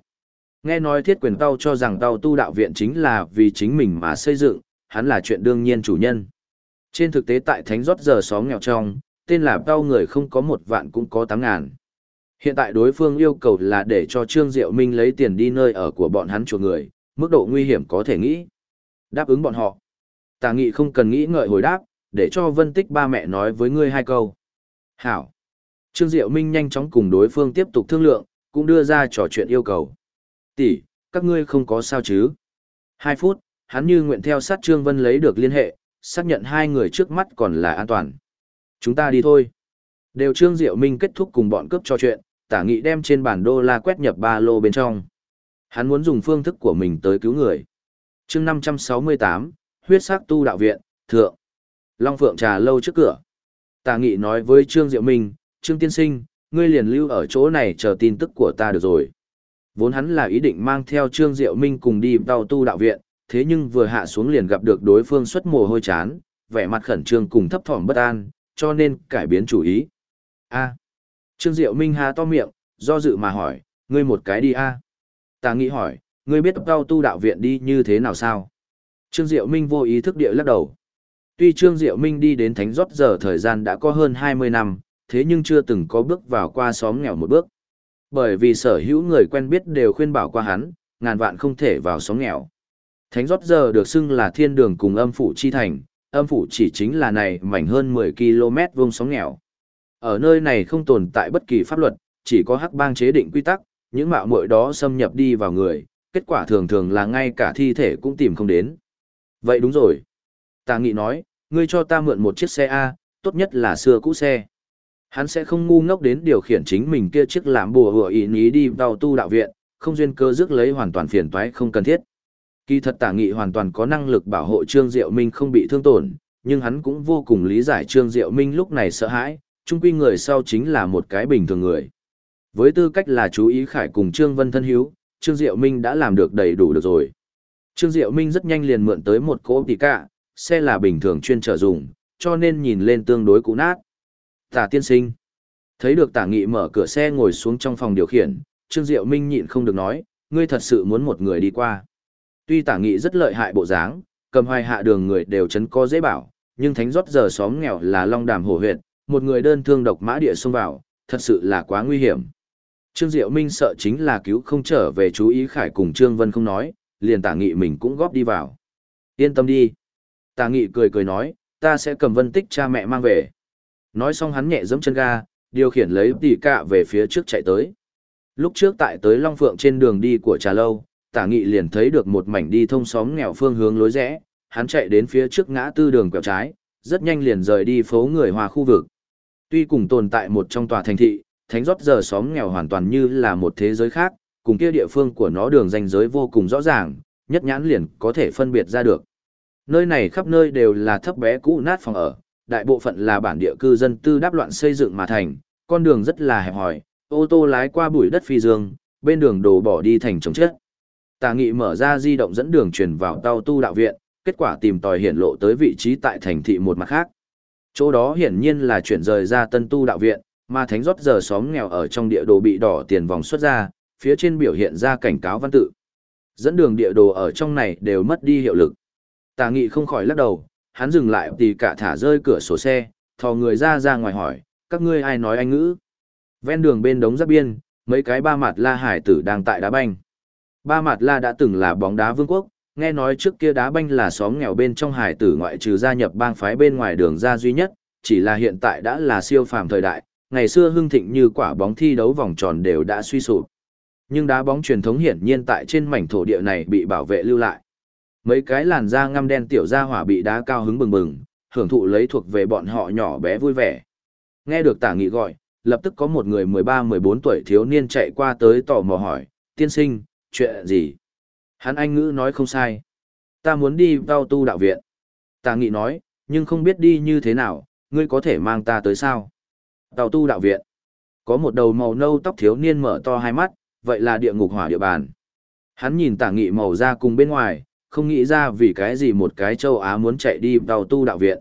Nghe nói thiết quyền tao cho rằng tao tu đạo viện chính là vì chính mình mà xây dựng, hắn là chuyện đương nhiên chủ nhân. Trên thực tế tại thánh rót giờ xóm nghèo trong, tên là bao người không có một vạn cũng có tám ngàn. Hiện tại đối phương yêu cầu là để cho Trương Diệu Minh lấy tiền đi nơi ở của bọn hắn chuộc người, mức độ nguy hiểm có thể nghĩ. Đáp ứng bọn họ. Tà nghị không cần nghĩ ngợi hồi đáp, để cho Vân Tích ba mẹ nói với ngươi hai câu. Hảo. Trương Diệu Minh nhanh chóng cùng đối phương tiếp tục thương lượng, cũng đưa ra trò chuyện yêu cầu. Tỷ, các ngươi không có sao chứ? Hai phút, hắn như nguyện theo sát Trương Vân lấy được liên hệ, xác nhận hai người trước mắt còn là an toàn. Chúng ta đi thôi. Đều Trương Diệu Minh kết thúc cùng bọn cướp trò chuyện, tả nghị đem trên bản đô la quét nhập ba lô bên trong. Hắn muốn dùng phương thức của mình tới cứu người. chương 568, huyết sắc tu đạo viện, thượng. Long Phượng trà lâu trước cửa. Tả nghị nói với Trương Diệu Minh, Trương Tiên Sinh, ngươi liền lưu ở chỗ này chờ tin tức của ta được rồi. Vốn hắn là ý định mang theo Trương Diệu Minh cùng đi vào tu đạo viện, thế nhưng vừa hạ xuống liền gặp được đối phương xuất mồ hôi chán, vẻ mặt khẩn trương cùng thấp thỏm bất an, cho nên cải biến chủ ý. A. À. Trương Diệu Minh há to miệng, do dự mà hỏi, ngươi một cái đi a. Tà nghĩ hỏi, ngươi biết cao tu đạo viện đi như thế nào sao? Trương Diệu Minh vô ý thức địa lắc đầu. Tuy Trương Diệu Minh đi đến Thánh Rót giờ thời gian đã có hơn 20 năm, thế nhưng chưa từng có bước vào qua xóm nghèo một bước. Bởi vì sở hữu người quen biết đều khuyên bảo qua hắn, ngàn vạn không thể vào xóm nghèo. Thánh Rót giờ được xưng là thiên đường cùng âm phủ chi thành, âm phủ chỉ chính là này mảnh hơn 10 km vuông sóng nghèo. Ở nơi này không tồn tại bất kỳ pháp luật, chỉ có hắc bang chế định quy tắc, những mạo muội đó xâm nhập đi vào người, kết quả thường thường là ngay cả thi thể cũng tìm không đến. Vậy đúng rồi. Tà Nghị nói, ngươi cho ta mượn một chiếc xe A, tốt nhất là xưa cũ xe. Hắn sẽ không ngu ngốc đến điều khiển chính mình kia chiếc làm bùa hựa ý ní đi vào tu đạo viện, không duyên cơ rước lấy hoàn toàn phiền toái không cần thiết. Kỳ thật tả nghị hoàn toàn có năng lực bảo hộ Trương Diệu Minh không bị thương tổn, nhưng hắn cũng vô cùng lý giải Trương Diệu Minh lúc này sợ hãi, chung quy người sau chính là một cái bình thường người. Với tư cách là chú ý khải cùng Trương Vân thân hiếu, Trương Diệu Minh đã làm được đầy đủ được rồi. Trương Diệu Minh rất nhanh liền mượn tới một cỗ tỷ cả, xe là bình thường chuyên trở dùng, cho nên nhìn lên tương đối cũ nát. Tả tiên sinh. Thấy được tả nghị mở cửa xe ngồi xuống trong phòng điều khiển, Trương Diệu Minh nhịn không được nói, ngươi thật sự muốn một người đi qua. Tuy tả nghị rất lợi hại bộ dáng, cầm hoài hạ đường người đều chấn co dễ bảo, nhưng thánh rót giờ xóm nghèo là long đàm hổ huyệt, một người đơn thương độc mã địa xông vào, thật sự là quá nguy hiểm. Trương Diệu Minh sợ chính là cứu không trở về chú ý khải cùng Trương Vân không nói, liền tả nghị mình cũng góp đi vào. Yên tâm đi. Tả nghị cười cười nói, ta sẽ cầm vân tích cha mẹ mang về. Nói xong hắn nhẹ giẫm chân ga, điều khiển lấy tỉ cạ về phía trước chạy tới. Lúc trước tại tới Long Phượng trên đường đi của trà lâu, tả nghị liền thấy được một mảnh đi thông xóm nghèo phương hướng lối rẽ, hắn chạy đến phía trước ngã tư đường quẹo trái, rất nhanh liền rời đi phố người hòa khu vực. Tuy cùng tồn tại một trong tòa thành thị, thánh rót giờ xóm nghèo hoàn toàn như là một thế giới khác, cùng kia địa phương của nó đường ranh giới vô cùng rõ ràng, nhất nhãn liền có thể phân biệt ra được. Nơi này khắp nơi đều là thấp bé cũ nát phòng ở, đại bộ phận là bản địa cư dân tư đáp loạn xây dựng mà thành, con đường rất là hẹp hòi, ô tô lái qua bụi đất phi dương, bên đường đổ bỏ đi thành trống chết. Tà nghị mở ra di động dẫn đường truyền vào tàu tu đạo viện, kết quả tìm tòi hiển lộ tới vị trí tại thành thị một mặt khác. Chỗ đó hiển nhiên là chuyển rời ra tân tu đạo viện, mà thánh rót giờ xóm nghèo ở trong địa đồ bị đỏ tiền vòng xuất ra, phía trên biểu hiện ra cảnh cáo văn tự. Dẫn đường địa đồ ở trong này đều mất đi hiệu lực. Tà nghị không khỏi lắc đầu, hắn dừng lại thì cả thả rơi cửa sổ xe, thò người ra ra ngoài hỏi, các ngươi ai nói anh ngữ? Ven đường bên đống giáp biên, mấy cái ba mặt la hải tử đang tại đá banh. Ba mặt la đã từng là bóng đá vương quốc, nghe nói trước kia đá banh là xóm nghèo bên trong hải tử ngoại trừ gia nhập bang phái bên ngoài đường ra duy nhất, chỉ là hiện tại đã là siêu phàm thời đại, ngày xưa hưng thịnh như quả bóng thi đấu vòng tròn đều đã suy sụp. Nhưng đá bóng truyền thống hiển nhiên tại trên mảnh thổ địa này bị bảo vệ lưu lại. Mấy cái làn da ngăm đen tiểu gia hỏa bị đá cao hứng bừng bừng, hưởng thụ lấy thuộc về bọn họ nhỏ bé vui vẻ. Nghe được tả nghị gọi, lập tức có một người 13-14 tuổi thiếu niên chạy qua tới tò mò hỏi, tiên sinh, chuyện gì? Hắn anh ngữ nói không sai. Ta muốn đi vào tu đạo viện. Tà nghị nói, nhưng không biết đi như thế nào, ngươi có thể mang ta tới sao? Tàu tu đạo viện. Có một đầu màu nâu tóc thiếu niên mở to hai mắt, vậy là địa ngục hỏa địa bàn. Hắn nhìn tả nghị màu ra cùng bên ngoài, không nghĩ ra vì cái gì một cái châu Á muốn chạy đi tàu tu đạo viện.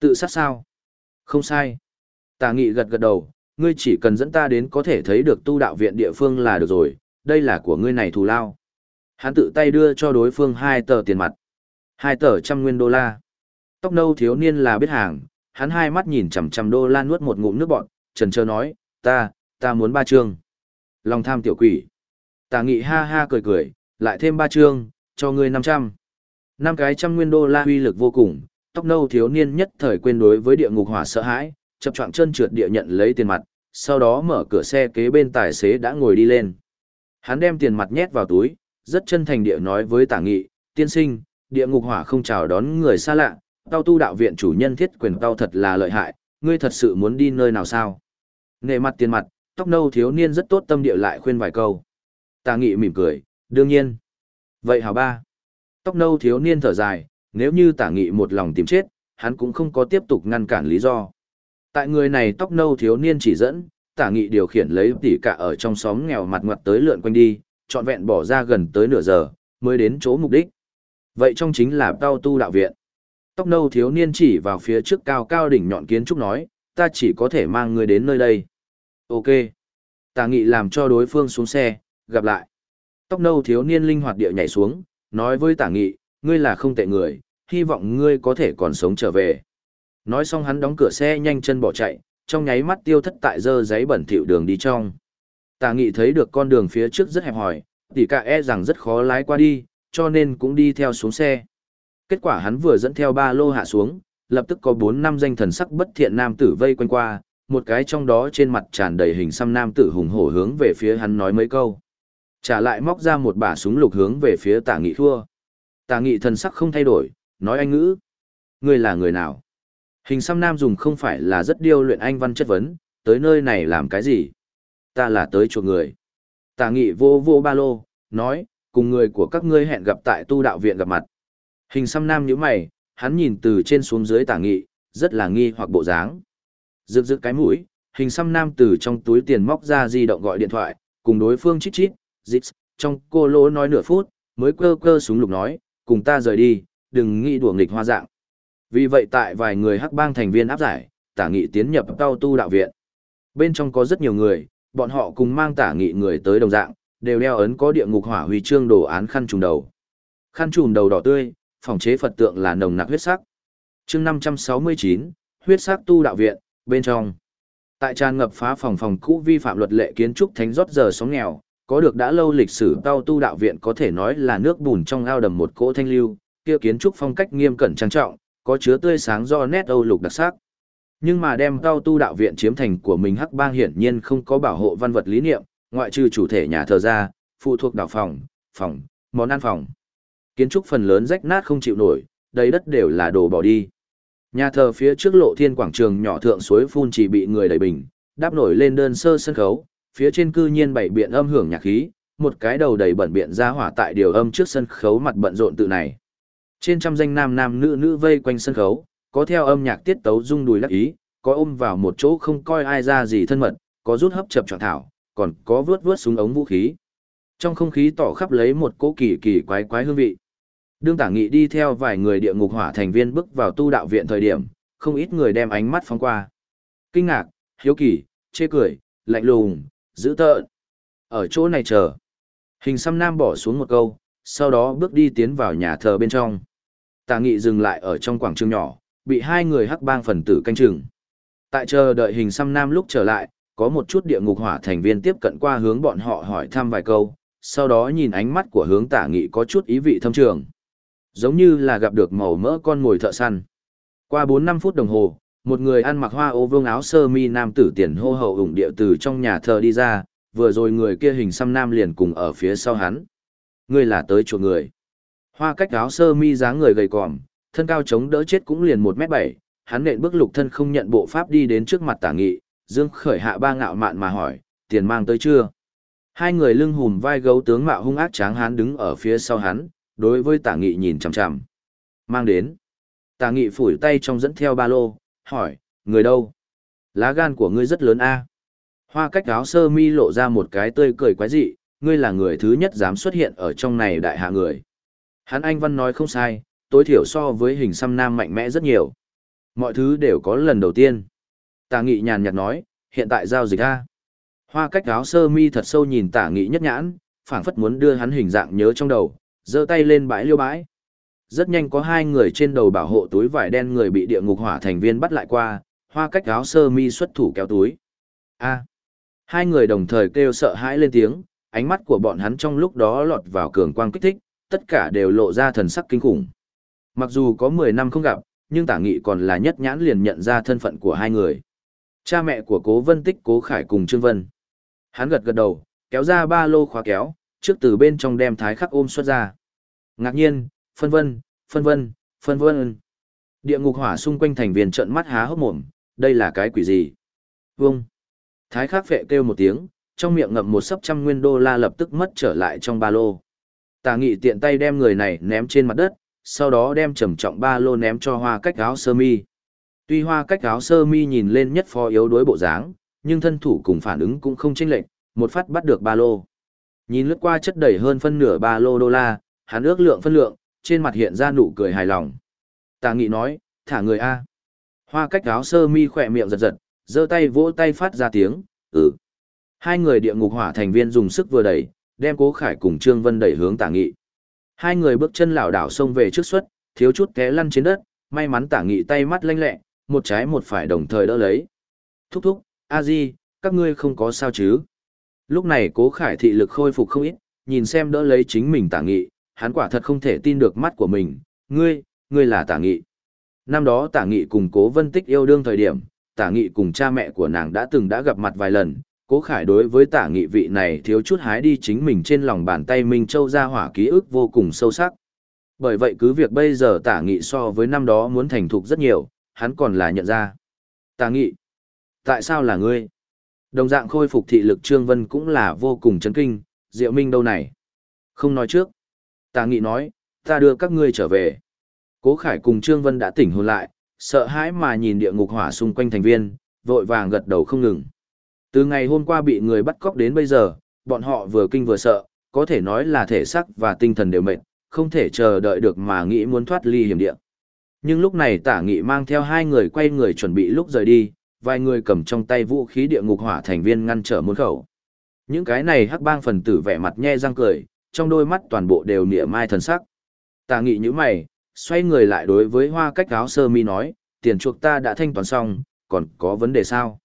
Tự sát sao? Không sai. Tả nghị gật gật đầu, ngươi chỉ cần dẫn ta đến có thể thấy được tu đạo viện địa phương là được rồi, đây là của ngươi này thù lao. Hắn tự tay đưa cho đối phương hai tờ tiền mặt. Hai tờ trăm nguyên đô la. Tóc nâu thiếu niên là biết hàng, hắn hai mắt nhìn chằm chằm đô la nuốt một ngụm nước bọt trần trơ nói, ta, ta muốn ba chương. Lòng tham tiểu quỷ. Tà nghị ha ha cười cười, lại thêm ba chương, cho ngươi năm trăm. Năm cái trăm nguyên đô la uy lực vô cùng, tóc nâu thiếu niên nhất thời quên đối với địa ngục hỏa sợ hãi, chập choạng chân trượt địa nhận lấy tiền mặt, sau đó mở cửa xe kế bên tài xế đã ngồi đi lên. Hắn đem tiền mặt nhét vào túi, rất chân thành địa nói với tả nghị, tiên sinh, địa ngục hỏa không chào đón người xa lạ, tao tu đạo viện chủ nhân thiết quyền tao thật là lợi hại, ngươi thật sự muốn đi nơi nào sao? Nề mặt tiền mặt, tóc nâu thiếu niên rất tốt tâm địa lại khuyên vài câu. Tà nghị mỉm cười, đương nhiên. Vậy hào ba. Tóc nâu thiếu niên thở dài, nếu như tả nghị một lòng tìm chết, hắn cũng không có tiếp tục ngăn cản lý do. Tại người này tóc nâu thiếu niên chỉ dẫn, tả nghị điều khiển lấy tỉ cả ở trong xóm nghèo mặt ngoặt tới lượn quanh đi, trọn vẹn bỏ ra gần tới nửa giờ, mới đến chỗ mục đích. Vậy trong chính là tao tu đạo viện. Tóc nâu thiếu niên chỉ vào phía trước cao cao đỉnh nhọn kiến trúc nói, ta chỉ có thể mang người đến nơi đây. Ok. Tả nghị làm cho đối phương xuống xe, gặp lại. Tóc nâu thiếu niên linh hoạt địa nhảy xuống, nói với tả nghị, ngươi là không tệ người, hy vọng ngươi có thể còn sống trở về. Nói xong hắn đóng cửa xe nhanh chân bỏ chạy, trong nháy mắt tiêu thất tại dơ giấy bẩn thỉu đường đi trong. Tà nghị thấy được con đường phía trước rất hẹp hòi, tỉ cả e rằng rất khó lái qua đi, cho nên cũng đi theo xuống xe. Kết quả hắn vừa dẫn theo ba lô hạ xuống, lập tức có bốn năm danh thần sắc bất thiện nam tử vây quanh qua, một cái trong đó trên mặt tràn đầy hình xăm nam tử hùng hổ hướng về phía hắn nói mấy câu. Trả lại móc ra một bả súng lục hướng về phía tả nghị thua. Tả nghị thần sắc không thay đổi, nói anh ngữ. Ngươi là người nào? Hình xăm nam dùng không phải là rất điêu luyện anh văn chất vấn, tới nơi này làm cái gì? Ta là tới chuộc người. Tà nghị vô vô ba lô, nói, cùng người của các ngươi hẹn gặp tại tu đạo viện gặp mặt. Hình xăm nam nhíu mày, hắn nhìn từ trên xuống dưới tà nghị, rất là nghi hoặc bộ dáng. Rực rực cái mũi, hình xăm nam từ trong túi tiền móc ra di động gọi điện thoại, cùng đối phương chít chít, dịp, trong cô lỗ nói nửa phút, mới cơ cơ súng lục nói, cùng ta rời đi, đừng nghĩ đùa nghịch hoa dạng. Vì vậy tại vài người hắc bang thành viên áp giải, tả nghị tiến nhập cao tu đạo viện. Bên trong có rất nhiều người, bọn họ cùng mang tả nghị người tới đồng dạng, đều đeo ấn có địa ngục hỏa huy chương đồ án khăn trùm đầu. Khăn trùm đầu đỏ tươi, phòng chế Phật tượng là nồng nặc huyết sắc. chương 569, huyết sắc tu đạo viện, bên trong. Tại tràn ngập phá phòng phòng cũ vi phạm luật lệ kiến trúc thánh rót giờ sóng nghèo, có được đã lâu lịch sử cao tu đạo viện có thể nói là nước bùn trong ao đầm một cỗ thanh lưu, kia kiến trúc phong cách nghiêm cẩn trang trọng, có chứa tươi sáng do nét Âu lục đặc sắc. Nhưng mà đem cao tu đạo viện chiếm thành của mình hắc bang hiển nhiên không có bảo hộ văn vật lý niệm, ngoại trừ chủ thể nhà thờ ra, phụ thuộc đạo phòng, phòng, món ăn phòng. Kiến trúc phần lớn rách nát không chịu nổi, đầy đất đều là đồ bỏ đi. Nhà thờ phía trước lộ thiên quảng trường nhỏ thượng suối phun chỉ bị người đẩy bình, đáp nổi lên đơn sơ sân khấu, phía trên cư nhiên bảy biện âm hưởng nhạc khí, một cái đầu đầy bẩn biện ra hỏa tại điều âm trước sân khấu mặt bận rộn tự này. Trên trăm danh nam nam nữ nữ vây quanh sân khấu, có theo âm nhạc tiết tấu rung đùi lắc ý, có ôm vào một chỗ không coi ai ra gì thân mật, có rút hấp chập trọn thảo, còn có vướt vướt súng ống vũ khí. Trong không khí tỏ khắp lấy một cỗ kỳ kỳ quái quái hương vị. Đương tả nghị đi theo vài người địa ngục hỏa thành viên bước vào tu đạo viện thời điểm, không ít người đem ánh mắt phóng qua. Kinh ngạc, hiếu kỳ, chê cười, lạnh lùng, dữ tợn. Ở chỗ này chờ. Hình xăm nam bỏ xuống một câu, sau đó bước đi tiến vào nhà thờ bên trong. Tà nghị dừng lại ở trong quảng trường nhỏ, bị hai người hắc bang phần tử canh chừng. Tại chờ đợi hình xăm nam lúc trở lại, có một chút địa ngục hỏa thành viên tiếp cận qua hướng bọn họ hỏi thăm vài câu, sau đó nhìn ánh mắt của hướng tả nghị có chút ý vị thâm trường. Giống như là gặp được màu mỡ con mồi thợ săn. Qua 4-5 phút đồng hồ, một người ăn mặc hoa ô vương áo sơ mi nam tử tiền hô hậu ủng địa từ trong nhà thờ đi ra, vừa rồi người kia hình xăm nam liền cùng ở phía sau hắn. Người là tới chuộc người. Hoa cách áo sơ mi dáng người gầy còm, thân cao chống đỡ chết cũng liền một m bảy, hắn nện bước lục thân không nhận bộ pháp đi đến trước mặt tả nghị, dương khởi hạ ba ngạo mạn mà hỏi, tiền mang tới chưa? Hai người lưng hùm vai gấu tướng mạo hung ác tráng hắn đứng ở phía sau hắn, đối với tả nghị nhìn chằm chằm. Mang đến. Tả nghị phủi tay trong dẫn theo ba lô, hỏi, người đâu? Lá gan của ngươi rất lớn a. Hoa cách áo sơ mi lộ ra một cái tươi cười quái dị, ngươi là người thứ nhất dám xuất hiện ở trong này đại hạ người. Hắn Anh Văn nói không sai, tối thiểu so với hình xăm nam mạnh mẽ rất nhiều. Mọi thứ đều có lần đầu tiên. Tả nghị nhàn nhạt nói, hiện tại giao dịch a. Hoa cách áo sơ mi thật sâu nhìn tả nghị nhất nhãn, phảng phất muốn đưa hắn hình dạng nhớ trong đầu, giơ tay lên bãi liêu bãi. Rất nhanh có hai người trên đầu bảo hộ túi vải đen người bị địa ngục hỏa thành viên bắt lại qua, hoa cách áo sơ mi xuất thủ kéo túi. A. Hai người đồng thời kêu sợ hãi lên tiếng, ánh mắt của bọn hắn trong lúc đó lọt vào cường quang kích thích, tất cả đều lộ ra thần sắc kinh khủng. Mặc dù có 10 năm không gặp, nhưng tả nghị còn là nhất nhãn liền nhận ra thân phận của hai người. Cha mẹ của cố vân tích cố khải cùng Trương Vân. Hắn gật gật đầu, kéo ra ba lô khóa kéo, trước từ bên trong đem thái khắc ôm xuất ra. Ngạc nhiên, phân vân, phân vân, phân vân. Địa ngục hỏa xung quanh thành viên trợn mắt há hốc mồm, đây là cái quỷ gì? Vâng. Thái khắc vệ kêu một tiếng, trong miệng ngậm một sấp trăm nguyên đô la lập tức mất trở lại trong ba lô. Tà nghị tiện tay đem người này ném trên mặt đất, sau đó đem trầm trọng ba lô ném cho hoa cách áo sơ mi. Tuy hoa cách áo sơ mi nhìn lên nhất phó yếu đối bộ dáng, nhưng thân thủ cùng phản ứng cũng không chênh lệch, một phát bắt được ba lô. Nhìn lướt qua chất đầy hơn phân nửa ba lô đô la, hắn ước lượng phân lượng, trên mặt hiện ra nụ cười hài lòng. Tà nghị nói, thả người A. Hoa cách áo sơ mi khỏe miệng giật giật, giơ tay vỗ tay phát ra tiếng, ừ. Hai người địa ngục hỏa thành viên dùng sức vừa đẩy, đem cố khải cùng Trương Vân đẩy hướng Tả nghị. Hai người bước chân lảo đảo xông về trước suất, thiếu chút té lăn trên đất, may mắn tả nghị tay mắt lanh lẹ, một trái một phải đồng thời đỡ lấy. Thúc thúc, a di, các ngươi không có sao chứ. Lúc này cố khải thị lực khôi phục không ít, nhìn xem đỡ lấy chính mình tả nghị, hắn quả thật không thể tin được mắt của mình, ngươi, ngươi là tả nghị. Năm đó tả nghị cùng cố vân tích yêu đương thời điểm, tả nghị cùng cha mẹ của nàng đã từng đã gặp mặt vài lần, cố khải đối với tả nghị vị này thiếu chút hái đi chính mình trên lòng bàn tay Minh Châu ra hỏa ký ức vô cùng sâu sắc. Bởi vậy cứ việc bây giờ tả nghị so với năm đó muốn thành thục rất nhiều, hắn còn là nhận ra. Tả nghị, tại sao là ngươi? Đồng dạng khôi phục thị lực Trương Vân cũng là vô cùng chấn kinh, Diệu Minh đâu này? Không nói trước. Tả nghị nói, ta đưa các ngươi trở về. Cố Khải cùng Trương Vân đã tỉnh hồn lại, sợ hãi mà nhìn địa ngục hỏa xung quanh thành viên, vội vàng gật đầu không ngừng. Từ ngày hôm qua bị người bắt cóc đến bây giờ, bọn họ vừa kinh vừa sợ, có thể nói là thể xác và tinh thần đều mệt, không thể chờ đợi được mà nghĩ muốn thoát ly hiểm địa. Nhưng lúc này tả nghị mang theo hai người quay người chuẩn bị lúc rời đi, vài người cầm trong tay vũ khí địa ngục hỏa thành viên ngăn trở môn khẩu. Những cái này hắc bang phần tử vẻ mặt nhe răng cười, trong đôi mắt toàn bộ đều nịa mai thần sắc. Tả nghị như mày, xoay người lại đối với hoa cách áo sơ mi nói, tiền chuộc ta đã thanh toán xong, còn có vấn đề sao?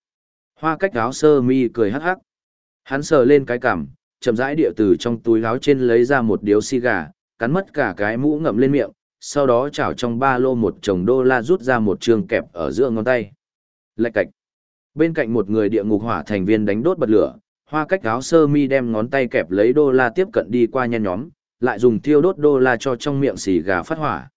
Hoa cách áo sơ mi cười hắc hắc. Hắn sờ lên cái cằm, chậm rãi địa từ trong túi áo trên lấy ra một điếu xì gà, cắn mất cả cái mũ ngậm lên miệng, sau đó chảo trong ba lô một chồng đô la rút ra một trường kẹp ở giữa ngón tay. Lạch cạch. Bên cạnh một người địa ngục hỏa thành viên đánh đốt bật lửa, hoa cách áo sơ mi đem ngón tay kẹp lấy đô la tiếp cận đi qua nhen nhóm, lại dùng thiêu đốt đô la cho trong miệng xì gà phát hỏa.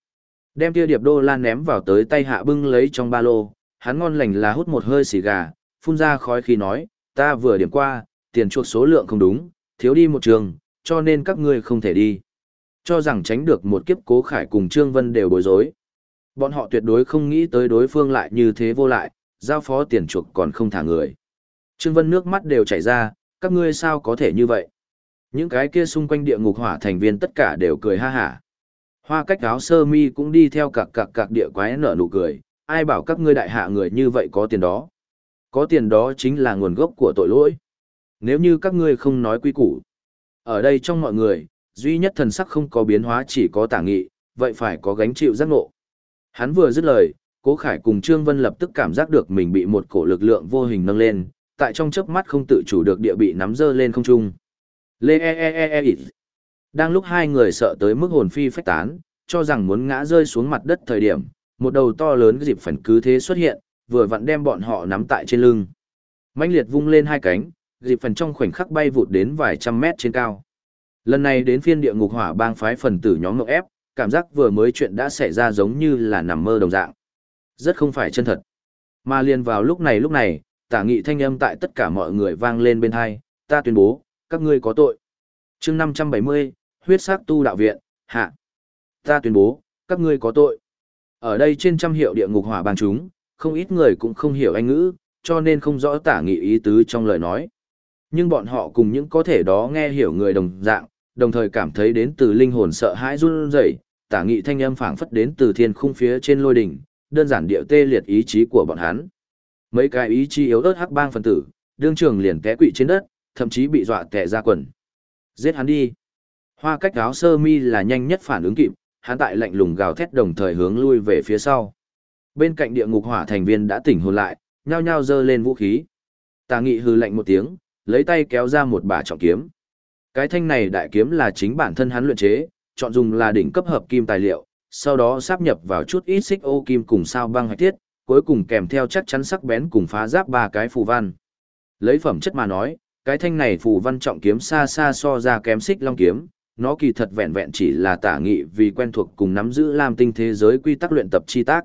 Đem tia điệp đô la ném vào tới tay hạ bưng lấy trong ba lô, hắn ngon lành là hút một hơi xì gà, phun ra khói khi nói, ta vừa điểm qua, tiền chuộc số lượng không đúng, thiếu đi một trường, cho nên các ngươi không thể đi. Cho rằng tránh được một kiếp cố khải cùng Trương Vân đều bối rối. Bọn họ tuyệt đối không nghĩ tới đối phương lại như thế vô lại, giao phó tiền chuộc còn không thả người. Trương Vân nước mắt đều chảy ra, các ngươi sao có thể như vậy? Những cái kia xung quanh địa ngục hỏa thành viên tất cả đều cười ha hả. Hoa cách áo sơ mi cũng đi theo cặc cặc cặc địa quái nở nụ cười, ai bảo các ngươi đại hạ người như vậy có tiền đó. Có tiền đó chính là nguồn gốc của tội lỗi. Nếu như các ngươi không nói quy củ. Ở đây trong mọi người, duy nhất thần sắc không có biến hóa chỉ có tả nghị, vậy phải có gánh chịu giác ngộ. Hắn vừa dứt lời, Cố Khải cùng Trương Vân lập tức cảm giác được mình bị một cổ lực lượng vô hình nâng lên, tại trong chớp mắt không tự chủ được địa bị nắm dơ lên không trung. Lê e e e e e Đang lúc hai người sợ tới mức hồn phi phách tán, cho rằng muốn ngã rơi xuống mặt đất thời điểm, một đầu to lớn dịp phần cứ thế xuất hiện, vừa vặn đem bọn họ nắm tại trên lưng. mãnh liệt vung lên hai cánh, dịp phần trong khoảnh khắc bay vụt đến vài trăm mét trên cao. Lần này đến phiên địa ngục hỏa bang phái phần tử nhóm ngộ ép, cảm giác vừa mới chuyện đã xảy ra giống như là nằm mơ đồng dạng. Rất không phải chân thật. Mà liền vào lúc này lúc này, tả nghị thanh âm tại tất cả mọi người vang lên bên hai, ta tuyên bố, các ngươi có tội. chương 570, huyết sắc tu đạo viện, hạ. Ta tuyên bố, các ngươi có tội. Ở đây trên trăm hiệu địa ngục hỏa bang chúng, không ít người cũng không hiểu anh ngữ, cho nên không rõ tả nghị ý tứ trong lời nói. Nhưng bọn họ cùng những có thể đó nghe hiểu người đồng dạng, đồng thời cảm thấy đến từ linh hồn sợ hãi run rẩy, tả nghị thanh âm phảng phất đến từ thiên khung phía trên lôi đỉnh, đơn giản điệu tê liệt ý chí của bọn hắn. Mấy cái ý chí yếu ớt hắc bang phần tử, đương trường liền té quỵ trên đất, thậm chí bị dọa tè ra quần. Giết hắn đi. Hoa cách áo sơ mi là nhanh nhất phản ứng kịp, hắn tại lạnh lùng gào thét đồng thời hướng lui về phía sau. Bên cạnh địa ngục hỏa thành viên đã tỉnh hồn lại, nhao nhao giơ lên vũ khí. Tà nghị hừ lạnh một tiếng, lấy tay kéo ra một bả trọng kiếm. Cái thanh này đại kiếm là chính bản thân hắn luyện chế, chọn dùng là đỉnh cấp hợp kim tài liệu, sau đó sáp nhập vào chút ít xích ô kim cùng sao băng hạch thiết, cuối cùng kèm theo chắc chắn sắc bén cùng phá giáp ba cái phù văn. Lấy phẩm chất mà nói, cái thanh này phù văn trọng kiếm xa xa so ra kém xích long kiếm, nó kỳ thật vẹn vẹn chỉ là tả nghị vì quen thuộc cùng nắm giữ làm tinh thế giới quy tắc luyện tập chi tác.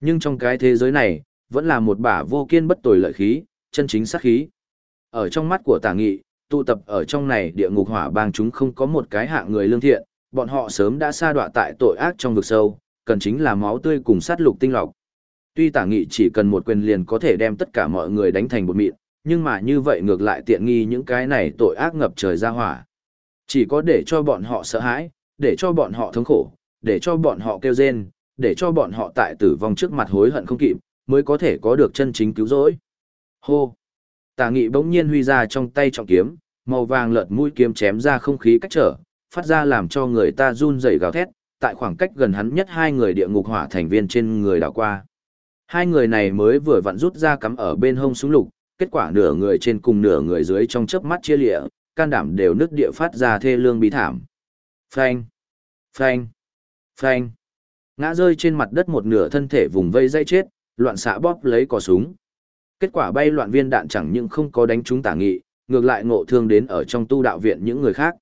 Nhưng trong cái thế giới này, vẫn là một bả vô kiên bất tồi lợi khí, chân chính sát khí. Ở trong mắt của tả nghị, tụ tập ở trong này địa ngục hỏa bang chúng không có một cái hạng người lương thiện, bọn họ sớm đã sa đọa tại tội ác trong vực sâu, cần chính là máu tươi cùng sát lục tinh lọc. Tuy tả nghị chỉ cần một quyền liền có thể đem tất cả mọi người đánh thành bột mịn, nhưng mà như vậy ngược lại tiện nghi những cái này tội ác ngập trời ra hỏa. Chỉ có để cho bọn họ sợ hãi, để cho bọn họ thống khổ, để cho bọn họ kêu rên, để cho bọn họ tại tử vong trước mặt hối hận không kịp, mới có thể có được chân chính cứu rỗi. Hô! Tà nghị bỗng nhiên huy ra trong tay trọng kiếm, màu vàng lợt mũi kiếm chém ra không khí cách trở, phát ra làm cho người ta run rẩy gào thét, tại khoảng cách gần hắn nhất hai người địa ngục hỏa thành viên trên người đảo qua. Hai người này mới vừa vặn rút ra cắm ở bên hông súng lục, kết quả nửa người trên cùng nửa người dưới trong chớp mắt chia lịa, can đảm đều nứt địa phát ra thê lương bí thảm. Phanh, phanh, phanh. Ngã rơi trên mặt đất một nửa thân thể vùng vây dây chết, loạn xạ bóp lấy cò súng. Kết quả bay loạn viên đạn chẳng những không có đánh trúng tả nghị, ngược lại ngộ thương đến ở trong tu đạo viện những người khác.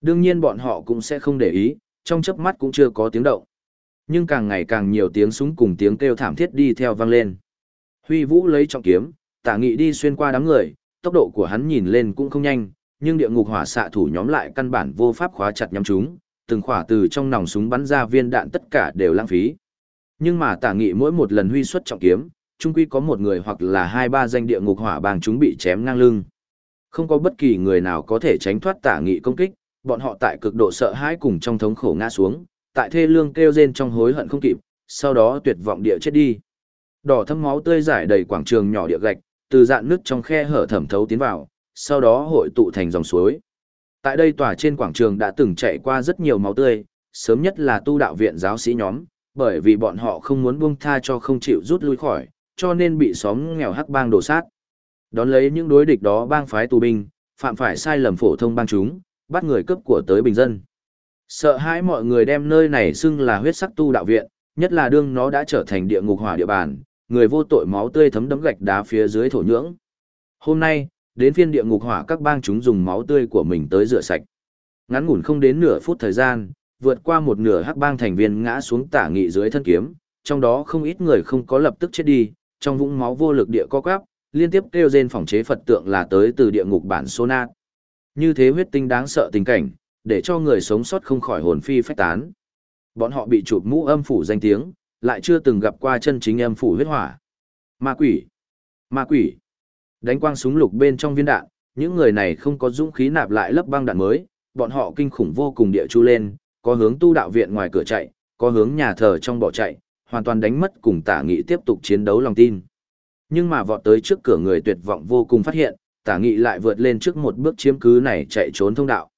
Đương nhiên bọn họ cũng sẽ không để ý, trong chớp mắt cũng chưa có tiếng động. Nhưng càng ngày càng nhiều tiếng súng cùng tiếng kêu thảm thiết đi theo vang lên. Huy Vũ lấy trọng kiếm, tả nghị đi xuyên qua đám người, tốc độ của hắn nhìn lên cũng không nhanh, nhưng địa ngục hỏa xạ thủ nhóm lại căn bản vô pháp khóa chặt nhắm chúng, từng khỏa từ trong nòng súng bắn ra viên đạn tất cả đều lãng phí. Nhưng mà tả nghị mỗi một lần huy xuất trọng kiếm, chung quy có một người hoặc là hai ba danh địa ngục hỏa bàng chúng bị chém ngang lưng. Không có bất kỳ người nào có thể tránh thoát tả nghị công kích, bọn họ tại cực độ sợ hãi cùng trong thống khổ ngã xuống, tại thê lương kêu rên trong hối hận không kịp, sau đó tuyệt vọng địa chết đi. Đỏ thâm máu tươi rải đầy quảng trường nhỏ địa gạch, từ dạn nước trong khe hở thẩm thấu tiến vào, sau đó hội tụ thành dòng suối. Tại đây tòa trên quảng trường đã từng chạy qua rất nhiều máu tươi, sớm nhất là tu đạo viện giáo sĩ nhóm, bởi vì bọn họ không muốn buông tha cho không chịu rút lui khỏi, cho nên bị xóm nghèo hắc bang đổ sát. Đón lấy những đối địch đó bang phái tù binh, phạm phải sai lầm phổ thông bang chúng, bắt người cướp của tới bình dân. Sợ hãi mọi người đem nơi này xưng là huyết sắc tu đạo viện, nhất là đương nó đã trở thành địa ngục hỏa địa bàn, người vô tội máu tươi thấm đấm gạch đá phía dưới thổ nhưỡng. Hôm nay, đến phiên địa ngục hỏa các bang chúng dùng máu tươi của mình tới rửa sạch. Ngắn ngủn không đến nửa phút thời gian, vượt qua một nửa hắc bang thành viên ngã xuống tả nghị dưới thân kiếm, trong đó không ít người không có lập tức chết đi, trong vũng máu vô lực địa co quắp, liên tiếp kêu rên phòng chế Phật tượng là tới từ địa ngục bản số. Như thế huyết tinh đáng sợ tình cảnh, để cho người sống sót không khỏi hồn phi phách tán. Bọn họ bị chụp mũ âm phủ danh tiếng, lại chưa từng gặp qua chân chính âm phủ huyết hỏa. Ma quỷ! Ma quỷ! Đánh quang súng lục bên trong viên đạn, những người này không có dũng khí nạp lại lớp băng đạn mới, bọn họ kinh khủng vô cùng địa chu lên, có hướng tu đạo viện ngoài cửa chạy, có hướng nhà thờ trong bỏ chạy, hoàn toàn đánh mất cùng tả nghị tiếp tục chiến đấu lòng tin. Nhưng mà vọt tới trước cửa người tuyệt vọng vô cùng phát hiện, tả nghị lại vượt lên trước một bước chiếm cứ này chạy trốn thông đạo.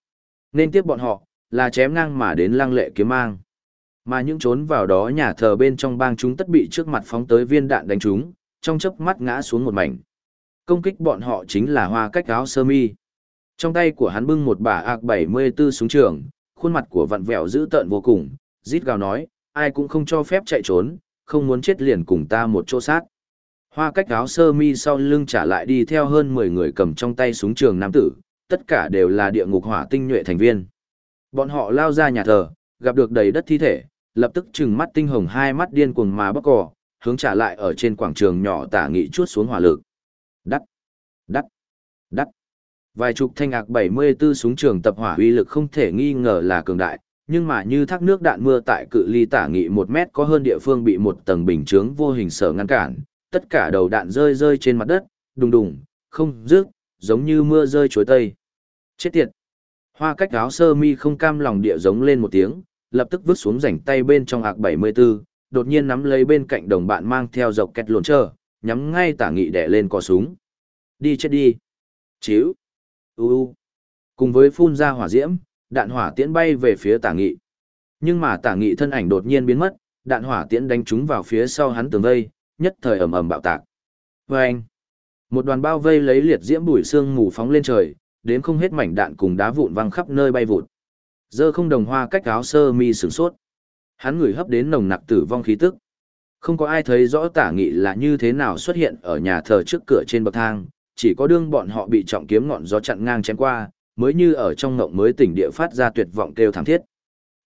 Nên tiếp bọn họ, là chém ngang mà đến lăng lệ kiếm mang. Mà những trốn vào đó nhà thờ bên trong bang chúng tất bị trước mặt phóng tới viên đạn đánh chúng, trong chớp mắt ngã xuống một mảnh. Công kích bọn họ chính là hoa cách áo sơ mi. Trong tay của hắn bưng một bả ạc 74 súng trường, khuôn mặt của vặn vẹo dữ tợn vô cùng, rít gào nói, ai cũng không cho phép chạy trốn, không muốn chết liền cùng ta một chỗ sát. Hoa cách áo sơ mi sau lưng trả lại đi theo hơn 10 người cầm trong tay súng trường nam tử, tất cả đều là địa ngục hỏa tinh nhuệ thành viên. Bọn họ lao ra nhà thờ, gặp được đầy đất thi thể, lập tức trừng mắt tinh hồng hai mắt điên cuồng mà bóc cò, hướng trả lại ở trên quảng trường nhỏ tả nghị chuốt xuống hỏa lực. Vài chục thanh ạc 74 súng trường tập hỏa uy lực không thể nghi ngờ là cường đại, nhưng mà như thác nước đạn mưa tại cự ly tả nghị một mét có hơn địa phương bị một tầng bình chướng vô hình sở ngăn cản, tất cả đầu đạn rơi rơi trên mặt đất, đùng đùng, không rước, giống như mưa rơi chuối tây. Chết tiệt! Hoa cách áo sơ mi không cam lòng địa giống lên một tiếng, lập tức vứt xuống rảnh tay bên trong ạc 74, đột nhiên nắm lấy bên cạnh đồng bạn mang theo dọc kẹt lồn trơ, nhắm ngay tả nghị đẻ lên cò súng. Đi chết đi! Chíu! U! Cùng với phun ra hỏa diễm, đạn hỏa tiễn bay về phía tả nghị. Nhưng mà tả nghị thân ảnh đột nhiên biến mất, đạn hỏa tiễn đánh trúng vào phía sau hắn tường vây, nhất thời ầm ầm bạo tạc. Vâng! Một đoàn bao vây lấy liệt diễm bụi xương mù phóng lên trời, đến không hết mảnh đạn cùng đá vụn văng khắp nơi bay vụt. Dơ không đồng hoa cách áo sơ mi sửng sốt. Hắn ngửi hấp đến nồng nặc tử vong khí tức. Không có ai thấy rõ tả nghị là như thế nào xuất hiện ở nhà thờ trước cửa trên bậc thang, chỉ có đương bọn họ bị trọng kiếm ngọn gió chặn ngang chém qua, mới như ở trong ngộng mới tỉnh địa phát ra tuyệt vọng kêu thảm thiết.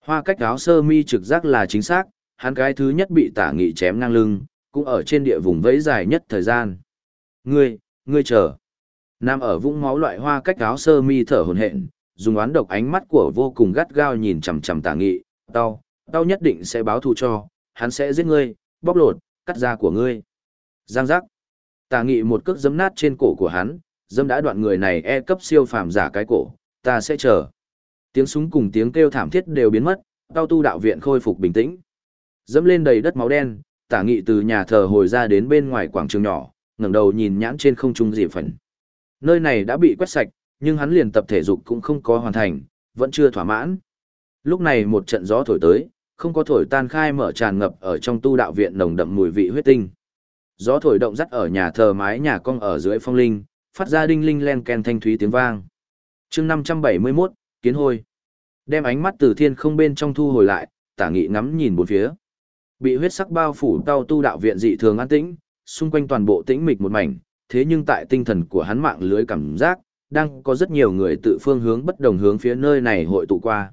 Hoa cách áo sơ mi trực giác là chính xác, hắn cái thứ nhất bị tả nghị chém ngang lưng, cũng ở trên địa vùng vẫy dài nhất thời gian. Ngươi, ngươi chờ. Nam ở vũng máu loại hoa cách áo sơ mi thở hổn hển, dùng oán độc ánh mắt của vô cùng gắt gao nhìn chằm chằm tả nghị, tao, tao nhất định sẽ báo thù cho, hắn sẽ giết ngươi, bóc lột, cắt da của ngươi. Giang giác tà nghị một cước giấm nát trên cổ của hắn, dâm đã đoạn người này e cấp siêu phàm giả cái cổ, ta sẽ chờ. Tiếng súng cùng tiếng kêu thảm thiết đều biến mất, cao tu đạo viện khôi phục bình tĩnh. Dẫm lên đầy đất máu đen, tả nghị từ nhà thờ hồi ra đến bên ngoài quảng trường nhỏ, ngẩng đầu nhìn nhãn trên không trung dị phần. Nơi này đã bị quét sạch, nhưng hắn liền tập thể dục cũng không có hoàn thành, vẫn chưa thỏa mãn. Lúc này một trận gió thổi tới, không có thổi tan khai mở tràn ngập ở trong tu đạo viện nồng đậm mùi vị huyết tinh. Gió thổi động dắt ở nhà thờ mái nhà cong ở dưới phong linh, phát ra đinh linh len ken thanh thúy tiếng vang. chương 571, Kiến Hôi. Đem ánh mắt từ thiên không bên trong thu hồi lại, tả nghị ngắm nhìn bốn phía. Bị huyết sắc bao phủ tao tu đạo viện dị thường an tĩnh, xung quanh toàn bộ tĩnh mịch một mảnh, thế nhưng tại tinh thần của hắn mạng lưới cảm giác, đang có rất nhiều người tự phương hướng bất đồng hướng phía nơi này hội tụ qua.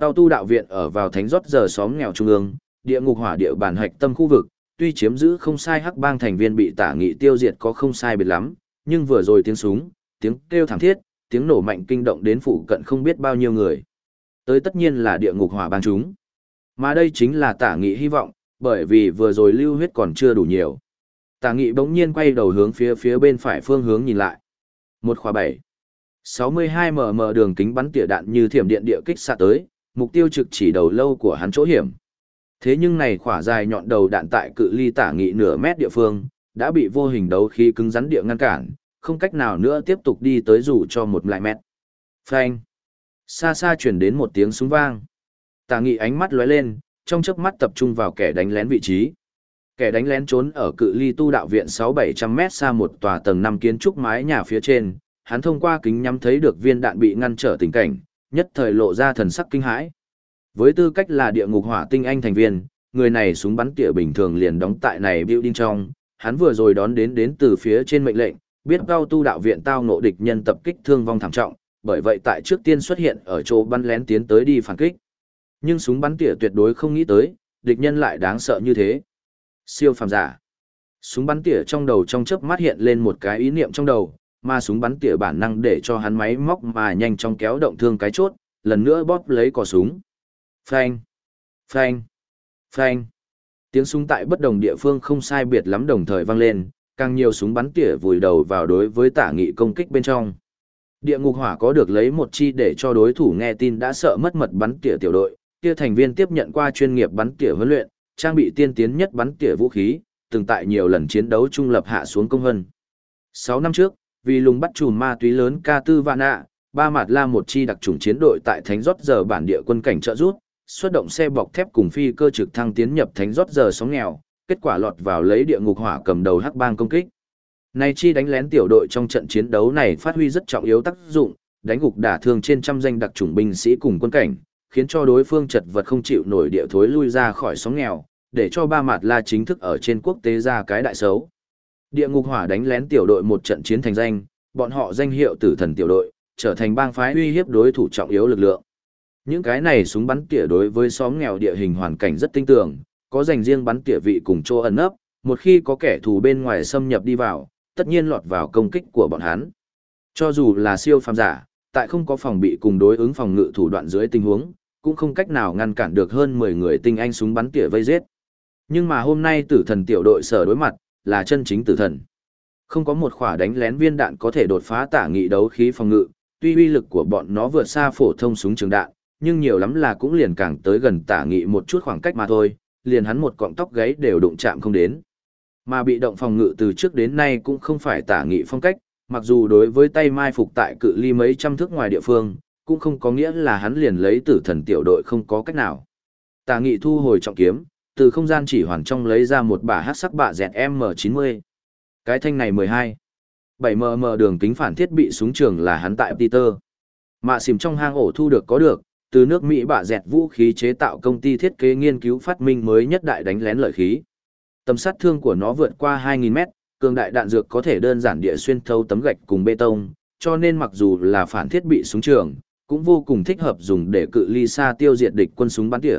Tao tu đạo viện ở vào thánh rót giờ xóm nghèo trung ương, địa ngục hỏa địa bản hạch tâm khu vực, tuy chiếm giữ không sai hắc bang thành viên bị tả nghị tiêu diệt có không sai biệt lắm, nhưng vừa rồi tiếng súng, tiếng kêu thảm thiết, tiếng nổ mạnh kinh động đến phụ cận không biết bao nhiêu người. Tới tất nhiên là địa ngục hỏa bang chúng. Mà đây chính là tả nghị hy vọng, bởi vì vừa rồi lưu huyết còn chưa đủ nhiều. Tả nghị bỗng nhiên quay đầu hướng phía phía bên phải phương hướng nhìn lại. Một khóa bảy. 62 mm đường kính bắn tỉa đạn như thiểm điện địa kích xạ tới, mục tiêu trực chỉ đầu lâu của hắn chỗ hiểm. Thế nhưng này khỏa dài nhọn đầu đạn tại cự ly tả nghị nửa mét địa phương, đã bị vô hình đấu khí cứng rắn địa ngăn cản, không cách nào nữa tiếp tục đi tới dù cho một lại mét. Phanh. Xa xa chuyển đến một tiếng súng vang. Tả nghị ánh mắt lóe lên, trong chớp mắt tập trung vào kẻ đánh lén vị trí. Kẻ đánh lén trốn ở cự ly tu đạo viện 6-700 mét xa một tòa tầng 5 kiến trúc mái nhà phía trên, hắn thông qua kính nhắm thấy được viên đạn bị ngăn trở tình cảnh, nhất thời lộ ra thần sắc kinh hãi. Với tư cách là địa ngục hỏa tinh anh thành viên, người này súng bắn tỉa bình thường liền đóng tại này building trong, hắn vừa rồi đón đến đến từ phía trên mệnh lệnh, biết cao tu đạo viện tao ngộ địch nhân tập kích thương vong thảm trọng, bởi vậy tại trước tiên xuất hiện ở chỗ bắn lén tiến tới đi phản kích. Nhưng súng bắn tỉa tuyệt đối không nghĩ tới, địch nhân lại đáng sợ như thế. Siêu phàm giả. Súng bắn tỉa trong đầu trong chớp mắt hiện lên một cái ý niệm trong đầu, mà súng bắn tỉa bản năng để cho hắn máy móc mà nhanh chóng kéo động thương cái chốt, lần nữa bóp lấy cò súng. Phanh, phanh, phanh. Tiếng súng tại bất đồng địa phương không sai biệt lắm đồng thời vang lên, càng nhiều súng bắn tỉa vùi đầu vào đối với tả nghị công kích bên trong. Địa ngục hỏa có được lấy một chi để cho đối thủ nghe tin đã sợ mất mật bắn tỉa tiểu đội, kia thành viên tiếp nhận qua chuyên nghiệp bắn tỉa huấn luyện, trang bị tiên tiến nhất bắn tỉa vũ khí, từng tại nhiều lần chiến đấu trung lập hạ xuống công hân. 6 năm trước, vì lùng bắt chùm ma túy lớn ca tư vạn ạ, ba mặt la một chi đặc chủng chiến đội tại Thánh Rót giờ bản địa quân cảnh trợ rút, xuất động xe bọc thép cùng phi cơ trực thăng tiến nhập Thánh Rót giờ sóng nghèo, kết quả lọt vào lấy địa ngục hỏa cầm đầu hắc bang công kích. Này chi đánh lén tiểu đội trong trận chiến đấu này phát huy rất trọng yếu tác dụng, đánh gục đả thương trên trăm danh đặc chủng binh sĩ cùng quân cảnh, khiến cho đối phương chật vật không chịu nổi địa thối lui ra khỏi sóng nghèo, để cho ba mặt la chính thức ở trên quốc tế ra cái đại xấu. Địa ngục hỏa đánh lén tiểu đội một trận chiến thành danh, bọn họ danh hiệu tử thần tiểu đội, trở thành bang phái uy hiếp đối thủ trọng yếu lực lượng. Những cái này súng bắn tỉa đối với xóm nghèo địa hình hoàn cảnh rất tinh tường, có dành riêng bắn tỉa vị cùng chỗ ẩn nấp, một khi có kẻ thù bên ngoài xâm nhập đi vào, tất nhiên lọt vào công kích của bọn hắn. Cho dù là siêu phàm giả, tại không có phòng bị cùng đối ứng phòng ngự thủ đoạn dưới tình huống, cũng không cách nào ngăn cản được hơn 10 người tinh anh súng bắn tỉa vây giết. Nhưng mà hôm nay tử thần tiểu đội sở đối mặt, là chân chính tử thần. Không có một khỏa đánh lén viên đạn có thể đột phá tả nghị đấu khí phòng ngự, tuy uy lực của bọn nó vượt xa phổ thông súng trường đạn, nhưng nhiều lắm là cũng liền càng tới gần tả nghị một chút khoảng cách mà thôi, liền hắn một cọng tóc gáy đều đụng chạm không đến. Mà bị động phòng ngự từ trước đến nay cũng không phải tả nghị phong cách, mặc dù đối với tay mai phục tại cự ly mấy trăm thước ngoài địa phương, cũng không có nghĩa là hắn liền lấy tử thần tiểu đội không có cách nào. Tả nghị thu hồi trọng kiếm, từ không gian chỉ hoàn trong lấy ra một bả hát sắc bạ dẹt M90. Cái thanh này 12. 7mm đường kính phản thiết bị súng trường là hắn tại Peter. Mạ xìm trong hang ổ thu được có được, từ nước Mỹ bạ dẹt vũ khí chế tạo công ty thiết kế nghiên cứu phát minh mới nhất đại đánh lén lợi khí. Tầm sát thương của nó vượt qua 2.000 mét, cường đại đạn dược có thể đơn giản địa xuyên thấu tấm gạch cùng bê tông, cho nên mặc dù là phản thiết bị súng trường, cũng vô cùng thích hợp dùng để cự ly xa tiêu diệt địch quân súng bắn tỉa.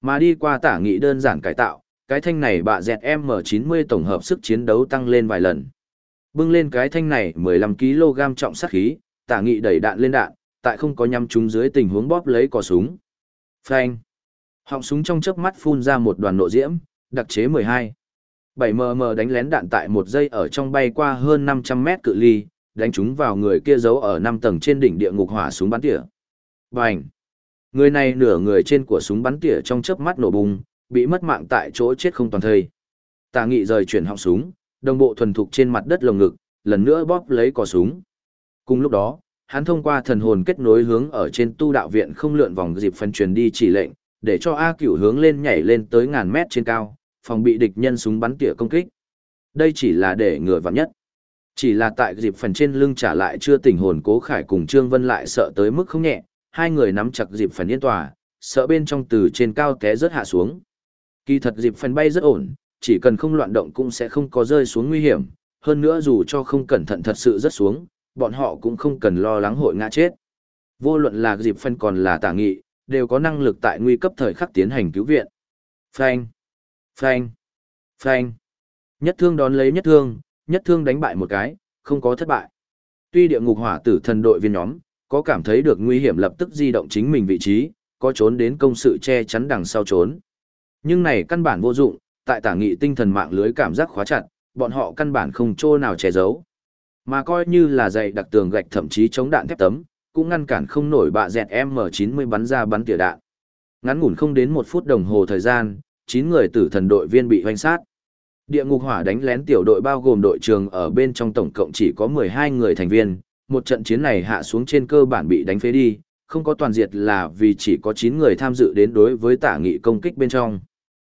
Mà đi qua tả nghị đơn giản cải tạo, cái thanh này bạ dẹt M90 tổng hợp sức chiến đấu tăng lên vài lần. Bưng lên cái thanh này 15kg trọng sát khí, tả nghị đẩy đạn lên đạn, tại không có nhắm trúng dưới tình huống bóp lấy cò súng. Phanh. Họng súng trong chớp mắt phun ra một đoàn nộ diễm, đặc chế 12. 7mm đánh lén đạn tại một giây ở trong bay qua hơn 500 mét cự ly, đánh trúng vào người kia giấu ở 5 tầng trên đỉnh địa ngục hỏa súng bắn tỉa. Bành! Người này nửa người trên của súng bắn tỉa trong chớp mắt nổ bùng, bị mất mạng tại chỗ chết không toàn thây. Tà nghị rời chuyển họng súng, đồng bộ thuần thục trên mặt đất lồng ngực, lần nữa bóp lấy cò súng. Cùng lúc đó, hắn thông qua thần hồn kết nối hướng ở trên tu đạo viện không lượn vòng dịp phân truyền đi chỉ lệnh, để cho A Cửu hướng lên nhảy lên tới ngàn mét trên cao, phòng bị địch nhân súng bắn tỉa công kích. Đây chỉ là để ngừa vạn nhất. Chỉ là tại dịp phần trên lưng trả lại chưa tỉnh hồn cố khải cùng Trương Vân lại sợ tới mức không nhẹ, hai người nắm chặt dịp phần yên tòa, sợ bên trong từ trên cao té rớt hạ xuống. Kỳ thật dịp phần bay rất ổn, chỉ cần không loạn động cũng sẽ không có rơi xuống nguy hiểm, hơn nữa dù cho không cẩn thận thật sự rớt xuống, bọn họ cũng không cần lo lắng hội ngã chết. Vô luận là dịp phân còn là tả nghị, đều có năng lực tại nguy cấp thời khắc tiến hành cứu viện. Phanh, phanh, phanh. Nhất thương đón lấy nhất thương, nhất thương đánh bại một cái, không có thất bại. Tuy địa ngục hỏa tử thần đội viên nhóm, có cảm thấy được nguy hiểm lập tức di động chính mình vị trí, có trốn đến công sự che chắn đằng sau trốn. Nhưng này căn bản vô dụng, tại tả nghị tinh thần mạng lưới cảm giác khóa chặt, bọn họ căn bản không chỗ nào che giấu. Mà coi như là dày đặc tường gạch thậm chí chống đạn thép tấm, cũng ngăn cản không nổi bạ dẹt M90 bắn ra bắn tỉa đạn. Ngắn ngủn không đến một phút đồng hồ thời gian, 9 người tử thần đội viên bị hoanh sát. Địa ngục hỏa đánh lén tiểu đội bao gồm đội trường ở bên trong tổng cộng chỉ có 12 người thành viên, một trận chiến này hạ xuống trên cơ bản bị đánh phế đi, không có toàn diệt là vì chỉ có 9 người tham dự đến đối với tả nghị công kích bên trong.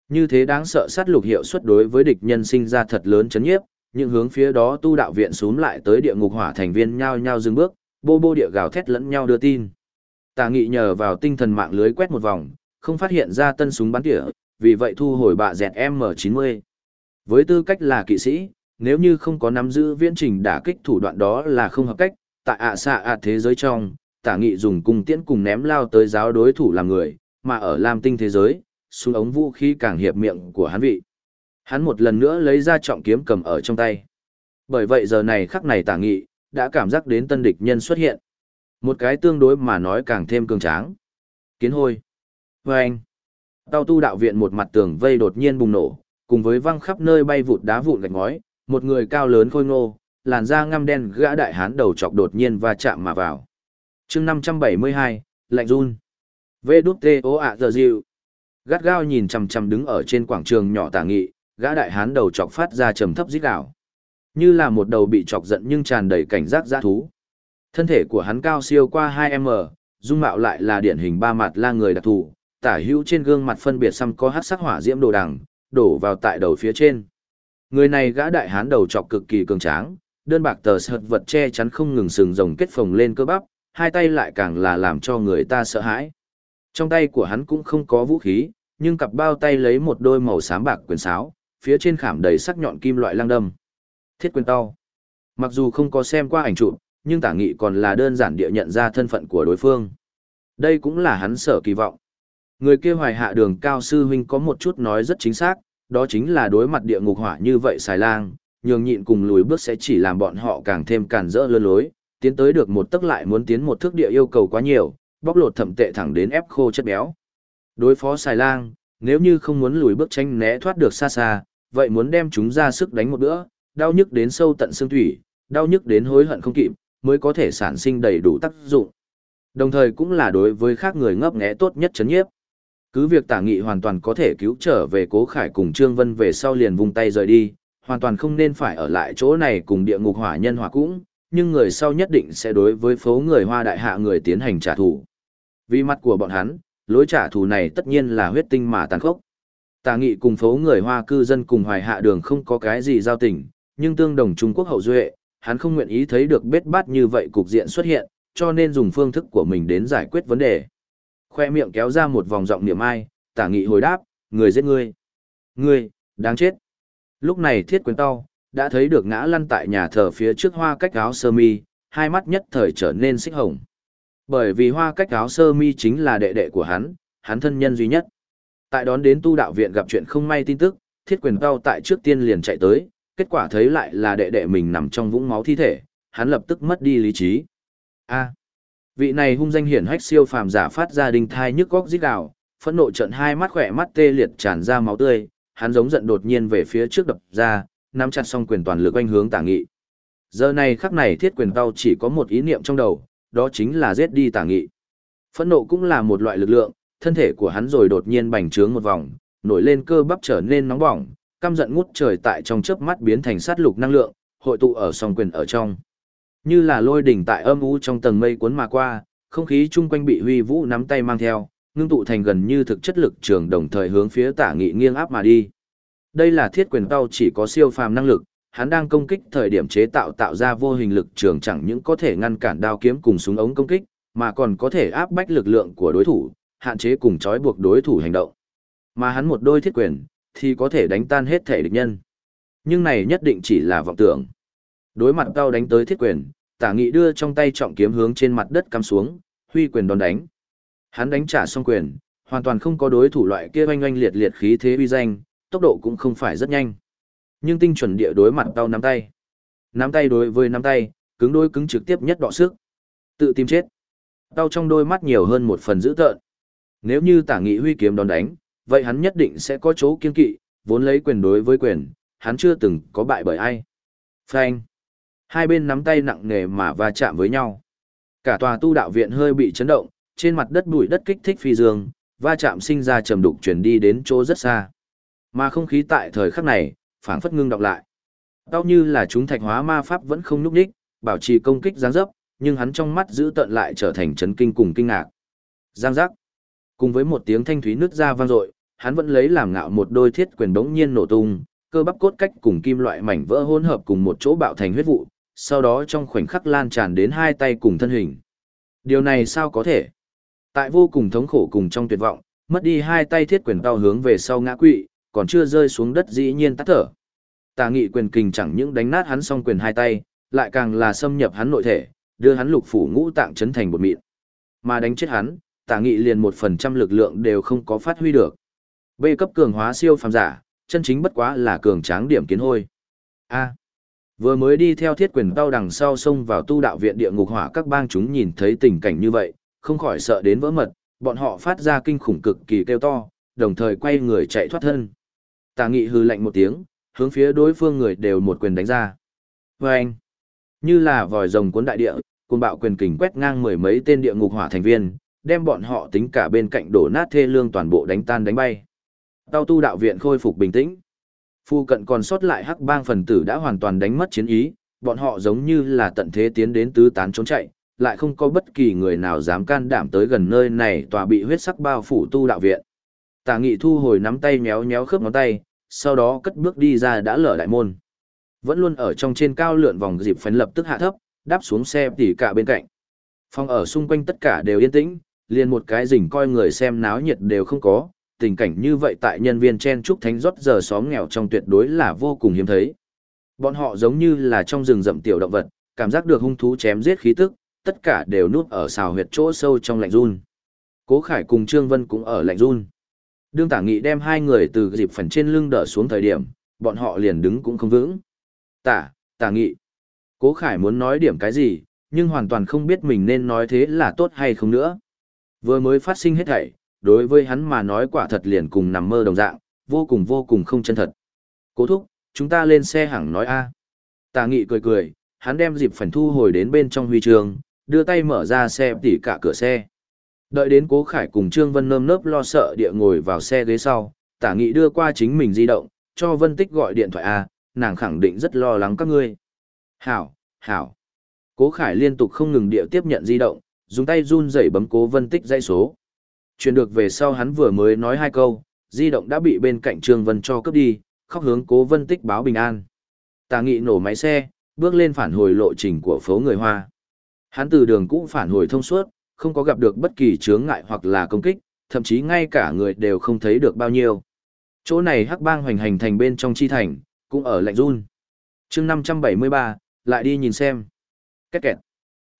Như thế đáng sợ sát lục hiệu suất đối với địch nhân sinh ra thật lớn chấn nhiếp, những hướng phía đó tu đạo viện xuống lại tới địa ngục hỏa thành viên nhao nhao dừng bước, bô bô địa gào thét lẫn nhau đưa tin. Tà nghị nhờ vào tinh thần mạng lưới quét một vòng, không phát hiện ra tân súng bắn tỉa, vì vậy thu hồi bạ dẹt M90. Với tư cách là kỵ sĩ, nếu như không có nắm giữ viễn trình đả kích thủ đoạn đó là không hợp cách, tại ạ xạ ạ thế giới trong, tả nghị dùng cung tiễn cùng ném lao tới giáo đối thủ làm người, mà ở Lam tinh thế giới, súng ống vũ khí càng hiệp miệng của hắn vị. Hắn một lần nữa lấy ra trọng kiếm cầm ở trong tay. Bởi vậy giờ này khắc này tả nghị, đã cảm giác đến tân địch nhân xuất hiện. Một cái tương đối mà nói càng thêm cường tráng. Kiến hôi. Vâng. anh. Tàu tu đạo viện một mặt tường vây đột nhiên bùng nổ, cùng với văng khắp nơi bay vụt đá vụn gạch ngói, một người cao lớn khôi ngô, làn da ngăm đen gã đại hán đầu chọc đột nhiên va chạm mà vào. chương 572, lạnh run. Vê đút tê Ô ạ giờ dịu. Gắt gao nhìn chằm chằm đứng ở trên quảng trường nhỏ tả nghị, gã đại hán đầu chọc phát ra trầm thấp rít gào. Như là một đầu bị chọc giận nhưng tràn đầy cảnh giác dã thú. Thân thể của hắn cao siêu qua 2m, dung mạo lại là điển hình ba mặt la người đặc thù, tả hữu trên gương mặt phân biệt xăm có hắc sắc hỏa diễm đồ đằng, đổ vào tại đầu phía trên. Người này gã đại hán đầu chọc cực kỳ cường tráng, đơn bạc tờ sợt vật che chắn không ngừng sừng rồng kết phồng lên cơ bắp, hai tay lại càng là làm cho người ta sợ hãi. Trong tay của hắn cũng không có vũ khí, nhưng cặp bao tay lấy một đôi màu xám bạc quyền sáo, phía trên khảm đầy sắc nhọn kim loại lăng đâm. Thiết quyền tao. Mặc dù không có xem qua ảnh chụp, nhưng tả nghị còn là đơn giản địa nhận ra thân phận của đối phương. Đây cũng là hắn sở kỳ vọng. Người kia hoài hạ đường cao sư huynh có một chút nói rất chính xác, đó chính là đối mặt địa ngục hỏa như vậy xài lang, nhường nhịn cùng lùi bước sẽ chỉ làm bọn họ càng thêm cản rỡ lơ lối, tiến tới được một tức lại muốn tiến một thước địa yêu cầu quá nhiều, bóc lột thẩm tệ thẳng đến ép khô chất béo. Đối phó xài lang, nếu như không muốn lùi bước tranh né thoát được xa xa, vậy muốn đem chúng ra sức đánh một bữa, đau nhức đến sâu tận xương thủy, đau nhức đến hối hận không kịp, mới có thể sản sinh đầy đủ tác dụng. Đồng thời cũng là đối với khác người ngấp nghé tốt nhất chấn nhiếp. Cứ việc tả nghị hoàn toàn có thể cứu trở về cố khải cùng Trương Vân về sau liền vung tay rời đi, hoàn toàn không nên phải ở lại chỗ này cùng địa ngục hỏa nhân hỏa cũng, nhưng người sau nhất định sẽ đối với phố người hoa đại hạ người tiến hành trả thù. Vì mặt của bọn hắn, lối trả thù này tất nhiên là huyết tinh mà tàn khốc. Tà nghị cùng phố người hoa cư dân cùng hoài hạ đường không có cái gì giao tình, nhưng tương đồng Trung Quốc hậu duệ, hắn không nguyện ý thấy được bết bát như vậy cục diện xuất hiện, cho nên dùng phương thức của mình đến giải quyết vấn đề. Khoe miệng kéo ra một vòng giọng niệm ai, tả nghị hồi đáp, người giết ngươi. Ngươi, đáng chết. Lúc này thiết quyền tao, đã thấy được ngã lăn tại nhà thờ phía trước hoa cách áo sơ mi, hai mắt nhất thời trở nên xích hồng. Bởi vì hoa cách áo sơ mi chính là đệ đệ của hắn, hắn thân nhân duy nhất. Tại đón đến tu đạo viện gặp chuyện không may tin tức, thiết quyền tao tại trước tiên liền chạy tới, kết quả thấy lại là đệ đệ mình nằm trong vũng máu thi thể, hắn lập tức mất đi lý trí. A. vị này hung danh hiển hách siêu phàm giả phát ra đình thai nhức góc rít gào, phẫn nộ trận hai mắt khỏe mắt tê liệt tràn ra máu tươi, hắn giống giận đột nhiên về phía trước đập ra, nắm chặt song quyền toàn lực quanh hướng tả nghị. Giờ này khắc này thiết quyền tao chỉ có một ý niệm trong đầu, đó chính là giết đi tả nghị. Phẫn nộ cũng là một loại lực lượng, thân thể của hắn rồi đột nhiên bành trướng một vòng, nổi lên cơ bắp trở nên nóng bỏng, căm giận ngút trời tại trong chớp mắt biến thành sát lục năng lượng, hội tụ ở song quyền ở trong. Như là lôi đỉnh tại âm u trong tầng mây cuốn mà qua, không khí chung quanh bị huy vũ nắm tay mang theo, ngưng tụ thành gần như thực chất lực trường đồng thời hướng phía tả nghị nghiêng áp mà đi. Đây là thiết quyền tao chỉ có siêu phàm năng lực, hắn đang công kích thời điểm chế tạo tạo ra vô hình lực trường chẳng những có thể ngăn cản đao kiếm cùng súng ống công kích, mà còn có thể áp bách lực lượng của đối thủ, hạn chế cùng trói buộc đối thủ hành động. Mà hắn một đôi thiết quyền, thì có thể đánh tan hết thể địch nhân. Nhưng này nhất định chỉ là vọng tưởng. Đối mặt cao đánh tới thiết quyền, tả nghị đưa trong tay trọng kiếm hướng trên mặt đất cắm xuống, huy quyền đòn đánh. Hắn đánh trả xong quyền, hoàn toàn không có đối thủ loại kia oanh oanh liệt liệt khí thế uy danh, tốc độ cũng không phải rất nhanh. Nhưng tinh chuẩn địa đối mặt tao nắm tay. Nắm tay đối với nắm tay, cứng đôi cứng trực tiếp nhất đọ sức. Tự tìm chết. Tao trong đôi mắt nhiều hơn một phần dữ tợn. Nếu như tả nghị huy kiếm đòn đánh, vậy hắn nhất định sẽ có chỗ kiên kỵ, vốn lấy quyền đối với quyền, hắn chưa từng có bại bởi ai. Phanh. Hai bên nắm tay nặng nề mà va chạm với nhau. Cả tòa tu đạo viện hơi bị chấn động, trên mặt đất bụi đất kích thích phi dương, va chạm sinh ra trầm đục chuyển đi đến chỗ rất xa. Mà không khí tại thời khắc này, phảng phất ngưng đọc lại. Đau như là chúng thạch hóa ma pháp vẫn không núp đích, bảo trì công kích giáng dấp, nhưng hắn trong mắt giữ tận lại trở thành chấn kinh cùng kinh ngạc. Giang giác. Cùng với một tiếng thanh thúy nứt ra vang dội, hắn vẫn lấy làm ngạo một đôi thiết quyền đống nhiên nổ tung, cơ bắp cốt cách cùng kim loại mảnh vỡ hỗn hợp cùng một chỗ bạo thành huyết vụ, sau đó trong khoảnh khắc lan tràn đến hai tay cùng thân hình. Điều này sao có thể? Tại vô cùng thống khổ cùng trong tuyệt vọng, mất đi hai tay thiết quyền tao hướng về sau ngã quỵ, còn chưa rơi xuống đất dĩ nhiên tắt thở. Tà nghị quyền kình chẳng những đánh nát hắn song quyền hai tay, lại càng là xâm nhập hắn nội thể, đưa hắn lục phủ ngũ tạng chấn thành bột mịn. Mà đánh chết hắn, tả nghị liền một phần trăm lực lượng đều không có phát huy được. B cấp cường hóa siêu phàm giả, chân chính bất quá là cường tráng điểm kiến hôi. A. vừa mới đi theo thiết quyền cao đằng sau xông vào tu đạo viện địa ngục hỏa các bang chúng nhìn thấy tình cảnh như vậy, không khỏi sợ đến vỡ mật, bọn họ phát ra kinh khủng cực kỳ kêu to, đồng thời quay người chạy thoát thân. Tà nghị hư lạnh một tiếng, hướng phía đối phương người đều một quyền đánh ra. Và anh, như là vòi rồng cuốn đại địa, cuồng bạo quyền kình quét ngang mười mấy tên địa ngục hỏa thành viên, đem bọn họ tính cả bên cạnh đổ nát thê lương toàn bộ đánh tan đánh bay. Tao tu đạo viện khôi phục bình tĩnh. Phu cận còn sót lại hắc bang phần tử đã hoàn toàn đánh mất chiến ý, bọn họ giống như là tận thế tiến đến tứ tán trốn chạy, lại không có bất kỳ người nào dám can đảm tới gần nơi này tòa bị huyết sắc bao phủ tu đạo viện. Tả nghị thu hồi nắm tay méo méo khớp ngón tay, sau đó cất bước đi ra đã lở đại môn. Vẫn luôn ở trong trên cao lượn vòng dịp phấn lập tức hạ thấp, đáp xuống xe tỉ cả bên cạnh. Phòng ở xung quanh tất cả đều yên tĩnh, liền một cái rình coi người xem náo nhiệt đều không có, tình cảnh như vậy tại nhân viên chen trúc thánh rót giờ xóm nghèo trong tuyệt đối là vô cùng hiếm thấy. Bọn họ giống như là trong rừng rậm tiểu động vật, cảm giác được hung thú chém giết khí tức, tất cả đều núp ở xào huyệt chỗ sâu trong lạnh run. Cố Khải cùng Trương Vân cũng ở lạnh run. Đương tả nghị đem hai người từ dịp phần trên lưng đỡ xuống thời điểm, bọn họ liền đứng cũng không vững. Tả, tả nghị. Cố Khải muốn nói điểm cái gì, nhưng hoàn toàn không biết mình nên nói thế là tốt hay không nữa. Vừa mới phát sinh hết thảy, đối với hắn mà nói quả thật liền cùng nằm mơ đồng dạng, vô cùng vô cùng không chân thật. Cố thúc, chúng ta lên xe hẳn nói a. Tà nghị cười cười, hắn đem dịp phần thu hồi đến bên trong huy trường, đưa tay mở ra xe tỉ cả cửa xe. Đợi đến Cố Khải cùng Trương Vân nơm nớp lo sợ địa ngồi vào xe ghế sau, tả nghị đưa qua chính mình di động, cho Vân Tích gọi điện thoại A, nàng khẳng định rất lo lắng các ngươi. Hảo, hảo. Cố Khải liên tục không ngừng địa tiếp nhận di động, dùng tay run rẩy bấm Cố Vân Tích dây số. Truyền được về sau hắn vừa mới nói hai câu, di động đã bị bên cạnh Trương Vân cho cướp đi, khóc hướng Cố Vân Tích báo bình an. Tà nghị nổ máy xe, bước lên phản hồi lộ trình của phố người Hoa. Hắn từ đường cũ phản hồi thông suốt, không có gặp được bất kỳ chướng ngại hoặc là công kích, thậm chí ngay cả người đều không thấy được bao nhiêu. Chỗ này hắc bang hoành hành thành bên trong chi thành, cũng ở lạnh run. chương 573, lại đi nhìn xem. Kết kẹt.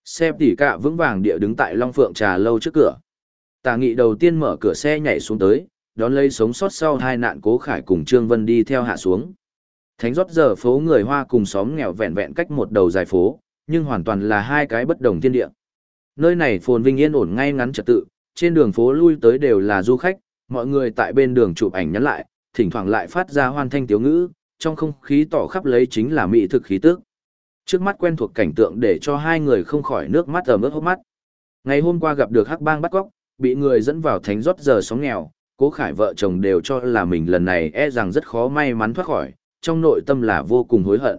Xe tỉ cạ vững vàng địa đứng tại Long Phượng trà lâu trước cửa. Tà nghị đầu tiên mở cửa xe nhảy xuống tới, đón lấy sống sót sau hai nạn cố khải cùng Trương Vân đi theo hạ xuống. Thánh rót giờ phố người Hoa cùng xóm nghèo vẹn vẹn cách một đầu dài phố, nhưng hoàn toàn là hai cái bất đồng thiên địa. Nơi này phồn vinh yên ổn ngay ngắn trật tự, trên đường phố lui tới đều là du khách, mọi người tại bên đường chụp ảnh nhắn lại, thỉnh thoảng lại phát ra hoan thanh tiếu ngữ, trong không khí tỏ khắp lấy chính là mỹ thực khí tức. Trước mắt quen thuộc cảnh tượng để cho hai người không khỏi nước mắt ẩm ướt hốc mắt. Ngày hôm qua gặp được Hắc Bang bắt cóc, bị người dẫn vào thánh rót giờ sóng nghèo, Cố Khải vợ chồng đều cho là mình lần này e rằng rất khó may mắn thoát khỏi, trong nội tâm là vô cùng hối hận.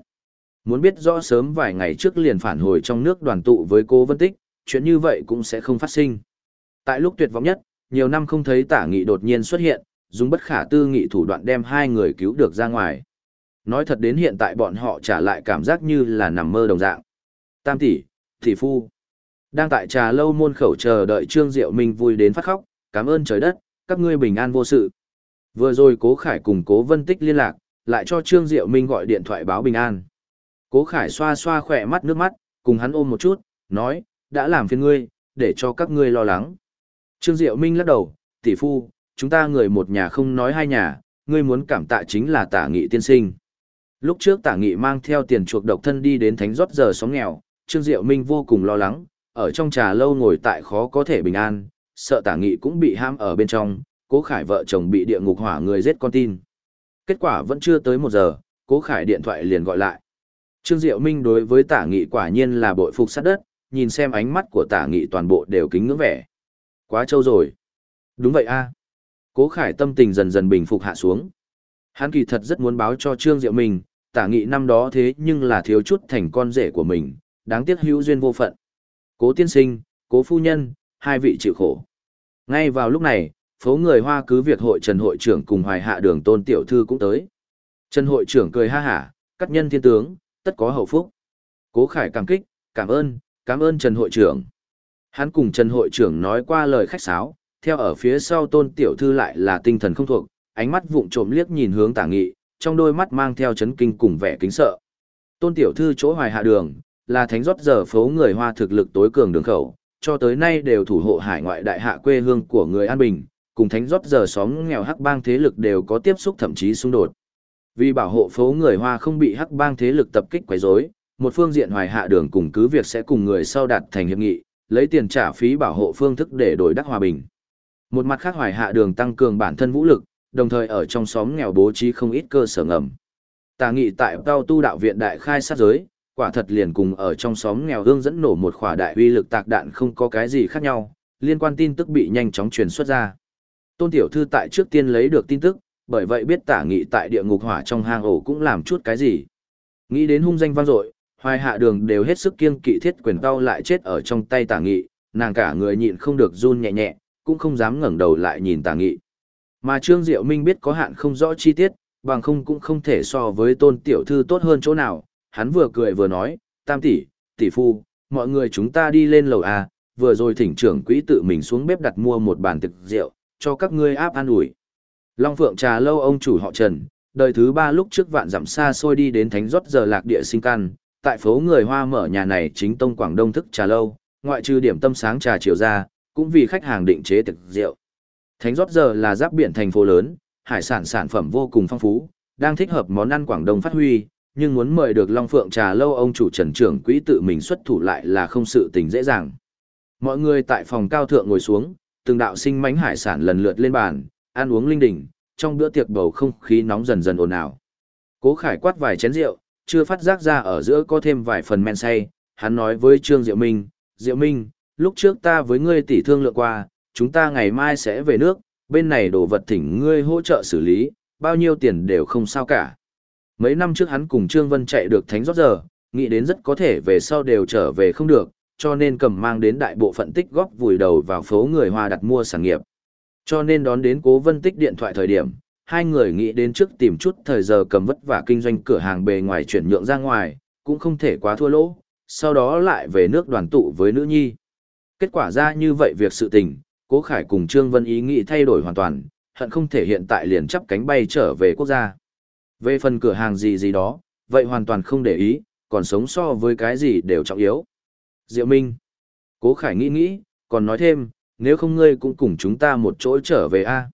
Muốn biết rõ sớm vài ngày trước liền phản hồi trong nước đoàn tụ với cô Vân Tích, chuyện như vậy cũng sẽ không phát sinh. Tại lúc tuyệt vọng nhất, nhiều năm không thấy tả nghị đột nhiên xuất hiện, dùng bất khả tư nghị thủ đoạn đem hai người cứu được ra ngoài. Nói thật đến hiện tại bọn họ trả lại cảm giác như là nằm mơ đồng dạng. Tam tỷ, tỷ phu. Đang tại trà lâu môn khẩu chờ đợi Trương Diệu Minh vui đến phát khóc, cảm ơn trời đất, các ngươi bình an vô sự. Vừa rồi Cố Khải cùng Cố Vân Tích liên lạc, lại cho Trương Diệu Minh gọi điện thoại báo bình an. Cố Khải xoa xoa khỏe mắt nước mắt, cùng hắn ôm một chút, nói, đã làm phiền ngươi, để cho các ngươi lo lắng. Trương Diệu Minh lắc đầu, tỷ phu, chúng ta người một nhà không nói hai nhà, ngươi muốn cảm tạ chính là tả nghị tiên sinh. Lúc trước tả nghị mang theo tiền chuộc độc thân đi đến thánh rót giờ sóng nghèo, Trương Diệu Minh vô cùng lo lắng, ở trong trà lâu ngồi tại khó có thể bình an, sợ tả nghị cũng bị ham ở bên trong, cố khải vợ chồng bị địa ngục hỏa người giết con tin. Kết quả vẫn chưa tới một giờ, cố khải điện thoại liền gọi lại. Trương Diệu Minh đối với tả nghị quả nhiên là bội phục sát đất, nhìn xem ánh mắt của tả nghị toàn bộ đều kính ngưỡng vẻ. Quá trâu rồi. Đúng vậy a. Cố khải tâm tình dần dần bình phục hạ xuống. Hắn kỳ thật rất muốn báo cho Trương Diệu Minh, tả nghị năm đó thế nhưng là thiếu chút thành con rể của mình, đáng tiếc hữu duyên vô phận. Cố tiên sinh, cố phu nhân, hai vị chịu khổ. Ngay vào lúc này, phố người Hoa cứ việc hội Trần hội trưởng cùng hoài hạ đường tôn tiểu thư cũng tới. Trần hội trưởng cười ha hả, cắt nhân thiên tướng, tất có hậu phúc. Cố khải cảm kích, cảm ơn, cảm ơn Trần hội trưởng. Hắn cùng Trần hội trưởng nói qua lời khách sáo, theo ở phía sau tôn tiểu thư lại là tinh thần không thuộc, ánh mắt vụng trộm liếc nhìn hướng tả nghị, trong đôi mắt mang theo chấn kinh cùng vẻ kính sợ. Tôn tiểu thư chỗ hoài hạ đường, là thánh rót giờ phố người Hoa thực lực tối cường đường khẩu, cho tới nay đều thủ hộ hải ngoại đại hạ quê hương của người An Bình, cùng thánh rót giờ xóm nghèo hắc bang thế lực đều có tiếp xúc thậm chí xung đột. Vì bảo hộ phố người Hoa không bị hắc bang thế lực tập kích quấy rối, một phương diện hoài hạ đường cùng cứ việc sẽ cùng người sau đạt thành hiệp nghị, lấy tiền trả phí bảo hộ phương thức để đổi đắc hòa bình. Một mặt khác hoài hạ đường tăng cường bản thân vũ lực, đồng thời ở trong xóm nghèo bố trí không ít cơ sở ngầm. Tà nghị tại Tao Tu đạo viện đại khai sát giới, quả thật liền cùng ở trong xóm nghèo hương dẫn nổ một khỏa đại uy lực tạc đạn không có cái gì khác nhau, liên quan tin tức bị nhanh chóng truyền xuất ra. Tôn tiểu thư tại trước tiên lấy được tin tức, bởi vậy biết tả nghị tại địa ngục hỏa trong hang ổ cũng làm chút cái gì. Nghĩ đến hung danh vang dội, hoài hạ đường đều hết sức kiêng kỵ thiết quyền tao lại chết ở trong tay tả nghị, nàng cả người nhịn không được run nhẹ nhẹ, cũng không dám ngẩng đầu lại nhìn tả nghị. Mà Trương Diệu Minh biết có hạn không rõ chi tiết, bằng không cũng không thể so với tôn tiểu thư tốt hơn chỗ nào, hắn vừa cười vừa nói, tam tỷ, tỷ phu, mọi người chúng ta đi lên lầu A, vừa rồi thỉnh trưởng quỹ tự mình xuống bếp đặt mua một bàn thực rượu, cho các ngươi áp an ủi. Long Phượng trà lâu ông chủ họ Trần, đời thứ ba lúc trước vạn dặm xa xôi đi đến thánh rót giờ lạc địa sinh căn, tại phố người Hoa mở nhà này chính tông Quảng Đông thức trà lâu, ngoại trừ điểm tâm sáng trà chiều ra, cũng vì khách hàng định chế thực rượu. Thánh rót giờ là giáp biển thành phố lớn, hải sản sản phẩm vô cùng phong phú, đang thích hợp món ăn Quảng Đông phát huy, nhưng muốn mời được Long Phượng trà lâu ông chủ Trần trưởng quỹ tự mình xuất thủ lại là không sự tình dễ dàng. Mọi người tại phòng cao thượng ngồi xuống, từng đạo sinh mánh hải sản lần lượt lên bàn, ăn uống linh đình, trong bữa tiệc bầu không khí nóng dần dần ồn ào. Cố Khải quát vài chén rượu, chưa phát giác ra ở giữa có thêm vài phần men say, hắn nói với Trương Diệu Minh, Diệu Minh, lúc trước ta với ngươi tỷ thương lượng qua, chúng ta ngày mai sẽ về nước, bên này đồ vật thỉnh ngươi hỗ trợ xử lý, bao nhiêu tiền đều không sao cả. Mấy năm trước hắn cùng Trương Vân chạy được thánh rót giờ, nghĩ đến rất có thể về sau đều trở về không được, cho nên cầm mang đến đại bộ phận tích góp vùi đầu vào phố người Hoa đặt mua sản nghiệp. Cho nên đón đến cố vân tích điện thoại thời điểm, hai người nghĩ đến trước tìm chút thời giờ cầm vất vả kinh doanh cửa hàng bề ngoài chuyển nhượng ra ngoài, cũng không thể quá thua lỗ, sau đó lại về nước đoàn tụ với nữ nhi. Kết quả ra như vậy việc sự tình, cố khải cùng Trương Vân ý nghĩ thay đổi hoàn toàn, hận không thể hiện tại liền chắp cánh bay trở về quốc gia. Về phần cửa hàng gì gì đó, vậy hoàn toàn không để ý, còn sống so với cái gì đều trọng yếu. Diệu Minh. Cố Khải nghĩ nghĩ, còn nói thêm, nếu không ngươi cũng cùng chúng ta một chỗ trở về a.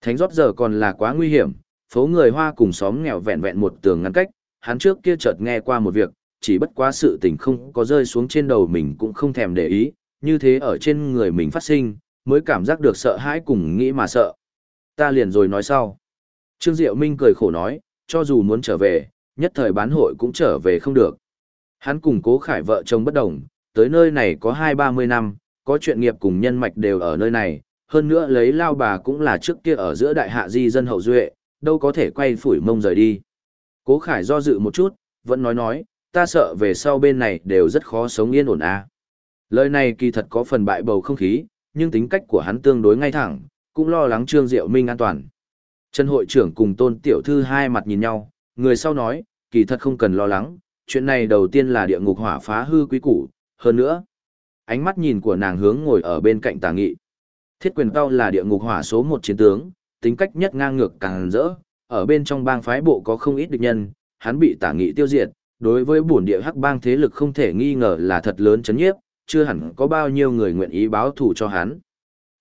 Thánh rót giờ còn là quá nguy hiểm, phố người Hoa cùng xóm nghèo vẹn vẹn một tường ngăn cách, hắn trước kia chợt nghe qua một việc, chỉ bất quá sự tình không có rơi xuống trên đầu mình cũng không thèm để ý, như thế ở trên người mình phát sinh, mới cảm giác được sợ hãi cùng nghĩ mà sợ. Ta liền rồi nói sau. Trương Diệu Minh cười khổ nói, cho dù muốn trở về, nhất thời bán hội cũng trở về không được. Hắn cùng cố khải vợ chồng bất đồng, tới nơi này có hai ba mươi năm, có chuyện nghiệp cùng nhân mạch đều ở nơi này, hơn nữa lấy lao bà cũng là trước kia ở giữa đại hạ di dân hậu duệ, đâu có thể quay phủi mông rời đi. Cố khải do dự một chút, vẫn nói nói, ta sợ về sau bên này đều rất khó sống yên ổn à. Lời này kỳ thật có phần bại bầu không khí, nhưng tính cách của hắn tương đối ngay thẳng, cũng lo lắng Trương Diệu Minh an toàn. Trần hội trưởng cùng tôn tiểu thư hai mặt nhìn nhau, người sau nói, kỳ thật không cần lo lắng, chuyện này đầu tiên là địa ngục hỏa phá hư quý củ, hơn nữa. Ánh mắt nhìn của nàng hướng ngồi ở bên cạnh tà nghị. Thiết quyền cao là địa ngục hỏa số một chiến tướng, tính cách nhất ngang ngược càng rỡ, ở bên trong bang phái bộ có không ít địch nhân, hắn bị tả nghị tiêu diệt, đối với bổn địa hắc bang thế lực không thể nghi ngờ là thật lớn chấn nhiếp, chưa hẳn có bao nhiêu người nguyện ý báo thù cho hắn.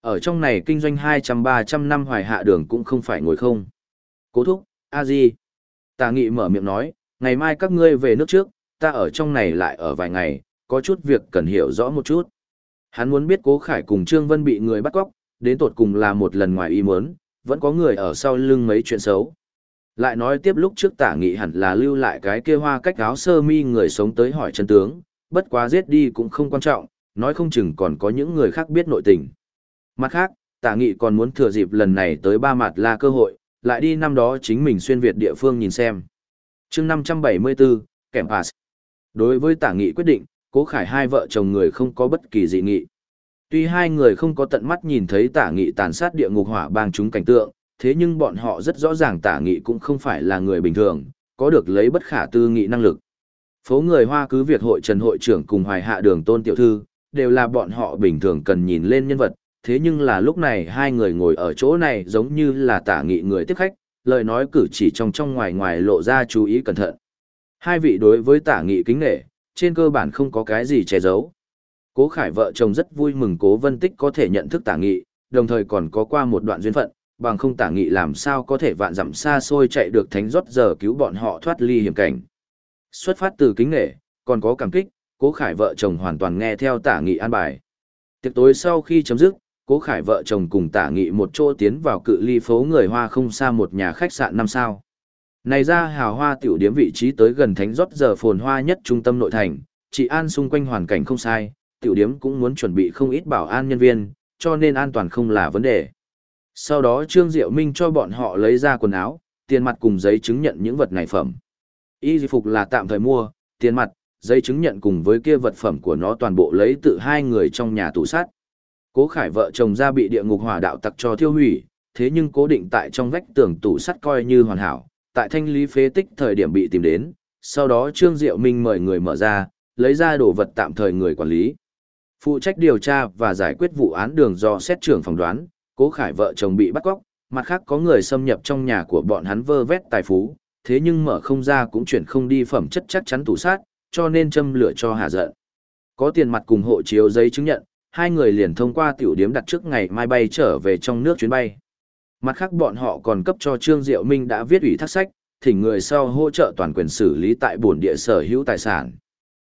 Ở trong này kinh doanh 200-300 năm hoài hạ đường cũng không phải ngồi không. Cố thúc, a di. Tà nghị mở miệng nói, ngày mai các ngươi về nước trước, ta ở trong này lại ở vài ngày, có chút việc cần hiểu rõ một chút. Hắn muốn biết cố khải cùng Trương Vân bị người bắt cóc, đến tột cùng là một lần ngoài ý muốn, vẫn có người ở sau lưng mấy chuyện xấu. Lại nói tiếp lúc trước tả nghị hẳn là lưu lại cái kia hoa cách áo sơ mi người sống tới hỏi chân tướng, bất quá giết đi cũng không quan trọng, nói không chừng còn có những người khác biết nội tình. Mặt khác, tả nghị còn muốn thừa dịp lần này tới ba mặt là cơ hội, lại đi năm đó chính mình xuyên Việt địa phương nhìn xem. chương 574, Kẻm Pass. Đối với tả nghị quyết định, cố khải hai vợ chồng người không có bất kỳ dị nghị. Tuy hai người không có tận mắt nhìn thấy tả nghị tàn sát địa ngục hỏa bang chúng cảnh tượng, thế nhưng bọn họ rất rõ ràng tả nghị cũng không phải là người bình thường, có được lấy bất khả tư nghị năng lực. Phố người Hoa cứ việc hội trần hội trưởng cùng hoài hạ đường tôn tiểu thư, đều là bọn họ bình thường cần nhìn lên nhân vật, thế nhưng là lúc này hai người ngồi ở chỗ này giống như là tả nghị người tiếp khách, lời nói cử chỉ trong trong ngoài ngoài lộ ra chú ý cẩn thận. Hai vị đối với tả nghị kính nghệ, trên cơ bản không có cái gì che giấu. Cố Khải vợ chồng rất vui mừng Cố Vân Tích có thể nhận thức tả nghị, đồng thời còn có qua một đoạn duyên phận, bằng không tả nghị làm sao có thể vạn dặm xa xôi chạy được thánh rót giờ cứu bọn họ thoát ly hiểm cảnh. Xuất phát từ kính nghệ, còn có cảm kích, Cố Khải vợ chồng hoàn toàn nghe theo tả nghị an bài. Tiệc tối sau khi chấm dứt, Cố Khải vợ chồng cùng tả nghị một chỗ tiến vào cự ly phố người Hoa không xa một nhà khách sạn năm sao. Này ra hào hoa tiểu điếm vị trí tới gần thánh rót giờ phồn hoa nhất trung tâm nội thành, chỉ an xung quanh hoàn cảnh không sai, tiểu điếm cũng muốn chuẩn bị không ít bảo an nhân viên, cho nên an toàn không là vấn đề. Sau đó Trương Diệu Minh cho bọn họ lấy ra quần áo, tiền mặt cùng giấy chứng nhận những vật này phẩm. Y phục là tạm thời mua, tiền mặt, giấy chứng nhận cùng với kia vật phẩm của nó toàn bộ lấy tự hai người trong nhà tủ sát. Cố Khải vợ chồng ra bị địa ngục hỏa đạo tặc cho thiêu hủy, thế nhưng cố định tại trong vách tường tủ sắt coi như hoàn hảo, tại thanh lý phế tích thời điểm bị tìm đến, sau đó Trương Diệu Minh mời người mở ra, lấy ra đồ vật tạm thời người quản lý. Phụ trách điều tra và giải quyết vụ án đường do xét trưởng phỏng đoán, Cố Khải vợ chồng bị bắt cóc, mặt khác có người xâm nhập trong nhà của bọn hắn vơ vét tài phú, thế nhưng mở không ra cũng chuyển không đi phẩm chất chắc chắn tủ sát, cho nên châm lửa cho hạ giận. Có tiền mặt cùng hộ chiếu giấy chứng nhận, hai người liền thông qua tiểu điếm đặt trước ngày mai bay trở về trong nước chuyến bay. Mặt khác bọn họ còn cấp cho Trương Diệu Minh đã viết ủy thác sách, thỉnh người sau hỗ trợ toàn quyền xử lý tại bổn địa sở hữu tài sản.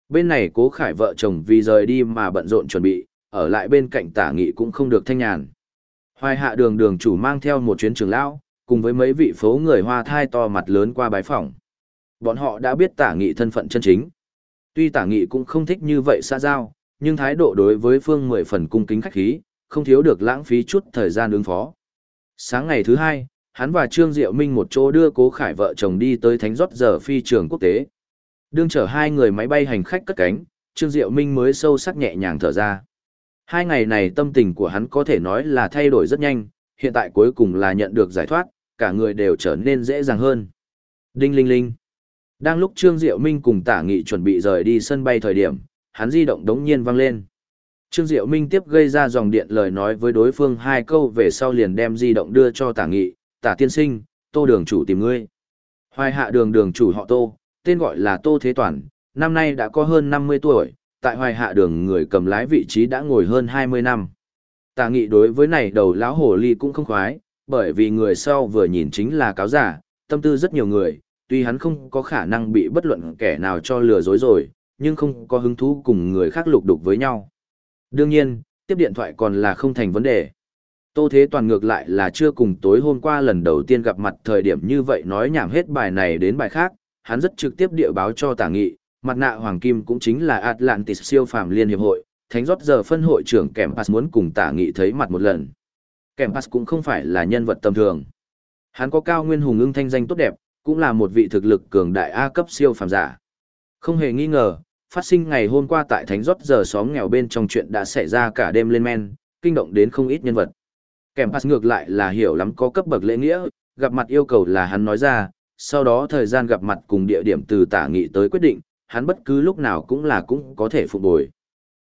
Bên này cố khải vợ chồng vì rời đi mà bận rộn chuẩn bị, ở lại bên cạnh tả nghị cũng không được thanh nhàn. Hoài hạ đường đường chủ mang theo một chuyến trường lão, cùng với mấy vị phố người hoa thai to mặt lớn qua bái phỏng. Bọn họ đã biết tả nghị thân phận chân chính. Tuy tả nghị cũng không thích như vậy xa giao, nhưng thái độ đối với phương mười phần cung kính khách khí, không thiếu được lãng phí chút thời gian ứng phó. Sáng ngày thứ hai, hắn và Trương Diệu Minh một chỗ đưa cố khải vợ chồng đi tới thánh rót giờ phi trường quốc tế. Đương chở hai người máy bay hành khách cất cánh, Trương Diệu Minh mới sâu sắc nhẹ nhàng thở ra. Hai ngày này tâm tình của hắn có thể nói là thay đổi rất nhanh, hiện tại cuối cùng là nhận được giải thoát, cả người đều trở nên dễ dàng hơn. Đinh linh linh. Đang lúc Trương Diệu Minh cùng tả nghị chuẩn bị rời đi sân bay thời điểm, hắn di động đống nhiên vang lên. Trương Diệu Minh tiếp gây ra dòng điện lời nói với đối phương hai câu về sau liền đem di động đưa cho tả nghị, tả tiên sinh, tô đường chủ tìm ngươi. Hoài hạ đường đường chủ họ tô, tên gọi là tô thế toàn, năm nay đã có hơn 50 tuổi, tại hoài hạ đường người cầm lái vị trí đã ngồi hơn 20 năm. Tả nghị đối với này đầu lão hồ ly cũng không khoái, bởi vì người sau vừa nhìn chính là cáo giả, tâm tư rất nhiều người, tuy hắn không có khả năng bị bất luận kẻ nào cho lừa dối rồi, nhưng không có hứng thú cùng người khác lục đục với nhau. Đương nhiên, tiếp điện thoại còn là không thành vấn đề. Tô Thế Toàn ngược lại là chưa cùng tối hôm qua lần đầu tiên gặp mặt thời điểm như vậy nói nhảm hết bài này đến bài khác, hắn rất trực tiếp địa báo cho tả nghị, mặt nạ hoàng kim cũng chính là Atlantis siêu phàm liên hiệp hội, thánh rót giờ phân hội trưởng Kèm Pass muốn cùng tả nghị thấy mặt một lần. Kèm Pass cũng không phải là nhân vật tầm thường. Hắn có cao nguyên hùng ưng thanh danh tốt đẹp, cũng là một vị thực lực cường đại A cấp siêu phàm giả. Không hề nghi ngờ, phát sinh ngày hôm qua tại thánh rót giờ xóm nghèo bên trong chuyện đã xảy ra cả đêm lên men, kinh động đến không ít nhân vật. Kèm pass ngược lại là hiểu lắm có cấp bậc lễ nghĩa, gặp mặt yêu cầu là hắn nói ra, sau đó thời gian gặp mặt cùng địa điểm từ tả nghị tới quyết định, hắn bất cứ lúc nào cũng là cũng có thể phục bồi.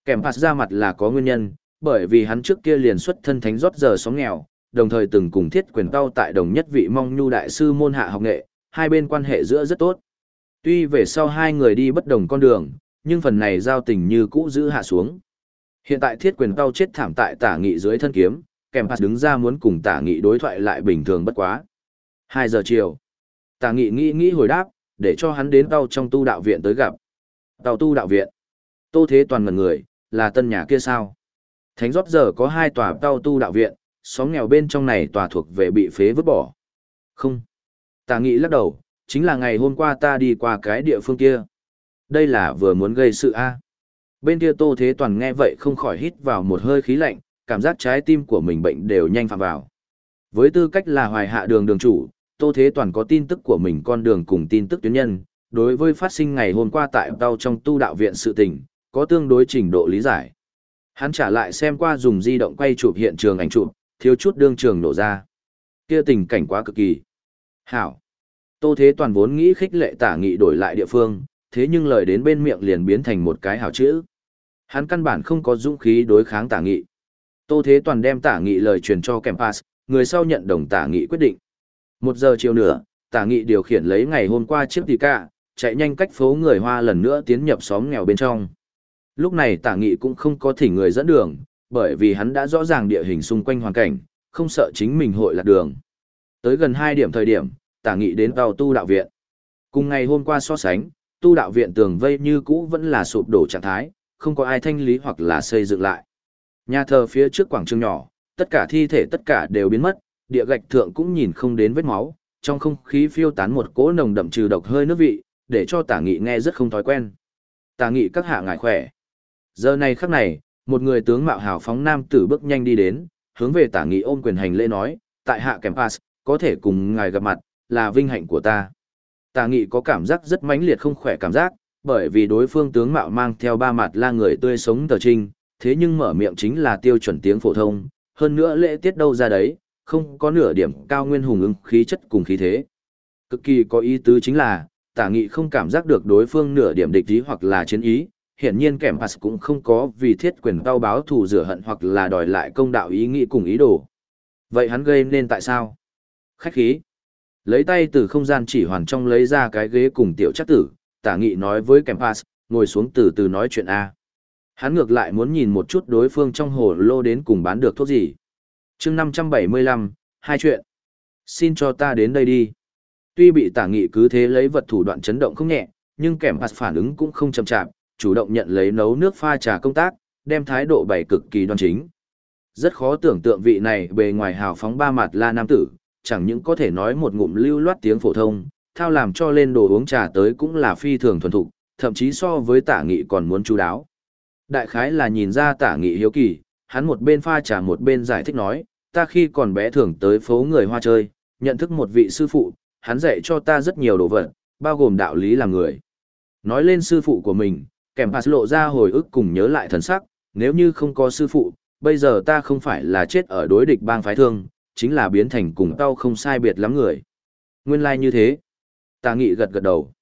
Kèm pass ra mặt là có nguyên nhân, bởi vì hắn trước kia liền xuất thân thánh rót giờ sóng nghèo, đồng thời từng cùng thiết quyền cao tại đồng nhất vị mong nhu đại sư môn hạ học nghệ, hai bên quan hệ giữa rất tốt. Tuy về sau hai người đi bất đồng con đường, nhưng phần này giao tình như cũ giữ hạ xuống. Hiện tại thiết quyền cao chết thảm tại tả nghị dưới thân kiếm, kèm hạt đứng ra muốn cùng tả nghị đối thoại lại bình thường bất quá. Hai giờ chiều, tả nghị nghĩ nghĩ hồi đáp, để cho hắn đến tàu trong tu đạo viện tới gặp. Tàu tu đạo viện. Tô Thế Toàn mật người, là tân nhà kia sao? Thánh rót giờ có hai tòa tàu tu đạo viện, xóm nghèo bên trong này tòa thuộc về bị phế vứt bỏ. Không. ta nghị lắc đầu, chính là ngày hôm qua ta đi qua cái địa phương kia. Đây là vừa muốn gây sự A. Bên kia Tô Thế Toàn nghe vậy không khỏi hít vào một hơi khí lạnh, cảm giác trái tim của mình bệnh đều nhanh phạm vào. Với tư cách là hoài hạ đường đường chủ, Tô Thế Toàn có tin tức của mình con đường cùng tin tức tuyến nhân, đối với phát sinh ngày hôm qua tại tàu trong tu đạo viện sự tình, có tương đối trình độ lý giải. Hắn trả lại xem qua dùng di động quay chụp hiện trường ảnh chụp, thiếu chút đương trường nổ ra. Kia tình cảnh quá cực kỳ. Hảo. Tô Thế Toàn vốn nghĩ khích lệ tả nghị đổi lại địa phương, thế nhưng lời đến bên miệng liền biến thành một cái hảo chữ. Hắn căn bản không có dũng khí đối kháng tả nghị. Tô Thế Toàn đem tả nghị lời truyền cho Kempas, người sau nhận đồng tả nghị quyết định. Một giờ chiều nữa, tả nghị điều khiển lấy ngày hôm qua chiếc tì ca, chạy nhanh cách phố người Hoa lần nữa tiến nhập xóm nghèo bên trong. Lúc này tả nghị cũng không có thỉnh người dẫn đường, bởi vì hắn đã rõ ràng địa hình xung quanh hoàn cảnh, không sợ chính mình hội lạc đường. Tới gần hai điểm thời điểm, tả nghị đến tàu tu đạo viện. Cùng ngày hôm qua so sánh, tu đạo viện tường vây như cũ vẫn là sụp đổ trạng thái, không có ai thanh lý hoặc là xây dựng lại. Nhà thờ phía trước quảng trường nhỏ, tất cả thi thể tất cả đều biến mất, địa gạch thượng cũng nhìn không đến vết máu, trong không khí phiêu tán một cỗ nồng đậm trừ độc hơi nước vị, để cho tả nghị nghe rất không thói quen. Tả nghị các hạ ngài khỏe. Giờ này khắc này, một người tướng mạo hào phóng nam tử bước nhanh đi đến, hướng về tả nghị ôm quyền hành lễ nói, tại hạ kèm pass, có thể cùng ngài gặp mặt, là vinh hạnh của ta. Tả nghị có cảm giác rất mãnh liệt không khỏe cảm giác, bởi vì đối phương tướng mạo mang theo ba mặt la người tươi sống tờ trinh, thế nhưng mở miệng chính là tiêu chuẩn tiếng phổ thông, hơn nữa lễ tiết đâu ra đấy, không có nửa điểm cao nguyên hùng ứng khí chất cùng khí thế. Cực kỳ có ý tứ chính là, tả nghị không cảm giác được đối phương nửa điểm địch ý hoặc là chiến ý, hiển nhiên kẻm pass cũng không có vì thiết quyền tao báo thù rửa hận hoặc là đòi lại công đạo ý nghĩ cùng ý đồ. Vậy hắn gây nên tại sao? Khách khí. Lấy tay từ không gian chỉ hoàn trong lấy ra cái ghế cùng tiểu chắc tử, tả nghị nói với kèm pass, ngồi xuống từ từ nói chuyện A. Hắn ngược lại muốn nhìn một chút đối phương trong hồ lô đến cùng bán được thuốc gì. chương 575, hai chuyện. Xin cho ta đến đây đi. Tuy bị tả nghị cứ thế lấy vật thủ đoạn chấn động không nhẹ, nhưng kèm pass phản ứng cũng không chậm chạp, chủ động nhận lấy nấu nước pha trà công tác, đem thái độ bày cực kỳ đoan chính. Rất khó tưởng tượng vị này bề ngoài hào phóng ba mặt la nam tử, chẳng những có thể nói một ngụm lưu loát tiếng phổ thông, thao làm cho lên đồ uống trà tới cũng là phi thường thuần thục, thậm chí so với tả nghị còn muốn chú đáo. Đại khái là nhìn ra tả nghị hiếu kỳ, hắn một bên pha trà một bên giải thích nói, ta khi còn bé thường tới phố người hoa chơi, nhận thức một vị sư phụ, hắn dạy cho ta rất nhiều đồ vật, bao gồm đạo lý làm người. Nói lên sư phụ của mình, kèm pass lộ ra hồi ức cùng nhớ lại thần sắc, nếu như không có sư phụ, bây giờ ta không phải là chết ở đối địch bang phái thương, chính là biến thành cùng tao không sai biệt lắm người. Nguyên lai như thế. Tà nghị gật gật đầu.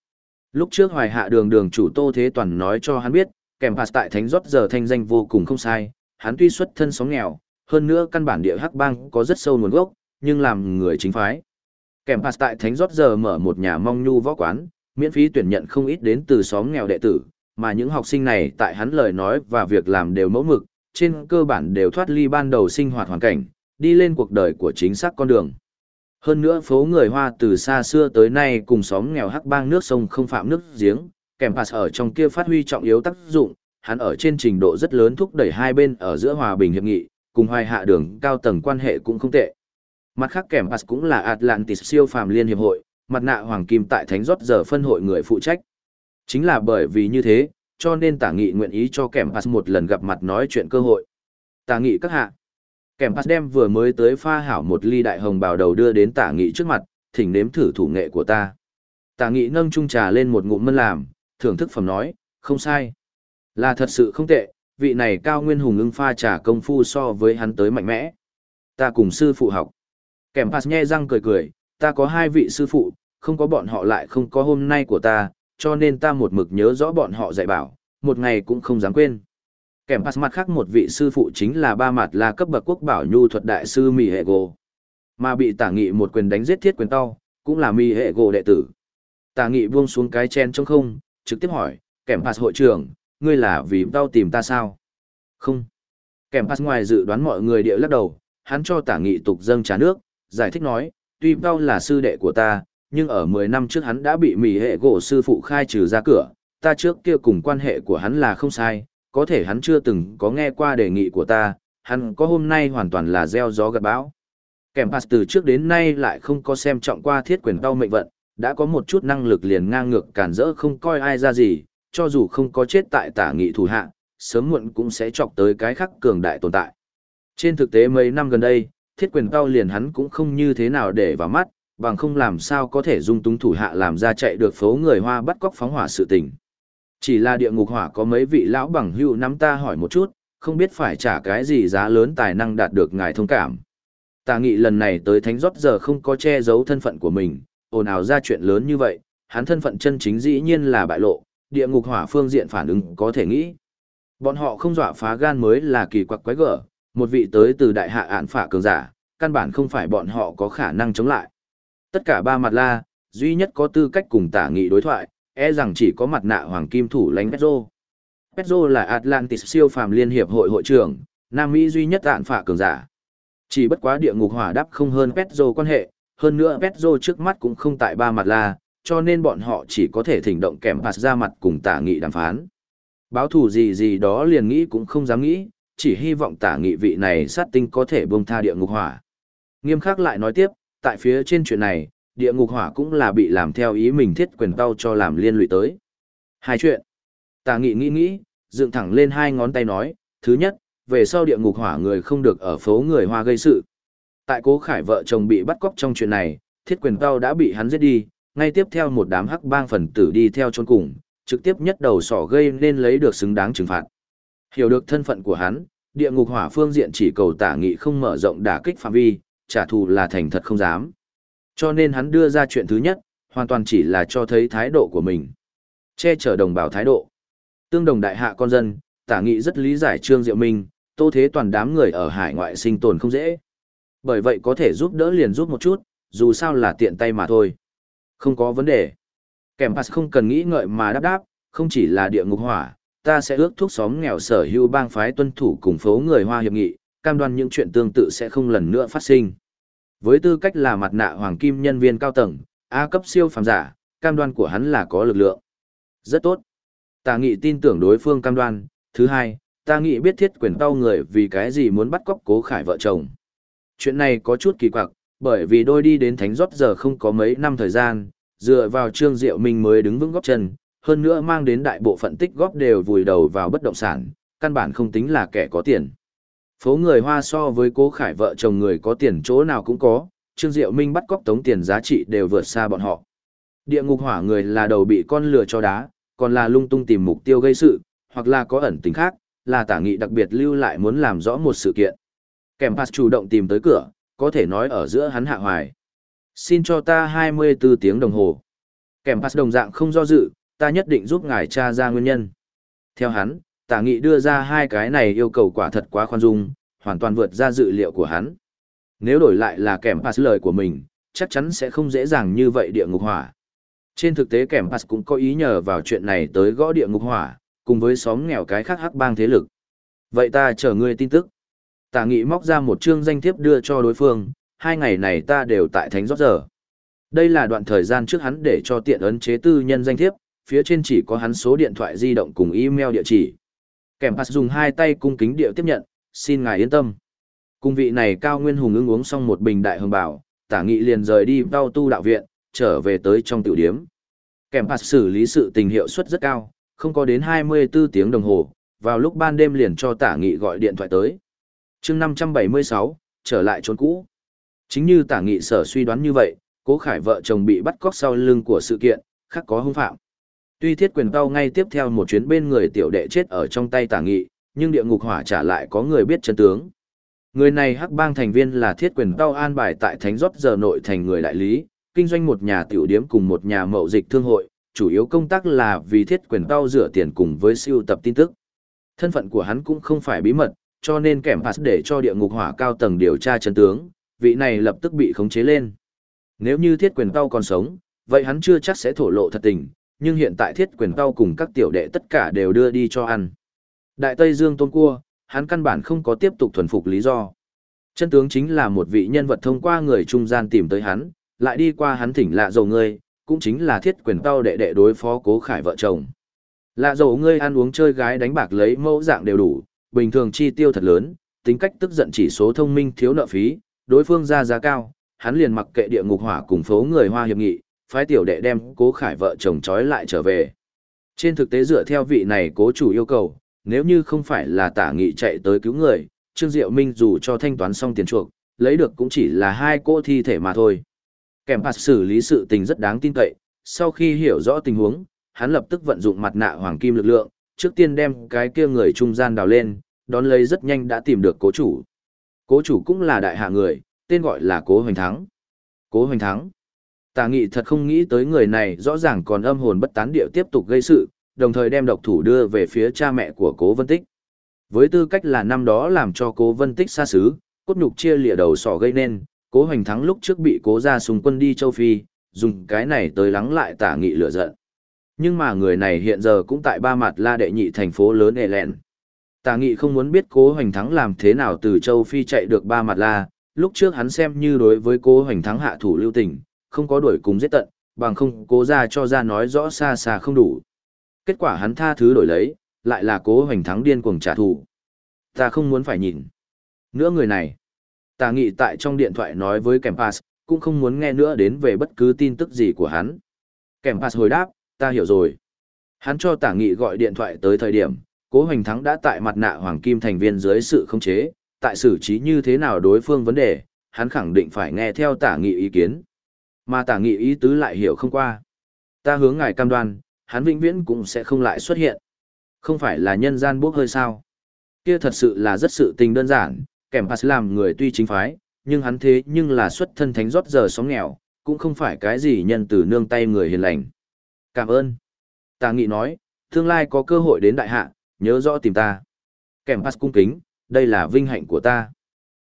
Lúc trước hoài hạ đường đường chủ Tô Thế Toàn nói cho hắn biết, kèm pass tại thánh rót giờ thanh danh vô cùng không sai, hắn tuy xuất thân sóng nghèo, hơn nữa căn bản địa hắc bang có rất sâu nguồn gốc, nhưng làm người chính phái. Kèm pass tại thánh rót giờ mở một nhà mong nhu võ quán, miễn phí tuyển nhận không ít đến từ xóm nghèo đệ tử, mà những học sinh này tại hắn lời nói và việc làm đều mẫu mực, trên cơ bản đều thoát ly ban đầu sinh hoạt hoàn cảnh, đi lên cuộc đời của chính xác con đường. Hơn nữa phố người Hoa từ xa xưa tới nay cùng xóm nghèo hắc bang nước sông không phạm nước giếng, kèm pass ở trong kia phát huy trọng yếu tác dụng, hắn ở trên trình độ rất lớn thúc đẩy hai bên ở giữa hòa bình hiệp nghị, cùng hoài hạ đường cao tầng quan hệ cũng không tệ. Mặt khác kèm pass cũng là Atlantis siêu phàm liên hiệp hội, mặt nạ hoàng kim tại thánh rót giờ phân hội người phụ trách. Chính là bởi vì như thế, cho nên tả nghị nguyện ý cho kèm pass một lần gặp mặt nói chuyện cơ hội. Tả nghị các hạ. Kèm pass đem vừa mới tới pha hảo một ly đại hồng bào đầu đưa đến tả nghị trước mặt, thỉnh nếm thử thủ nghệ của ta. Tả nghị nâng chung trà lên một ngụm mân làm, thưởng thức phẩm nói, không sai. Là thật sự không tệ, vị này cao nguyên hùng ưng pha trà công phu so với hắn tới mạnh mẽ. Ta cùng sư phụ học. Kèm pass nhe răng cười cười, ta có hai vị sư phụ, không có bọn họ lại không có hôm nay của ta, cho nên ta một mực nhớ rõ bọn họ dạy bảo, một ngày cũng không dám quên. Kèm pass mặt khác một vị sư phụ chính là ba mặt là cấp bậc quốc bảo nhu thuật đại sư Mì Hệ Gồ. Mà bị tả nghị một quyền đánh giết thiết quyền tao, cũng là Mì Hệ Gồ đệ tử. Tả nghị buông xuống cái chen trong không, trực tiếp hỏi, kèm pass hội trưởng, ngươi là vì tao tìm ta sao? Không. Kèm pass ngoài dự đoán mọi người địa lắc đầu, hắn cho tả nghị tục dâng trà nước, giải thích nói, tuy tao là sư đệ của ta, nhưng ở 10 năm trước hắn đã bị mỉ hệ gỗ sư phụ khai trừ ra cửa, ta trước kia cùng quan hệ của hắn là không sai, có thể hắn chưa từng có nghe qua đề nghị của ta, hắn có hôm nay hoàn toàn là gieo gió gặt bão. Kèm pass từ trước đến nay lại không có xem trọng qua thiết quyền đau mệnh vận, đã có một chút năng lực liền ngang ngược cản rỡ không coi ai ra gì, cho dù không có chết tại tả nghị thủ hạ, sớm muộn cũng sẽ chọc tới cái khắc cường đại tồn tại. Trên thực tế mấy năm gần đây, thiết quyền cao liền hắn cũng không như thế nào để vào mắt, bằng không làm sao có thể dung túng thủ hạ làm ra chạy được phố người hoa bắt cóc phóng hỏa sự tình. Chỉ là địa ngục hỏa có mấy vị lão bằng hữu nắm ta hỏi một chút, không biết phải trả cái gì giá lớn tài năng đạt được ngài thông cảm. Tà nghị lần này tới thánh rót giờ không có che giấu thân phận của mình, ồn ào ra chuyện lớn như vậy, hắn thân phận chân chính dĩ nhiên là bại lộ, địa ngục hỏa phương diện phản ứng có thể nghĩ. Bọn họ không dọa phá gan mới là kỳ quặc quái gở, một vị tới từ đại hạ án phả cường giả, căn bản không phải bọn họ có khả năng chống lại. Tất cả ba mặt la, duy nhất có tư cách cùng tả nghị đối thoại, e rằng chỉ có mặt nạ hoàng kim thủ lãnh Petro. Petro là Atlantis siêu phàm liên hiệp hội hội trưởng, Nam Mỹ duy nhất tạn phả cường giả. Chỉ bất quá địa ngục hỏa đắp không hơn Petro quan hệ, hơn nữa Petro trước mắt cũng không tại ba mặt la, cho nên bọn họ chỉ có thể thỉnh động kèm phạt ra mặt cùng tả nghị đàm phán. Báo thù gì gì đó liền nghĩ cũng không dám nghĩ, chỉ hy vọng tả nghị vị này sát tinh có thể bông tha địa ngục hỏa. Nghiêm khắc lại nói tiếp, tại phía trên chuyện này, địa ngục hỏa cũng là bị làm theo ý mình thiết quyền tao cho làm liên lụy tới. Hai chuyện. Tả nghị nghĩ nghĩ, dựng thẳng lên hai ngón tay nói, thứ nhất, về sau địa ngục hỏa người không được ở phố người hoa gây sự. Tại cố khải vợ chồng bị bắt cóc trong chuyện này, thiết quyền tao đã bị hắn giết đi, ngay tiếp theo một đám hắc bang phần tử đi theo chôn cùng, trực tiếp nhất đầu sỏ gây nên lấy được xứng đáng trừng phạt. Hiểu được thân phận của hắn, địa ngục hỏa phương diện chỉ cầu tả nghị không mở rộng đả kích phạm vi, trả thù là thành thật không dám. Cho nên hắn đưa ra chuyện thứ nhất, hoàn toàn chỉ là cho thấy thái độ của mình. Che chở đồng bào thái độ. Tương đồng đại hạ con dân, tả nghị rất lý giải Trương Diệu Minh, tô thế toàn đám người ở hải ngoại sinh tồn không dễ. Bởi vậy có thể giúp đỡ liền giúp một chút, dù sao là tiện tay mà thôi. Không có vấn đề. Kèm pass không cần nghĩ ngợi mà đáp đáp, không chỉ là địa ngục hỏa, ta sẽ ước thúc xóm nghèo sở hữu bang phái tuân thủ cùng phố người Hoa hiệp nghị, cam đoan những chuyện tương tự sẽ không lần nữa phát sinh. Với tư cách là mặt nạ hoàng kim nhân viên cao tầng, A cấp siêu phàm giả, cam đoan của hắn là có lực lượng. Rất tốt. Ta nghĩ tin tưởng đối phương cam đoan. Thứ hai, ta nghĩ biết thiết quyền tao người vì cái gì muốn bắt cóc cố khải vợ chồng. Chuyện này có chút kỳ quặc, bởi vì đôi đi đến thánh rót giờ không có mấy năm thời gian, dựa vào trương diệu mình mới đứng vững góp chân, hơn nữa mang đến đại bộ phận tích góp đều vùi đầu vào bất động sản, căn bản không tính là kẻ có tiền. Phố người Hoa so với cố khải vợ chồng người có tiền chỗ nào cũng có, Trương Diệu Minh bắt cóc tống tiền giá trị đều vượt xa bọn họ. Địa ngục hỏa người là đầu bị con lừa cho đá, còn là lung tung tìm mục tiêu gây sự, hoặc là có ẩn tính khác, là tả nghị đặc biệt lưu lại muốn làm rõ một sự kiện. Kèm pass chủ động tìm tới cửa, có thể nói ở giữa hắn hạ hoài. Xin cho ta 24 tiếng đồng hồ. Kèm pass đồng dạng không do dự, ta nhất định giúp ngài tra ra nguyên nhân. Theo hắn, tả nghị đưa ra hai cái này yêu cầu quả thật quá khoan dung, hoàn toàn vượt ra dự liệu của hắn. Nếu đổi lại là kèm pass lời của mình, chắc chắn sẽ không dễ dàng như vậy địa ngục hỏa. Trên thực tế kèm pass cũng có ý nhờ vào chuyện này tới gõ địa ngục hỏa, cùng với xóm nghèo cái khác hắc bang thế lực. Vậy ta chờ ngươi tin tức. Tả nghị móc ra một chương danh thiếp đưa cho đối phương, hai ngày này ta đều tại thánh rót giờ. Đây là đoạn thời gian trước hắn để cho tiện ấn chế tư nhân danh thiếp, phía trên chỉ có hắn số điện thoại di động cùng email địa chỉ. Kèm pass dùng hai tay cung kính điệu tiếp nhận, xin ngài yên tâm. Cung vị này cao nguyên hùng ưng uống xong một bình đại hồng bảo, tả nghị liền rời đi đau tu đạo viện, trở về tới trong tiểu điếm. Kèm pass xử lý sự tình hiệu suất rất cao, không có đến 24 tiếng đồng hồ, vào lúc ban đêm liền cho tả nghị gọi điện thoại tới. chương 576, trở lại trốn cũ. Chính như tả nghị sở suy đoán như vậy, cố khải vợ chồng bị bắt cóc sau lưng của sự kiện, khác có hung phạm. Tuy thiết quyền tao ngay tiếp theo một chuyến bên người tiểu đệ chết ở trong tay tả nghị, nhưng địa ngục hỏa trả lại có người biết chân tướng. Người này hắc bang thành viên là thiết quyền tao an bài tại thánh Giót giờ nội thành người đại lý, kinh doanh một nhà tiểu điếm cùng một nhà mậu dịch thương hội, chủ yếu công tác là vì thiết quyền tao rửa tiền cùng với siêu tập tin tức. Thân phận của hắn cũng không phải bí mật, cho nên kẻm phạt để cho địa ngục hỏa cao tầng điều tra chân tướng, vị này lập tức bị khống chế lên. Nếu như thiết quyền tao còn sống, vậy hắn chưa chắc sẽ thổ lộ thật tình, nhưng hiện tại thiết quyền tao cùng các tiểu đệ tất cả đều đưa đi cho ăn. Đại Tây Dương tôn cua, hắn căn bản không có tiếp tục thuần phục lý do. Chân tướng chính là một vị nhân vật thông qua người trung gian tìm tới hắn, lại đi qua hắn thỉnh lạ dầu ngươi, cũng chính là thiết quyền tao đệ đệ đối phó cố khải vợ chồng. Lạ dầu ngươi ăn uống chơi gái đánh bạc lấy mẫu dạng đều đủ, bình thường chi tiêu thật lớn, tính cách tức giận chỉ số thông minh thiếu nợ phí, đối phương ra giá cao, hắn liền mặc kệ địa ngục hỏa cùng phố người hoa hiệp nghị, phái tiểu đệ đem cố khải vợ chồng trói lại trở về. Trên thực tế dựa theo vị này cố chủ yêu cầu, nếu như không phải là tả nghị chạy tới cứu người, Trương Diệu Minh dù cho thanh toán xong tiền chuộc, lấy được cũng chỉ là hai cô thi thể mà thôi. Kèm phạt xử lý sự tình rất đáng tin cậy, sau khi hiểu rõ tình huống, hắn lập tức vận dụng mặt nạ hoàng kim lực lượng, trước tiên đem cái kia người trung gian đào lên, đón lấy rất nhanh đã tìm được cố chủ. Cố chủ cũng là đại hạ người, tên gọi là Cố Hoành Thắng. Cố Hoành Thắng. Tà nghị thật không nghĩ tới người này rõ ràng còn âm hồn bất tán điệu tiếp tục gây sự, đồng thời đem độc thủ đưa về phía cha mẹ của Cố Vân Tích. Với tư cách là năm đó làm cho Cố Vân Tích xa xứ, cốt nhục chia lìa đầu sỏ gây nên, Cố Hoành Thắng lúc trước bị Cố ra súng quân đi châu Phi, dùng cái này tới lắng lại tả nghị lửa giận. Nhưng mà người này hiện giờ cũng tại ba mặt la đệ nhị thành phố lớn Elen. Tả nghị không muốn biết Cố Hoành Thắng làm thế nào từ châu Phi chạy được ba mặt la, lúc trước hắn xem như đối với Cố Hoành Thắng hạ thủ lưu tình, không có đuổi cùng giết tận, bằng không cố ra cho ra nói rõ xa xa không đủ. Kết quả hắn tha thứ đổi lấy, lại là cố hoành thắng điên cuồng trả thù. Ta không muốn phải nhìn. Nữa người này. ta nghị tại trong điện thoại nói với Kempas, cũng không muốn nghe nữa đến về bất cứ tin tức gì của hắn. Kempas hồi đáp, ta hiểu rồi. Hắn cho tả nghị gọi điện thoại tới thời điểm, cố hoành thắng đã tại mặt nạ hoàng kim thành viên dưới sự khống chế, tại xử trí như thế nào đối phương vấn đề, hắn khẳng định phải nghe theo tả nghị ý kiến. Mà tả nghị ý tứ lại hiểu không qua. Ta hướng ngài cam đoan, hắn vĩnh viễn cũng sẽ không lại xuất hiện. Không phải là nhân gian bốc hơi sao. Kia thật sự là rất sự tình đơn giản, kèm pass làm người tuy chính phái, nhưng hắn thế nhưng là xuất thân thánh rót giờ sóng nghèo, cũng không phải cái gì nhân từ nương tay người hiền lành. Cảm ơn. Tà nghị nói, tương lai có cơ hội đến đại hạ, nhớ rõ tìm ta. Kèm pass cung kính, đây là vinh hạnh của ta.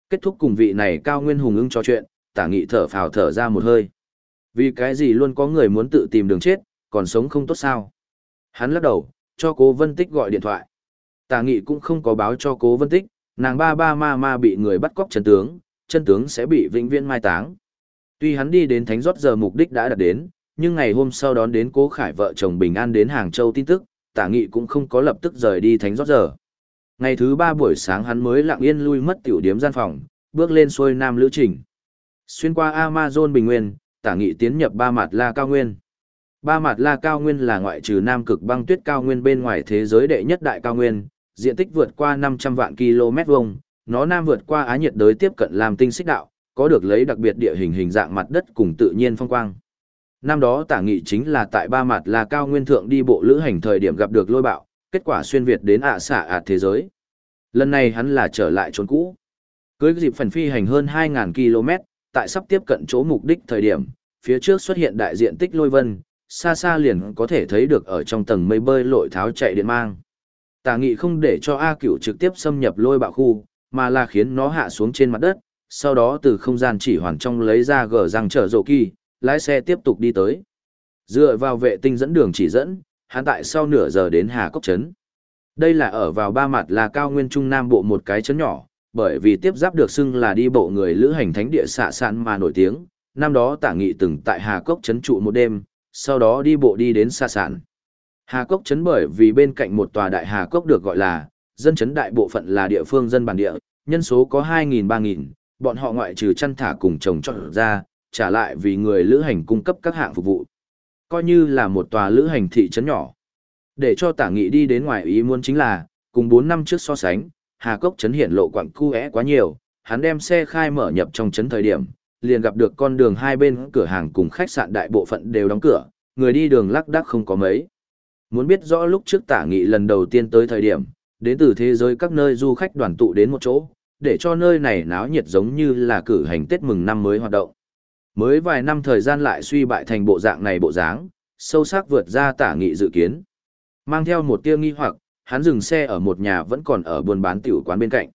Kết thúc cùng vị này cao nguyên hùng ưng trò chuyện, tả nghị thở phào thở ra một hơi. Vì cái gì luôn có người muốn tự tìm đường chết, còn sống không tốt sao? Hắn lắc đầu, cho cố vân tích gọi điện thoại. Tả nghị cũng không có báo cho cố vân tích, nàng ba ba ma ma bị người bắt cóc chân tướng, chân tướng sẽ bị vĩnh viễn mai táng. Tuy hắn đi đến thánh rót giờ mục đích đã đạt đến, nhưng ngày hôm sau đón đến cố khải vợ chồng bình an đến Hàng Châu tin tức, tả nghị cũng không có lập tức rời đi thánh rót giờ. Ngày thứ ba buổi sáng hắn mới lặng yên lui mất tiểu điếm gian phòng, bước lên xuôi nam lữ trình. Xuyên qua Amazon bình nguyên, tả nghị tiến nhập ba mặt la cao nguyên. Ba mặt la cao nguyên là ngoại trừ nam cực băng tuyết cao nguyên bên ngoài thế giới đệ nhất đại cao nguyên, diện tích vượt qua 500 vạn km vuông, nó nam vượt qua á nhiệt đới tiếp cận làm tinh xích đạo, có được lấy đặc biệt địa hình hình dạng mặt đất cùng tự nhiên phong quang. Năm đó tả nghị chính là tại ba mặt là cao nguyên thượng đi bộ lữ hành thời điểm gặp được lôi bạo, kết quả xuyên Việt đến ạ xả ạt thế giới. Lần này hắn là trở lại trốn cũ. Cưới dịp phần phi hành hơn 2.000 km, tại sắp tiếp cận chỗ mục đích thời điểm, phía trước xuất hiện đại diện tích lôi vân, xa xa liền có thể thấy được ở trong tầng mây bơi lội tháo chạy điện mang. tà nghị không để cho A cửu trực tiếp xâm nhập lôi bạo khu, mà là khiến nó hạ xuống trên mặt đất, sau đó từ không gian chỉ hoàn trong lấy ra gờ răng trở rộ kỳ, lái xe tiếp tục đi tới. Dựa vào vệ tinh dẫn đường chỉ dẫn, hắn tại sau nửa giờ đến Hà Cốc Trấn. Đây là ở vào ba mặt là cao nguyên trung nam bộ một cái trấn nhỏ, bởi vì tiếp giáp được xưng là đi bộ người lữ hành thánh địa xạ sạn mà nổi tiếng. Năm đó tả nghị từng tại Hà Cốc trấn trụ một đêm, sau đó đi bộ đi đến xạ sạn. Hà Cốc trấn bởi vì bên cạnh một tòa đại Hà Cốc được gọi là, dân trấn đại bộ phận là địa phương dân bản địa, nhân số có 2.000-3.000, bọn họ ngoại trừ chăn thả cùng chồng chọn ra, trả lại vì người lữ hành cung cấp các hạng phục vụ. Coi như là một tòa lữ hành thị trấn nhỏ. Để cho tả nghị đi đến ngoài ý muốn chính là, cùng 4 năm trước so sánh, Hà Cốc trấn hiện lộ quặng cu é quá nhiều, hắn đem xe khai mở nhập trong trấn thời điểm, liền gặp được con đường hai bên cửa hàng cùng khách sạn đại bộ phận đều đóng cửa, người đi đường lắc đắc không có mấy. Muốn biết rõ lúc trước tả nghị lần đầu tiên tới thời điểm, đến từ thế giới các nơi du khách đoàn tụ đến một chỗ, để cho nơi này náo nhiệt giống như là cử hành Tết mừng năm mới hoạt động. Mới vài năm thời gian lại suy bại thành bộ dạng này bộ dáng, sâu sắc vượt ra tả nghị dự kiến. Mang theo một tia nghi hoặc, hắn dừng xe ở một nhà vẫn còn ở buôn bán tiểu quán bên cạnh.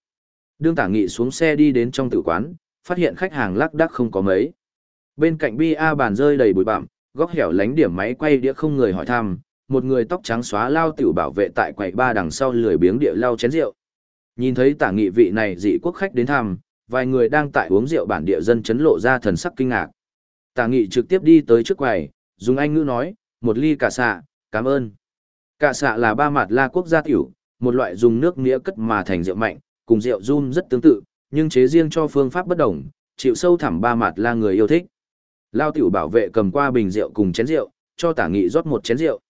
Đương tả nghị xuống xe đi đến trong tiểu quán, phát hiện khách hàng lắc đắc không có mấy. Bên cạnh bia bàn rơi đầy bụi bặm, góc hẻo lánh điểm máy quay đĩa không người hỏi thăm, một người tóc trắng xóa lao tiểu bảo vệ tại quầy ba đằng sau lười biếng địa lao chén rượu. Nhìn thấy tả nghị vị này dị quốc khách đến thăm, vài người đang tại uống rượu bản địa dân chấn lộ ra thần sắc kinh ngạc. Tả nghị trực tiếp đi tới trước quầy, dùng anh ngữ nói, một ly cà xạ, cảm ơn. Cạ xạ là ba mặt la quốc gia tiểu, một loại dùng nước nghĩa cất mà thành rượu mạnh, cùng rượu rum rất tương tự, nhưng chế riêng cho phương pháp bất đồng, chịu sâu thẳm ba mặt la người yêu thích. Lao tiểu bảo vệ cầm qua bình rượu cùng chén rượu, cho tả nghị rót một chén rượu.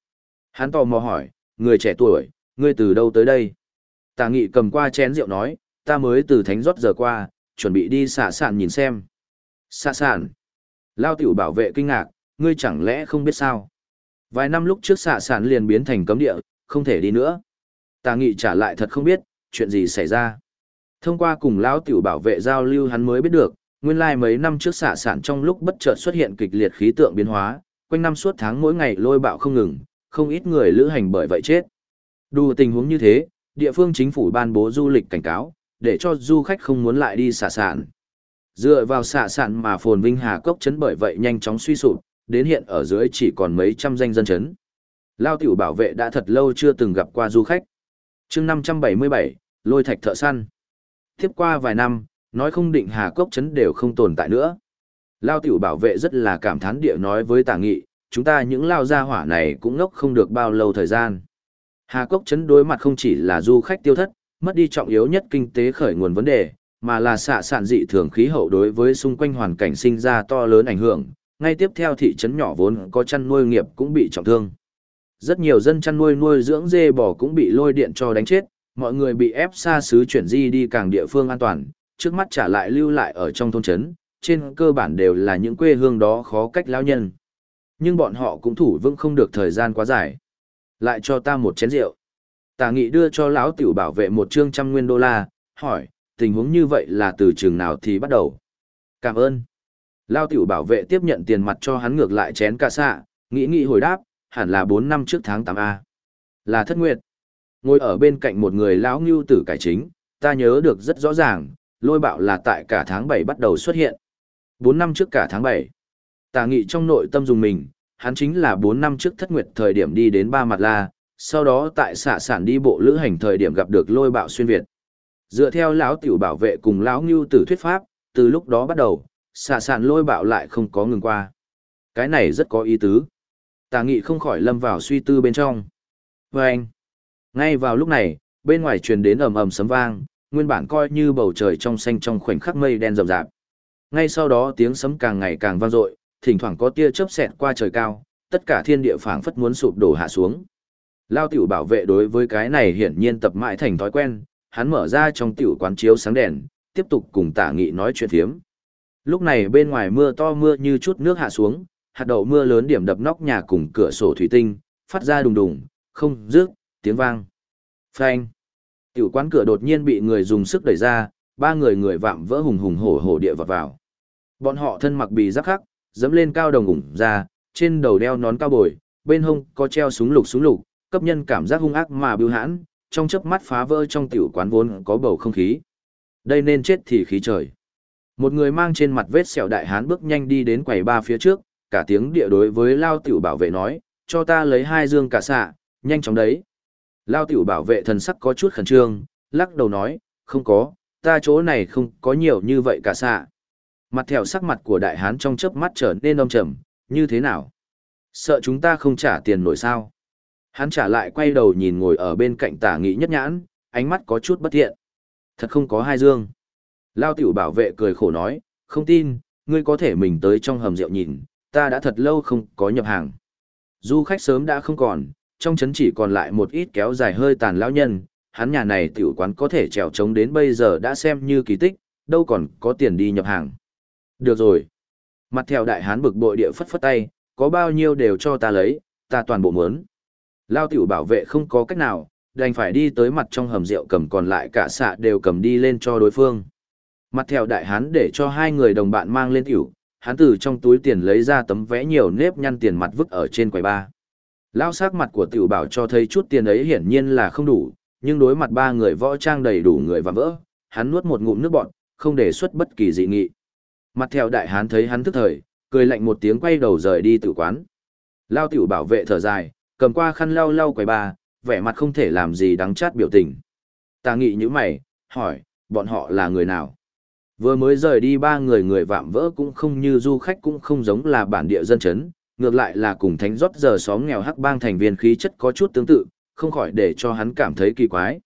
Hắn tò mò hỏi, người trẻ tuổi, ngươi từ đâu tới đây? Tả nghị cầm qua chén rượu nói, ta mới từ thánh rót giờ qua, chuẩn bị đi xạ sản nhìn xem. Xạ sản. Lao tiểu bảo vệ kinh ngạc, ngươi chẳng lẽ không biết sao? Vài năm lúc trước xạ sản liền biến thành cấm địa, không thể đi nữa. Tà nghị trả lại thật không biết, chuyện gì xảy ra. Thông qua cùng lão tiểu bảo vệ giao lưu hắn mới biết được, nguyên lai mấy năm trước xạ sản trong lúc bất chợt xuất hiện kịch liệt khí tượng biến hóa, quanh năm suốt tháng mỗi ngày lôi bạo không ngừng, không ít người lữ hành bởi vậy chết. Đủ tình huống như thế, địa phương chính phủ ban bố du lịch cảnh cáo, để cho du khách không muốn lại đi xạ sản. Dựa vào xạ sản mà phồn vinh hà cốc chấn bởi vậy nhanh chóng suy sụp, đến hiện ở dưới chỉ còn mấy trăm danh dân chấn. Lao tiểu bảo vệ đã thật lâu chưa từng gặp qua du khách. chương 577, lôi thạch thợ săn. Tiếp qua vài năm, nói không định hà cốc chấn đều không tồn tại nữa. Lao tiểu bảo vệ rất là cảm thán địa nói với tả nghị, chúng ta những lao gia hỏa này cũng ngốc không được bao lâu thời gian. Hà cốc chấn đối mặt không chỉ là du khách tiêu thất, mất đi trọng yếu nhất kinh tế khởi nguồn vấn đề, mà là xạ sản dị thường khí hậu đối với xung quanh hoàn cảnh sinh ra to lớn ảnh hưởng, ngay tiếp theo thị trấn nhỏ vốn có chăn nuôi nghiệp cũng bị trọng thương. Rất nhiều dân chăn nuôi nuôi dưỡng dê bò cũng bị lôi điện cho đánh chết, mọi người bị ép xa xứ chuyển di đi càng địa phương an toàn, trước mắt trả lại lưu lại ở trong thôn trấn, trên cơ bản đều là những quê hương đó khó cách lão nhân. Nhưng bọn họ cũng thủ vững không được thời gian quá dài. Lại cho ta một chén rượu. Tả nghị đưa cho lão tiểu bảo vệ một trương trăm nguyên đô la, hỏi, tình huống như vậy là từ trường nào thì bắt đầu? Cảm ơn. Lao tiểu bảo vệ tiếp nhận tiền mặt cho hắn ngược lại chén ca xạ, nghĩ nghĩ hồi đáp, hẳn là 4 năm trước tháng 8A. Là thất nguyệt. Ngồi ở bên cạnh một người lão ngưu tử cải chính, ta nhớ được rất rõ ràng, lôi bạo là tại cả tháng 7 bắt đầu xuất hiện. 4 năm trước cả tháng 7. Tà nghị trong nội tâm dùng mình, hắn chính là 4 năm trước thất nguyệt thời điểm đi đến ba mặt la, sau đó tại xạ sản đi bộ lữ hành thời điểm gặp được lôi bạo xuyên Việt. Dựa theo lão tiểu bảo vệ cùng lão ngưu tử thuyết pháp, từ lúc đó bắt đầu, xạ sàn lôi bạo lại không có ngừng qua. Cái này rất có ý tứ. Tà nghị không khỏi lâm vào suy tư bên trong. Và anh, ngay vào lúc này, bên ngoài truyền đến ầm ầm sấm vang, nguyên bản coi như bầu trời trong xanh trong khoảnh khắc mây đen rậm rạp. Ngay sau đó tiếng sấm càng ngày càng vang dội, thỉnh thoảng có tia chớp xẹt qua trời cao, tất cả thiên địa phảng phất muốn sụp đổ hạ xuống. Lao tiểu bảo vệ đối với cái này hiển nhiên tập mãi thành thói quen, hắn mở ra trong tiểu quán chiếu sáng đèn, tiếp tục cùng tả nghị nói chuyện thiếm. Lúc này bên ngoài mưa to mưa như chút nước hạ xuống, hạt đậu mưa lớn điểm đập nóc nhà cùng cửa sổ thủy tinh, phát ra đùng đùng, không rước, tiếng vang. Phanh. Tiểu quán cửa đột nhiên bị người dùng sức đẩy ra, ba người người vạm vỡ hùng hùng hổ hổ địa vào vào. Bọn họ thân mặc bì giáp khắc, dẫm lên cao đồng ủng ra, trên đầu đeo nón cao bồi, bên hông có treo súng lục súng lục, cấp nhân cảm giác hung ác mà bưu hãn, trong chớp mắt phá vỡ trong tiểu quán vốn có bầu không khí. Đây nên chết thì khí trời. Một người mang trên mặt vết sẹo đại hán bước nhanh đi đến quầy ba phía trước, cả tiếng địa đối với Lao tiểu bảo vệ nói, cho ta lấy hai dương cả xạ, nhanh chóng đấy. Lao tiểu bảo vệ thần sắc có chút khẩn trương, lắc đầu nói, không có, ta chỗ này không có nhiều như vậy cả xạ. Mặt theo sắc mặt của đại hán trong chớp mắt trở nên đông trầm, như thế nào? Sợ chúng ta không trả tiền nổi sao? Hắn trả lại quay đầu nhìn ngồi ở bên cạnh tả nghị nhất nhãn, ánh mắt có chút bất thiện. Thật không có hai dương. Lao tiểu bảo vệ cười khổ nói, không tin, ngươi có thể mình tới trong hầm rượu nhìn, ta đã thật lâu không có nhập hàng. Du khách sớm đã không còn, trong chấn chỉ còn lại một ít kéo dài hơi tàn lão nhân, hắn nhà này tiểu quán có thể trèo trống đến bây giờ đã xem như kỳ tích, đâu còn có tiền đi nhập hàng. Được rồi. Mặt theo đại hán bực bội địa phất phất tay, có bao nhiêu đều cho ta lấy, ta toàn bộ muốn. Lao tiểu bảo vệ không có cách nào, đành phải đi tới mặt trong hầm rượu cầm còn lại cả xạ đều cầm đi lên cho đối phương. Mặt theo đại hán để cho hai người đồng bạn mang lên tiểu, hán từ trong túi tiền lấy ra tấm vé nhiều nếp nhăn tiền mặt vứt ở trên quầy ba. Lao sắc mặt của tiểu bảo cho thấy chút tiền ấy hiển nhiên là không đủ, nhưng đối mặt ba người võ trang đầy đủ người và vỡ, hắn nuốt một ngụm nước bọn, không đề xuất bất kỳ dị nghị. Mặt theo đại hán thấy hắn tức thời, cười lạnh một tiếng quay đầu rời đi tử quán. Lao tiểu bảo vệ thở dài, cầm qua khăn lau lau quầy ba, vẻ mặt không thể làm gì đắng chát biểu tình. Ta nghĩ như mày, hỏi, bọn họ là người nào? Vừa mới rời đi ba người người vạm vỡ cũng không như du khách cũng không giống là bản địa dân chấn, ngược lại là cùng thánh rót giờ xóm nghèo hắc bang thành viên khí chất có chút tương tự, không khỏi để cho hắn cảm thấy kỳ quái.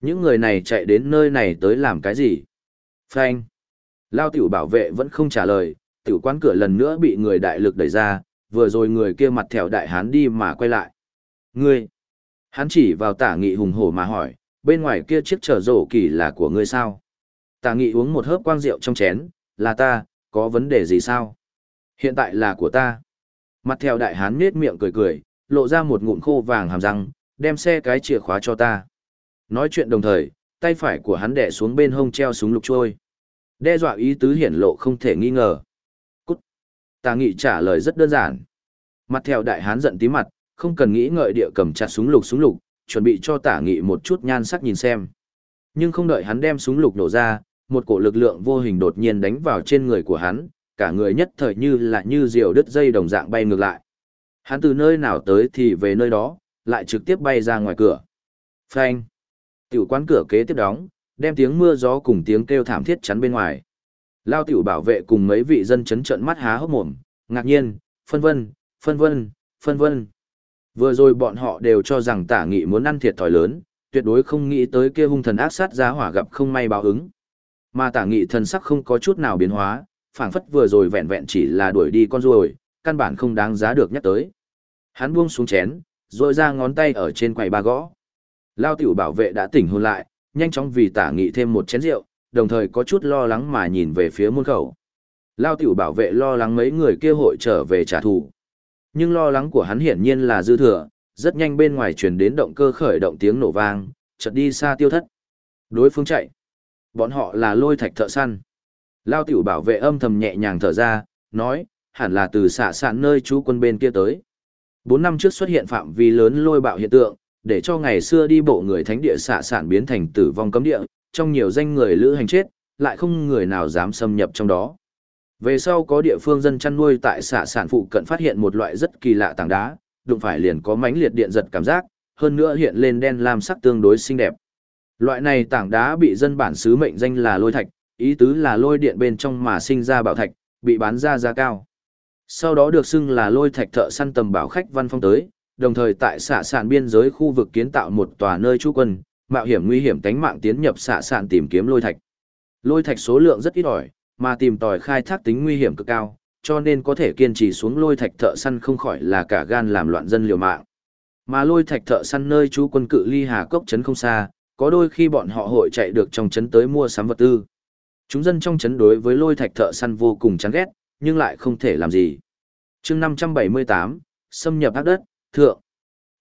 Những người này chạy đến nơi này tới làm cái gì? Phanh. Lao tiểu bảo vệ vẫn không trả lời, tiểu quán cửa lần nữa bị người đại lực đẩy ra, vừa rồi người kia mặt thèo đại hán đi mà quay lại. Ngươi! Hắn chỉ vào tả nghị hùng hổ mà hỏi, bên ngoài kia chiếc trở rổ kỳ là của ngươi sao? Tả nghị uống một hớp quang rượu trong chén, là ta, có vấn đề gì sao? Hiện tại là của ta. Mặt theo đại hán nết miệng cười cười, lộ ra một ngụm khô vàng hàm răng, đem xe cái chìa khóa cho ta. Nói chuyện đồng thời, tay phải của hắn đẻ xuống bên hông treo súng lục trôi. Đe dọa ý tứ hiển lộ không thể nghi ngờ. Cút. Tà nghị trả lời rất đơn giản. Mặt theo đại hán giận tí mặt, không cần nghĩ ngợi địa cầm chặt súng lục súng lục, chuẩn bị cho tả nghị một chút nhan sắc nhìn xem. Nhưng không đợi hắn đem súng lục nổ ra, một cổ lực lượng vô hình đột nhiên đánh vào trên người của hắn, cả người nhất thời như là như diều đứt dây đồng dạng bay ngược lại. Hắn từ nơi nào tới thì về nơi đó, lại trực tiếp bay ra ngoài cửa. Phanh. Tiểu quán cửa kế tiếp đóng, đem tiếng mưa gió cùng tiếng kêu thảm thiết chắn bên ngoài. Lao tiểu bảo vệ cùng mấy vị dân chấn trận mắt há hốc mồm, ngạc nhiên, phân vân, phân vân, phân vân. Vừa rồi bọn họ đều cho rằng tả nghị muốn ăn thiệt thòi lớn, tuyệt đối không nghĩ tới kia hung thần ác sát giá hỏa gặp không may báo ứng. Mà tả nghị thần sắc không có chút nào biến hóa, phảng phất vừa rồi vẹn vẹn chỉ là đuổi đi con ruồi, căn bản không đáng giá được nhắc tới. Hắn buông xuống chén, dội ra ngón tay ở trên quầy ba gõ. Lao tiểu bảo vệ đã tỉnh hôn lại, nhanh chóng vì tả nghị thêm một chén rượu, đồng thời có chút lo lắng mà nhìn về phía môn khẩu. Lao tiểu bảo vệ lo lắng mấy người kia hội trở về trả thù. Nhưng lo lắng của hắn hiển nhiên là dư thừa, rất nhanh bên ngoài truyền đến động cơ khởi động tiếng nổ vang, chợt đi xa tiêu thất. Đối phương chạy. Bọn họ là lôi thạch thợ săn. Lao tiểu bảo vệ âm thầm nhẹ nhàng thở ra, nói, hẳn là từ xạ sạn nơi chú quân bên kia tới. Bốn năm trước xuất hiện phạm vi lớn lôi bạo hiện tượng, để cho ngày xưa đi bộ người thánh địa xạ sản biến thành tử vong cấm địa, trong nhiều danh người lữ hành chết, lại không người nào dám xâm nhập trong đó. Về sau có địa phương dân chăn nuôi tại xạ sản phụ cận phát hiện một loại rất kỳ lạ tảng đá, đụng phải liền có mánh liệt điện giật cảm giác, hơn nữa hiện lên đen lam sắc tương đối xinh đẹp. Loại này tảng đá bị dân bản xứ mệnh danh là lôi thạch, ý tứ là lôi điện bên trong mà sinh ra bảo thạch, bị bán ra giá cao. Sau đó được xưng là lôi thạch thợ săn tầm bảo khách văn phong tới, đồng thời tại xạ sản biên giới khu vực kiến tạo một tòa nơi trú quân, mạo hiểm nguy hiểm tánh mạng tiến nhập xạ sản tìm kiếm lôi thạch. Lôi thạch số lượng rất ít ỏi, mà tìm tòi khai thác tính nguy hiểm cực cao, cho nên có thể kiên trì xuống lôi thạch thợ săn không khỏi là cả gan làm loạn dân liều mạng. Mà lôi thạch thợ săn nơi trú quân cự ly Hà Cốc trấn không xa, có đôi khi bọn họ hội chạy được trong trấn tới mua sắm vật tư. Chúng dân trong trấn đối với lôi thạch thợ săn vô cùng chán ghét, nhưng lại không thể làm gì. chương 578, xâm nhập ác đất, thượng.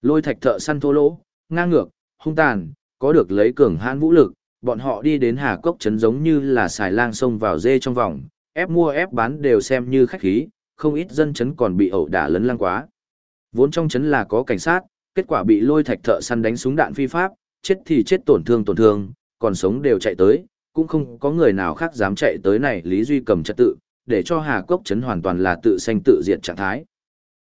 Lôi thạch thợ săn thô lỗ, ngang ngược, hung tàn, có được lấy cường hãn vũ lực, bọn họ đi đến Hà Cốc trấn giống như là xài lang sông vào dê trong vòng, ép mua ép bán đều xem như khách khí, không ít dân trấn còn bị ẩu đả lấn lăng quá. Vốn trong trấn là có cảnh sát, kết quả bị lôi thạch thợ săn đánh súng đạn phi pháp, chết thì chết tổn thương tổn thương, còn sống đều chạy tới, cũng không có người nào khác dám chạy tới này Lý Duy cầm trật tự, để cho Hà Cốc trấn hoàn toàn là tự sanh tự diệt trạng thái.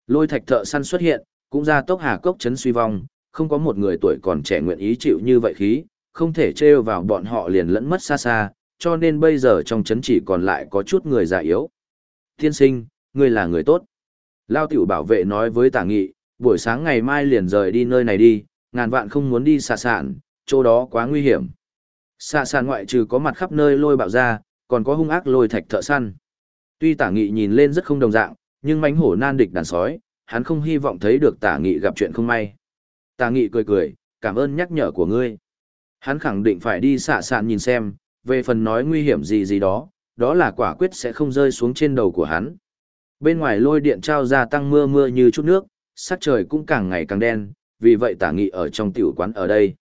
Lôi thạch thợ săn xuất hiện, cũng ra tốc Hà Cốc trấn suy vong, không có một người tuổi còn trẻ nguyện ý chịu như vậy khí, không thể trêu vào bọn họ liền lẫn mất xa xa, cho nên bây giờ trong trấn chỉ còn lại có chút người già yếu. Thiên sinh, ngươi là người tốt. Lao tiểu bảo vệ nói với tả nghị, buổi sáng ngày mai liền rời đi nơi này đi, ngàn vạn không muốn đi xạ sản, chỗ đó quá nguy hiểm. Xạ sản ngoại trừ có mặt khắp nơi lôi bạo ra, còn có hung ác lôi thạch thợ săn. Tuy tả nghị nhìn lên rất không đồng dạng, nhưng mánh hổ nan địch đàn sói, hắn không hy vọng thấy được tả nghị gặp chuyện không may. Tả nghị cười cười, cảm ơn nhắc nhở của ngươi. Hắn khẳng định phải đi xạ sản nhìn xem, về phần nói nguy hiểm gì gì đó, đó là quả quyết sẽ không rơi xuống trên đầu của hắn. Bên ngoài lôi điện trao ra tăng mưa mưa như chút nước, sắc trời cũng càng ngày càng đen, vì vậy tả nghị ở trong tiểu quán ở đây.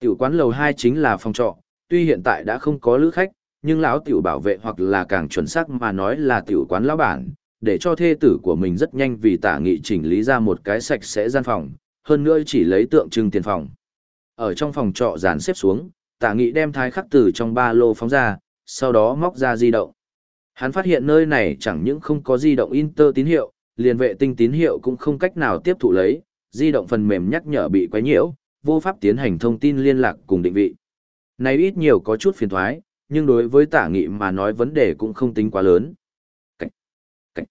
Tiểu quán lầu 2 chính là phòng trọ, tuy hiện tại đã không có lữ khách, nhưng lão tiểu bảo vệ hoặc là càng chuẩn xác mà nói là tiểu quán lão bản, để cho thê tử của mình rất nhanh vì tả nghị chỉnh lý ra một cái sạch sẽ gian phòng, hơn nữa chỉ lấy tượng trưng tiền phòng. Ở trong phòng trọ dàn xếp xuống, tả nghị đem thái khắc từ trong ba lô phóng ra, sau đó móc ra di động. Hắn phát hiện nơi này chẳng những không có di động Inter tín hiệu, liền vệ tinh tín hiệu cũng không cách nào tiếp thụ lấy, di động phần mềm nhắc nhở bị quấy nhiễu, vô pháp tiến hành thông tin liên lạc cùng định vị. Này ít nhiều có chút phiền thoái, nhưng đối với tả nghị mà nói vấn đề cũng không tính quá lớn. Cách, cách.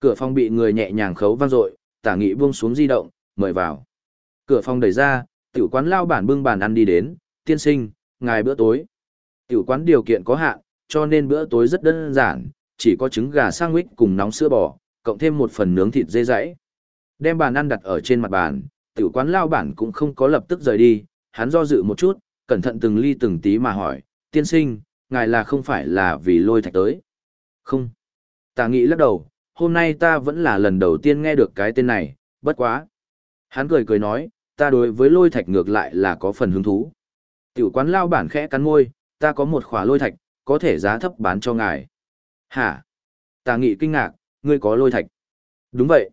Cửa phòng bị người nhẹ nhàng khấu vang dội, tả nghị buông xuống di động, mời vào. Cửa phòng đẩy ra, tiểu quán lao bản bưng bàn ăn đi đến, tiên sinh, ngài bữa tối. Tiểu quán điều kiện có hạn, cho nên bữa tối rất đơn giản, chỉ có trứng gà sang sandwich cùng nóng sữa bò, cộng thêm một phần nướng thịt dê dãy. Đem bàn ăn đặt ở trên mặt bàn, tiểu quán lao bản cũng không có lập tức rời đi, hắn do dự một chút, cẩn thận từng ly từng tí mà hỏi, tiên sinh, ngài là không phải là vì lôi thạch tới. Không. Ta nghĩ lắc đầu, hôm nay ta vẫn là lần đầu tiên nghe được cái tên này, bất quá. Hắn cười cười nói, ta đối với lôi thạch ngược lại là có phần hứng thú. Tiểu quán lao bản khẽ cắn môi, ta có một khỏa lôi thạch, có thể giá thấp bán cho ngài. Hả? Ta nghĩ kinh ngạc, ngươi có lôi thạch. Đúng vậy.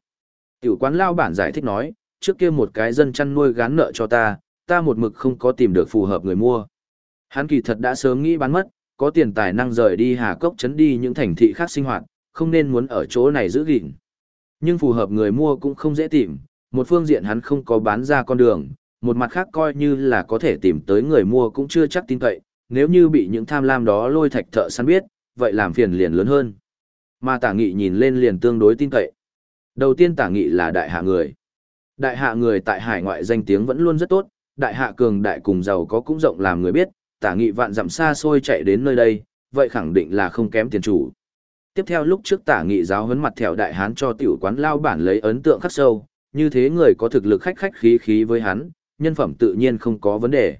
Tiểu quán lao bản giải thích nói, trước kia một cái dân chăn nuôi gán nợ cho ta, ta một mực không có tìm được phù hợp người mua. Hắn kỳ thật đã sớm nghĩ bán mất, có tiền tài năng rời đi Hà Cốc chấn đi những thành thị khác sinh hoạt, không nên muốn ở chỗ này giữ gìn. Nhưng phù hợp người mua cũng không dễ tìm, một phương diện hắn không có bán ra con đường, một mặt khác coi như là có thể tìm tới người mua cũng chưa chắc tin cậy, nếu như bị những tham lam đó lôi thạch thợ săn biết, vậy làm phiền liền lớn hơn. Mà tả nghị nhìn lên liền tương đối tin cậy. Đầu tiên tả nghị là đại hạ người. Đại hạ người tại hải ngoại danh tiếng vẫn luôn rất tốt, đại hạ cường đại cùng giàu có cũng rộng làm người biết, tả nghị vạn dặm xa xôi chạy đến nơi đây, vậy khẳng định là không kém tiền chủ. Tiếp theo lúc trước tả nghị giáo huấn mặt thẻo đại hán cho tiểu quán lao bản lấy ấn tượng khắc sâu, như thế người có thực lực khách khách khí khí với hắn, nhân phẩm tự nhiên không có vấn đề.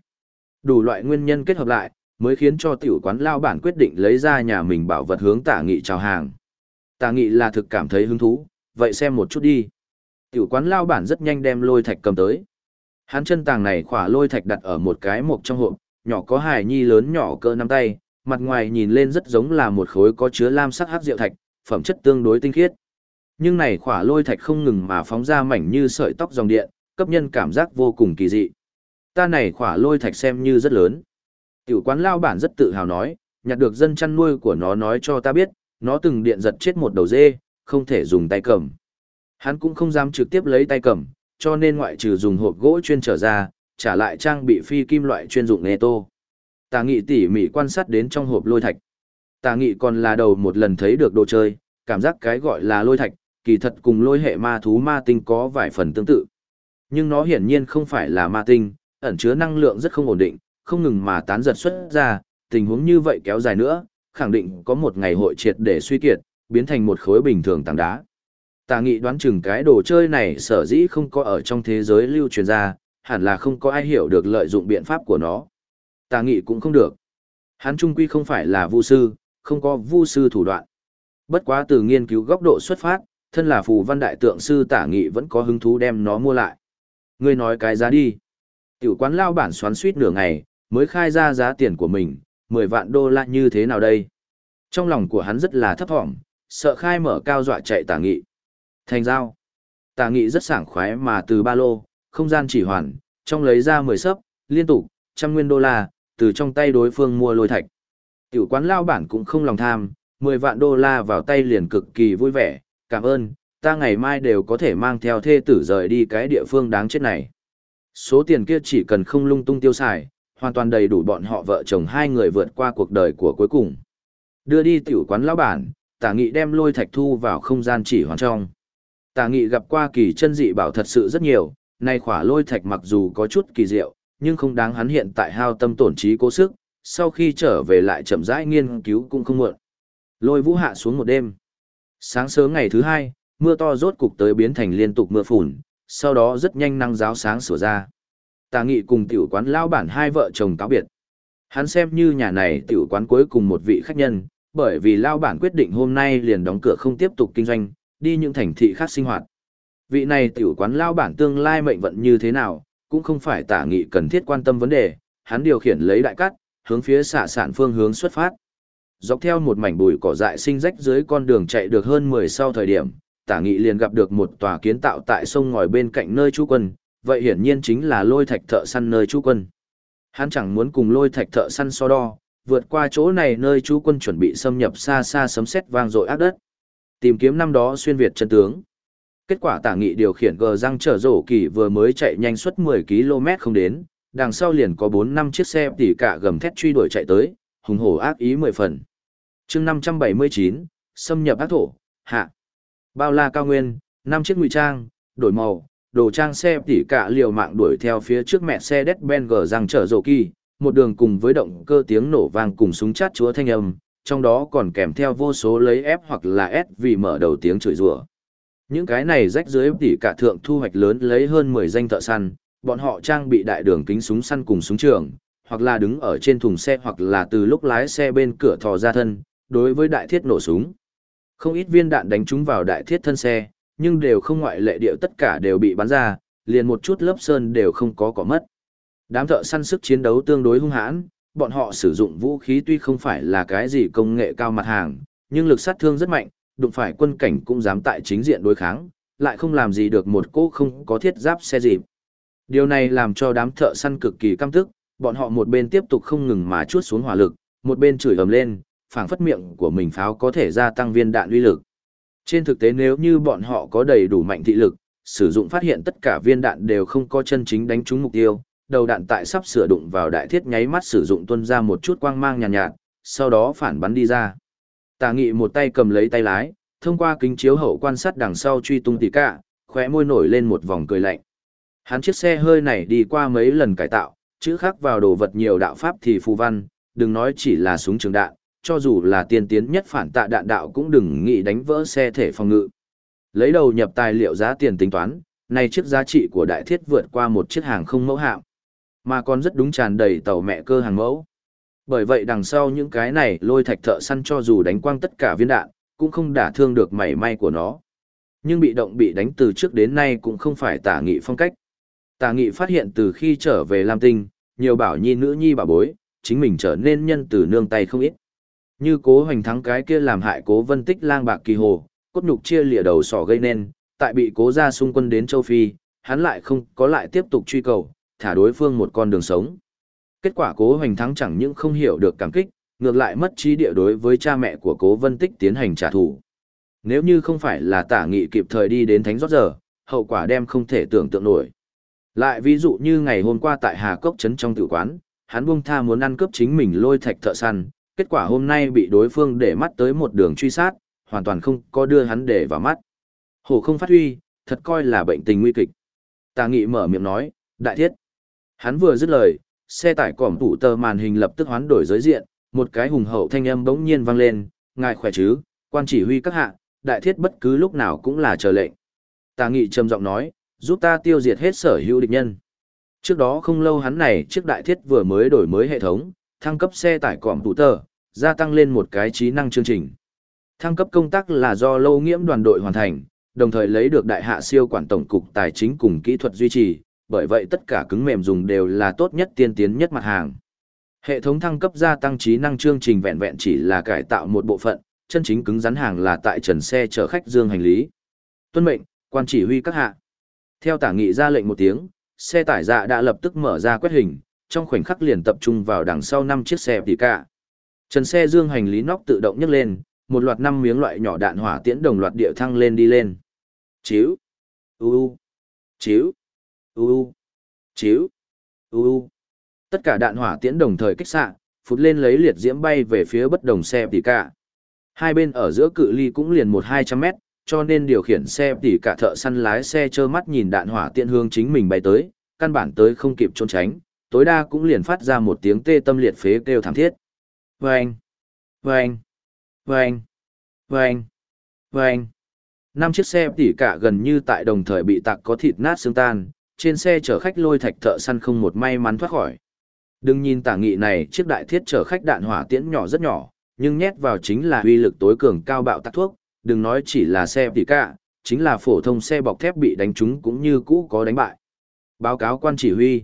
Đủ loại nguyên nhân kết hợp lại, mới khiến cho tiểu quán lao bản quyết định lấy ra nhà mình bảo vật hướng tả nghị chào hàng. Tả nghị là thực cảm thấy hứng thú, vậy xem một chút đi. Tiểu quán lao bản rất nhanh đem lôi thạch cầm tới. Hắn chân tàng này khỏa lôi thạch đặt ở một cái mộc trong hộp, nhỏ có hài nhi lớn nhỏ cỡ nắm tay, mặt ngoài nhìn lên rất giống là một khối có chứa lam sắc hắc rượu thạch, phẩm chất tương đối tinh khiết. Nhưng này khỏa lôi thạch không ngừng mà phóng ra mảnh như sợi tóc dòng điện, cấp nhân cảm giác vô cùng kỳ dị. Ta này khỏa lôi thạch xem như rất lớn. Tiểu quán lao bản rất tự hào nói, nhặt được dân chăn nuôi của nó nói cho ta biết, nó từng điện giật chết một đầu dê, không thể dùng tay cầm. Hắn cũng không dám trực tiếp lấy tay cầm, cho nên ngoại trừ dùng hộp gỗ chuyên trở ra, trả lại trang bị phi kim loại chuyên dụng nê tô. Tà nghị tỉ mỉ quan sát đến trong hộp lôi thạch. Tà nghị còn là đầu một lần thấy được đồ chơi, cảm giác cái gọi là lôi thạch, kỳ thật cùng lôi hệ ma thú ma tinh có vài phần tương tự. Nhưng nó hiển nhiên không phải là ma tinh, ẩn chứa năng lượng rất không ổn định, không ngừng mà tán giật xuất ra, tình huống như vậy kéo dài nữa, khẳng định có một ngày hội triệt để suy kiệt, biến thành một khối bình thường tảng đá. Tà nghị đoán chừng cái đồ chơi này sở dĩ không có ở trong thế giới lưu truyền ra, hẳn là không có ai hiểu được lợi dụng biện pháp của nó. Tà nghị cũng không được. Hắn trung quy không phải là vu sư, không có vu sư thủ đoạn. Bất quá từ nghiên cứu góc độ xuất phát, thân là phù văn đại tượng sư tả nghị vẫn có hứng thú đem nó mua lại. Ngươi nói cái giá đi. Tiểu quán lao bản xoắn suýt nửa ngày, mới khai ra giá tiền của mình, 10 vạn đô la như thế nào đây? Trong lòng của hắn rất là thấp thỏm, sợ khai mở cao dọa chạy tả nghị. Thành giao. Tả nghị rất sảng khoái mà từ ba lô, không gian chỉ hoàn, trong lấy ra 10 sấp, liên tục, trăm nguyên đô la, từ trong tay đối phương mua lôi thạch. Tiểu quán lao bản cũng không lòng tham, 10 vạn đô la vào tay liền cực kỳ vui vẻ, cảm ơn, ta ngày mai đều có thể mang theo thê tử rời đi cái địa phương đáng chết này. Số tiền kia chỉ cần không lung tung tiêu xài, hoàn toàn đầy đủ bọn họ vợ chồng hai người vượt qua cuộc đời của cuối cùng. Đưa đi tiểu quán lão bản, tả nghị đem lôi thạch thu vào không gian chỉ hoàn trong. Tả nghị gặp qua kỳ chân dị bảo thật sự rất nhiều, nay khỏa lôi thạch mặc dù có chút kỳ diệu, nhưng không đáng hắn hiện tại hao tâm tổn trí cố sức, sau khi trở về lại chậm rãi nghiên cứu cũng không muộn. Lôi vũ hạ xuống một đêm. Sáng sớm ngày thứ hai, mưa to rốt cục tới biến thành liên tục mưa phùn, sau đó rất nhanh năng giáo sáng sửa ra. Tà nghị cùng tiểu quán lao bản hai vợ chồng cáo biệt. Hắn xem như nhà này tiểu quán cuối cùng một vị khách nhân, bởi vì lao bản quyết định hôm nay liền đóng cửa không tiếp tục kinh doanh, đi những thành thị khác sinh hoạt. Vị này tiểu quán lao bản tương lai mệnh vận như thế nào, cũng không phải tả nghị cần thiết quan tâm vấn đề, hắn điều khiển lấy đại cắt, hướng phía xạ sản phương hướng xuất phát. Dọc theo một mảnh bụi cỏ dại sinh rách dưới con đường chạy được hơn 10 sau thời điểm, tả nghị liền gặp được một tòa kiến tạo tại sông ngòi bên cạnh nơi chú quân, vậy hiển nhiên chính là lôi thạch thợ săn nơi chú quân. Hắn chẳng muốn cùng lôi thạch thợ săn so đo, vượt qua chỗ này nơi chú quân chuẩn bị xâm nhập xa xa sấm sét vang dội ác đất. Tìm kiếm năm đó xuyên Việt chân tướng. Kết quả tả nghị điều khiển gờ răng trở rổ kỳ vừa mới chạy nhanh suốt 10 km không đến, đằng sau liền có 4 năm chiếc xe tỉ cả gầm thét truy đuổi chạy tới, hùng hổ ác ý 10 phần. chương 579, xâm nhập ác thổ, hạ. Bao la cao nguyên, năm chiếc ngụy trang, đổi màu, đồ trang xe tỉ cả liều mạng đuổi theo phía trước mẹ xe Mercedes-Benz gờ răng trở rổ kỳ, một đường cùng với động cơ tiếng nổ vang cùng súng chát chúa thanh âm, trong đó còn kèm theo vô số lấy F hoặc là S vì mở đầu tiếng chửi rủa. Những cái này rách dưới tỉ cả thượng thu hoạch lớn lấy hơn 10 danh thợ săn, bọn họ trang bị đại đường kính súng săn cùng súng trường, hoặc là đứng ở trên thùng xe hoặc là từ lúc lái xe bên cửa thò ra thân, đối với đại thiết nổ súng. Không ít viên đạn đánh trúng vào đại thiết thân xe, nhưng đều không ngoại lệ điệu tất cả đều bị bắn ra, liền một chút lớp sơn đều không có cỏ mất. Đám thợ săn sức chiến đấu tương đối hung hãn, bọn họ sử dụng vũ khí tuy không phải là cái gì công nghệ cao mặt hàng, nhưng lực sát thương rất mạnh, đụng phải quân cảnh cũng dám tại chính diện đối kháng, lại không làm gì được một cô không có thiết giáp xe dịp. Điều này làm cho đám thợ săn cực kỳ căm tức, bọn họ một bên tiếp tục không ngừng mà chuốt xuống hỏa lực, một bên chửi ầm lên, phảng phất miệng của mình pháo có thể gia tăng viên đạn uy lực. Trên thực tế nếu như bọn họ có đầy đủ mạnh thị lực, sử dụng phát hiện tất cả viên đạn đều không có chân chính đánh trúng mục tiêu, đầu đạn tại sắp sửa đụng vào đại thiết nháy mắt sử dụng tuân ra một chút quang mang nhàn nhạt, nhạt, sau đó phản bắn đi ra. Tà nghị một tay cầm lấy tay lái, thông qua kính chiếu hậu quan sát đằng sau truy tung tỷ cả, khóe môi nổi lên một vòng cười lạnh. Hắn chiếc xe hơi này đi qua mấy lần cải tạo, chữ khắc vào đồ vật nhiều đạo pháp thì phù văn, đừng nói chỉ là súng trường đạn, cho dù là tiên tiến nhất phản tạ đạn đạo cũng đừng nghĩ đánh vỡ xe thể phòng ngự. Lấy đầu nhập tài liệu giá tiền tính toán, này chiếc giá trị của đại thiết vượt qua một chiếc hàng không mẫu hạm, mà còn rất đúng tràn đầy tàu mẹ cơ hàng mẫu. Bởi vậy đằng sau những cái này lôi thạch thợ săn cho dù đánh quang tất cả viên đạn, cũng không đả thương được mảy may của nó. Nhưng bị động bị đánh từ trước đến nay cũng không phải tả nghị phong cách. Tả nghị phát hiện từ khi trở về Lam Tinh, nhiều bảo nhi nữ nhi bà bối, chính mình trở nên nhân từ nương tay không ít. Như cố hoành thắng cái kia làm hại cố vân tích lang bạc kỳ hồ, cốt nhục chia lìa đầu sỏ gây nên, tại bị cố ra xung quân đến châu Phi, hắn lại không có lại tiếp tục truy cầu, thả đối phương một con đường sống. Kết quả cố hoành thắng chẳng những không hiểu được cảm kích, ngược lại mất trí địa đối với cha mẹ của cố vân tích tiến hành trả thù. Nếu như không phải là tả nghị kịp thời đi đến thánh rót giờ, hậu quả đem không thể tưởng tượng nổi. Lại ví dụ như ngày hôm qua tại Hà Cốc Trấn trong tử quán, hắn buông tha muốn ăn cướp chính mình lôi thạch thợ săn, kết quả hôm nay bị đối phương để mắt tới một đường truy sát, hoàn toàn không có đưa hắn để vào mắt. Hổ không phát huy, thật coi là bệnh tình nguy kịch. Tà nghị mở miệng nói, đại thiết. Hắn vừa dứt lời, xe tải cỏm tủ tờ màn hình lập tức hoán đổi giới diện, một cái hùng hậu thanh âm bỗng nhiên vang lên, ngài khỏe chứ, quan chỉ huy các hạ, đại thiết bất cứ lúc nào cũng là chờ lệnh. Tà nghị trầm giọng nói, giúp ta tiêu diệt hết sở hữu địch nhân. Trước đó không lâu hắn này chiếc đại thiết vừa mới đổi mới hệ thống, thăng cấp xe tải cỏm tủ tờ, gia tăng lên một cái trí năng chương trình. Thăng cấp công tác là do lâu nghiễm đoàn đội hoàn thành, đồng thời lấy được đại hạ siêu quản tổng cục tài chính cùng kỹ thuật duy trì, bởi vậy tất cả cứng mềm dùng đều là tốt nhất tiên tiến nhất mặt hàng. Hệ thống thăng cấp gia tăng trí năng chương trình vẹn vẹn chỉ là cải tạo một bộ phận, chân chính cứng rắn hàng là tại trần xe chở khách dương hành lý. Tuân mệnh, quan chỉ huy các hạ. Theo tả nghị ra lệnh một tiếng, xe tải dạ đã lập tức mở ra quét hình, trong khoảnh khắc liền tập trung vào đằng sau năm chiếc xe tỉ cả. Trần xe dương hành lý nóc tự động nhấc lên, một loạt năm miếng loại nhỏ đạn hỏa tiễn đồng loạt địa thăng lên đi lên. Chiếu. U u. Chiếu. U u. Chiếu. U u. Tất cả đạn hỏa tiễn đồng thời kích xạ, phụt lên lấy liệt diễm bay về phía bất đồng xe tỉ cả. Hai bên ở giữa cự ly cũng liền một hai trăm mét, cho nên điều khiển xe tỉ cả thợ săn lái xe trơ mắt nhìn đạn hỏa tiễn hướng chính mình bay tới, căn bản tới không kịp trốn tránh, tối đa cũng liền phát ra một tiếng tê tâm liệt phế kêu thảm thiết. Vâng! Vâng! Vâng! Vâng! Vâng! Năm chiếc xe tỉ cả gần như tại đồng thời bị tạc có thịt nát xương tan, trên xe chở khách lôi thạch thợ săn không một may mắn thoát khỏi. Đừng nhìn tả nghị này chiếc đại thiết chở khách đạn hỏa tiễn nhỏ rất nhỏ, nhưng nhét vào chính là uy lực tối cường cao bạo tác thuốc, đừng nói chỉ là xe tỉ cả, chính là phổ thông xe bọc thép bị đánh trúng cũng như cũ có đánh bại. Báo cáo quan chỉ huy.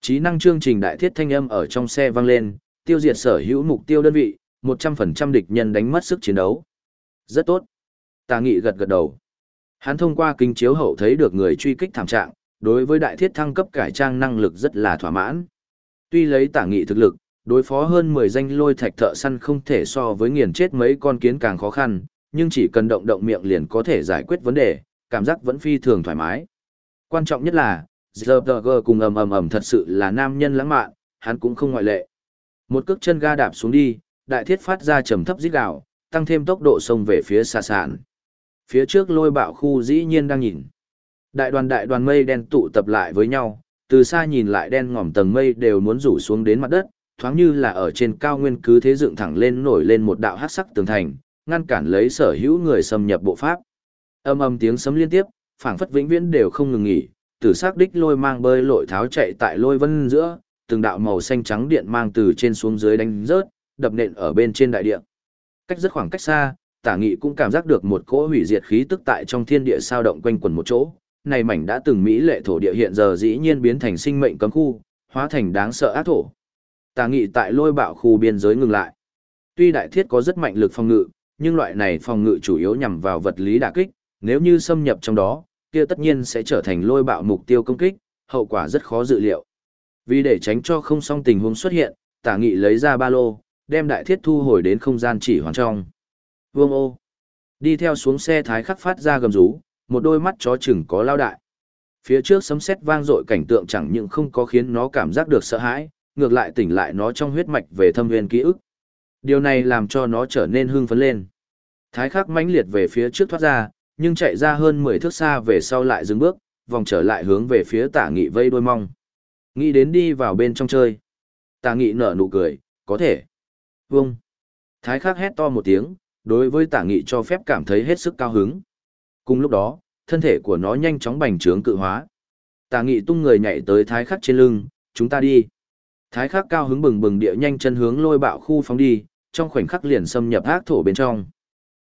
Trí năng chương trình đại thiết thanh âm ở trong xe vang lên, tiêu diệt sở hữu mục tiêu đơn vị, 100% địch nhân đánh mất sức chiến đấu. Rất tốt. Tà nghị gật gật đầu. Hắn thông qua kính chiếu hậu thấy được người truy kích thảm trạng, đối với đại thiết thăng cấp cải trang năng lực rất là thỏa mãn. Tuy lấy tả nghị thực lực, đối phó hơn 10 danh lôi thạch thợ săn không thể so với nghiền chết mấy con kiến càng khó khăn, nhưng chỉ cần động động miệng liền có thể giải quyết vấn đề, cảm giác vẫn phi thường thoải mái. Quan trọng nhất là, ZG cùng ầm ầm ầm thật sự là nam nhân lãng mạn, hắn cũng không ngoại lệ. Một cước chân ga đạp xuống đi, đại thiết phát ra trầm thấp rít gào, tăng thêm tốc độ xông về phía xa sạn. Phía trước lôi bạo khu dĩ nhiên đang nhìn. Đại đoàn đại đoàn mây đen tụ tập lại với nhau, từ xa nhìn lại đen ngòm tầng mây đều muốn rủ xuống đến mặt đất, thoáng như là ở trên cao nguyên cứ thế dựng thẳng lên nổi lên một đạo hắc sắc tường thành, ngăn cản lấy sở hữu người xâm nhập bộ pháp. Âm âm tiếng sấm liên tiếp, phảng phất vĩnh viễn đều không ngừng nghỉ, tử sắc đích lôi mang bơi lội tháo chạy tại lôi vân giữa, từng đạo màu xanh trắng điện mang từ trên xuống dưới đánh rớt, đập nện ở bên trên đại địa. Cách rất khoảng cách xa, Tả Nghị cũng cảm giác được một cỗ hủy diệt khí tức tại trong thiên địa sao động quanh quẩn một chỗ. Này mảnh đã từng mỹ lệ thổ địa hiện giờ dĩ nhiên biến thành sinh mệnh cấm khu, hóa thành đáng sợ ác thổ. Tà Nghị tại lôi bạo khu biên giới ngừng lại. Tuy đại thiết có rất mạnh lực phòng ngự, nhưng loại này phòng ngự chủ yếu nhằm vào vật lý đả kích, nếu như xâm nhập trong đó, kia tất nhiên sẽ trở thành lôi bạo mục tiêu công kích, hậu quả rất khó dự liệu. Vì để tránh cho không song tình huống xuất hiện, Tả Nghị lấy ra ba lô, đem đại thiết thu hồi đến không gian chỉ hoàn trong. Vương ô. Đi theo xuống xe thái khắc phát ra gầm rú, một đôi mắt chó chừng có lao đại. Phía trước sấm sét vang dội cảnh tượng chẳng những không có khiến nó cảm giác được sợ hãi, ngược lại tỉnh lại nó trong huyết mạch về thâm nguyên ký ức. Điều này làm cho nó trở nên hưng phấn lên. Thái khắc mãnh liệt về phía trước thoát ra, nhưng chạy ra hơn 10 thước xa về sau lại dừng bước, vòng trở lại hướng về phía tả nghị vây đôi mong. Nghĩ đến đi vào bên trong chơi. Tả nghị nở nụ cười, có thể. Vâng. Thái khắc hét to một tiếng, đối với tả nghị cho phép cảm thấy hết sức cao hứng. Cùng lúc đó, thân thể của nó nhanh chóng bành trướng cự hóa. Tà nghị tung người nhảy tới thái khắc trên lưng, chúng ta đi. Thái khắc cao hứng bừng bừng địa nhanh chân hướng lôi bạo khu phóng đi, trong khoảnh khắc liền xâm nhập ác thổ bên trong.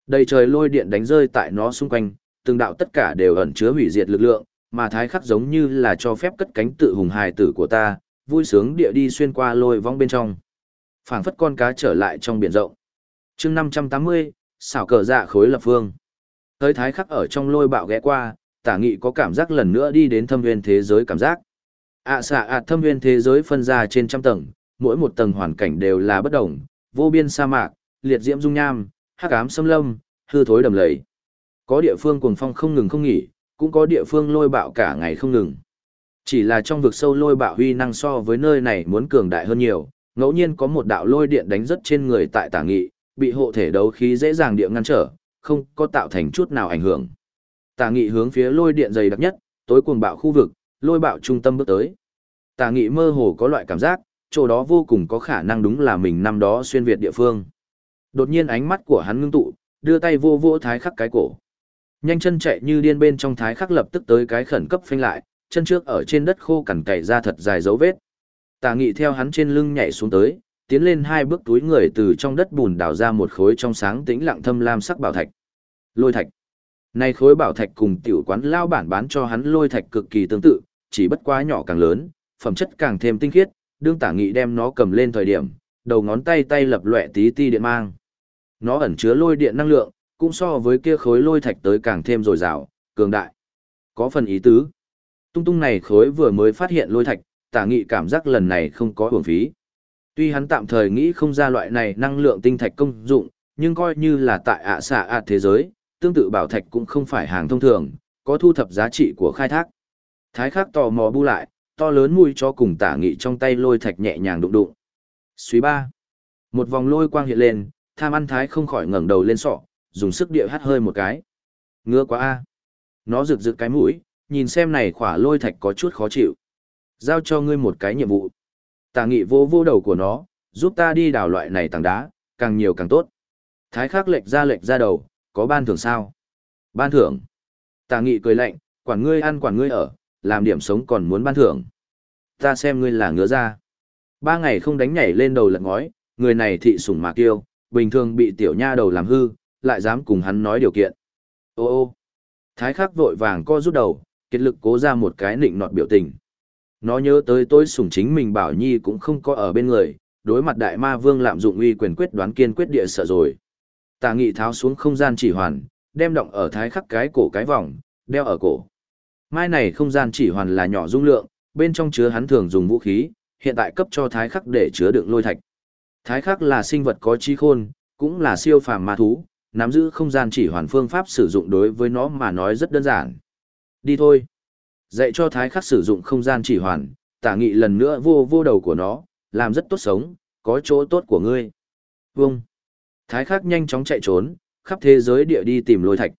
Đầy trời lôi điện đánh rơi tại nó xung quanh, từng đạo tất cả đều ẩn chứa hủy diệt lực lượng, mà thái khắc giống như là cho phép cất cánh tự hùng hài tử của ta, vui sướng địa đi xuyên qua lôi vong bên trong phảng phất con cá trở lại trong biển rộng. chương 580, xảo cờ dạ khối lập phương. Tới thái khắc ở trong lôi bạo ghé qua, tả nghị có cảm giác lần nữa đi đến thâm nguyên thế giới cảm giác. ạ xạ ạ thâm nguyên thế giới phân ra trên trăm tầng, mỗi một tầng hoàn cảnh đều là bất đồng, vô biên sa mạc, liệt diễm dung nham, hắc ám xâm lâm, hư thối đầm lầy. Có địa phương cuồng phong không ngừng không nghỉ, cũng có địa phương lôi bạo cả ngày không ngừng. Chỉ là trong vực sâu lôi bạo huy năng so với nơi này muốn cường đại hơn nhiều, ngẫu nhiên có một đạo lôi điện đánh rất trên người tại tả nghị, bị hộ thể đấu khí dễ dàng địa ngăn trở, không có tạo thành chút nào ảnh hưởng. Tà nghị hướng phía lôi điện dày đặc nhất, tối cuồng bạo khu vực, lôi bạo trung tâm bước tới. Tà nghị mơ hồ có loại cảm giác, chỗ đó vô cùng có khả năng đúng là mình năm đó xuyên Việt địa phương. Đột nhiên ánh mắt của hắn ngưng tụ, đưa tay vô vô thái khắc cái cổ. Nhanh chân chạy như điên bên trong thái khắc lập tức tới cái khẩn cấp phanh lại, chân trước ở trên đất khô cằn cày ra thật dài dấu vết. Tà nghị theo hắn trên lưng nhảy xuống tới, tiến lên hai bước túi người từ trong đất bùn đào ra một khối trong sáng tĩnh lặng thâm lam sắc bảo thạch. Lôi thạch. Này khối bảo thạch cùng tiểu quán lao bản bán cho hắn lôi thạch cực kỳ tương tự, chỉ bất quá nhỏ càng lớn, phẩm chất càng thêm tinh khiết, đương tả nghị đem nó cầm lên thời điểm, đầu ngón tay tay lập lòe tí ti điện mang. Nó ẩn chứa lôi điện năng lượng, cũng so với kia khối lôi thạch tới càng thêm dồi dào, cường đại. Có phần ý tứ. Tung tung này khối vừa mới phát hiện lôi thạch, tả nghị cảm giác lần này không có hưởng phí. Tuy hắn tạm thời nghĩ không ra loại này năng lượng tinh thạch công dụng, nhưng coi như là tại ạ xạ ạ thế giới, tương tự bảo thạch cũng không phải hàng thông thường, có thu thập giá trị của khai thác. Thái khắc tò mò bu lại, to lớn mùi cho cùng tả nghị trong tay lôi thạch nhẹ nhàng đụng đụng. Suy ba. Một vòng lôi quang hiện lên, tham ăn thái không khỏi ngẩng đầu lên sọ, dùng sức địa hắt hơi một cái. Ngứa quá a. Nó rực rực cái mũi, nhìn xem này khỏa lôi thạch có chút khó chịu giao cho ngươi một cái nhiệm vụ tà nghị vô vô đầu của nó, giúp ta đi đào loại này tảng đá, càng nhiều càng tốt. Thái khắc lệch ra lệch ra đầu, có ban thưởng sao? Ban thưởng. Tà nghị cười lạnh, quản ngươi ăn quản ngươi ở, làm điểm sống còn muốn ban thưởng. Ta xem ngươi là ngứa ra. Ba ngày không đánh nhảy lên đầu lật ngói, người này thị sủng mà kiêu, bình thường bị tiểu nha đầu làm hư, lại dám cùng hắn nói điều kiện. Ô ô, Thái khắc vội vàng co rút đầu, kết lực cố ra một cái nịnh nọt biểu tình. Nó nhớ tới tôi sủng chính mình bảo nhi cũng không có ở bên người, đối mặt đại ma vương lạm dụng uy quyền quyết đoán kiên quyết địa sợ rồi. Tà nghị tháo xuống không gian chỉ hoàn, đem động ở thái khắc cái cổ cái vòng, đeo ở cổ. Mai này không gian chỉ hoàn là nhỏ dung lượng, bên trong chứa hắn thường dùng vũ khí, hiện tại cấp cho thái khắc để chứa đựng lôi thạch. Thái khắc là sinh vật có trí khôn, cũng là siêu phàm ma thú, nắm giữ không gian chỉ hoàn phương pháp sử dụng đối với nó mà nói rất đơn giản. Đi thôi. Dạy cho thái khắc sử dụng không gian chỉ hoàn, tả nghị lần nữa vô vô đầu của nó, làm rất tốt sống, có chỗ tốt của ngươi. Vâng. Thái khắc nhanh chóng chạy trốn, khắp thế giới địa đi tìm lôi thạch.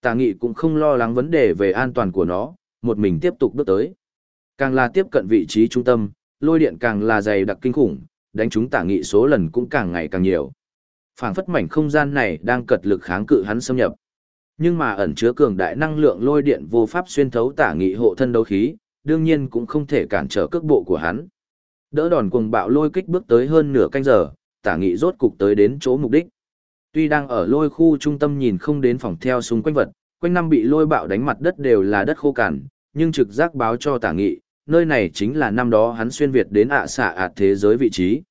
Tả nghị cũng không lo lắng vấn đề về an toàn của nó, một mình tiếp tục bước tới. Càng là tiếp cận vị trí trung tâm, lôi điện càng là dày đặc kinh khủng, đánh chúng tả nghị số lần cũng càng ngày càng nhiều. phảng phất mảnh không gian này đang cật lực kháng cự hắn xâm nhập. Nhưng mà ẩn chứa cường đại năng lượng lôi điện vô pháp xuyên thấu tả nghị hộ thân đấu khí, đương nhiên cũng không thể cản trở cước bộ của hắn. Đỡ đòn cuồng bạo lôi kích bước tới hơn nửa canh giờ, tả nghị rốt cục tới đến chỗ mục đích. Tuy đang ở lôi khu trung tâm nhìn không đến phòng theo xung quanh vật, quanh năm bị lôi bạo đánh mặt đất đều là đất khô cằn, nhưng trực giác báo cho tả nghị, nơi này chính là năm đó hắn xuyên Việt đến ạ xạ ạt thế giới vị trí.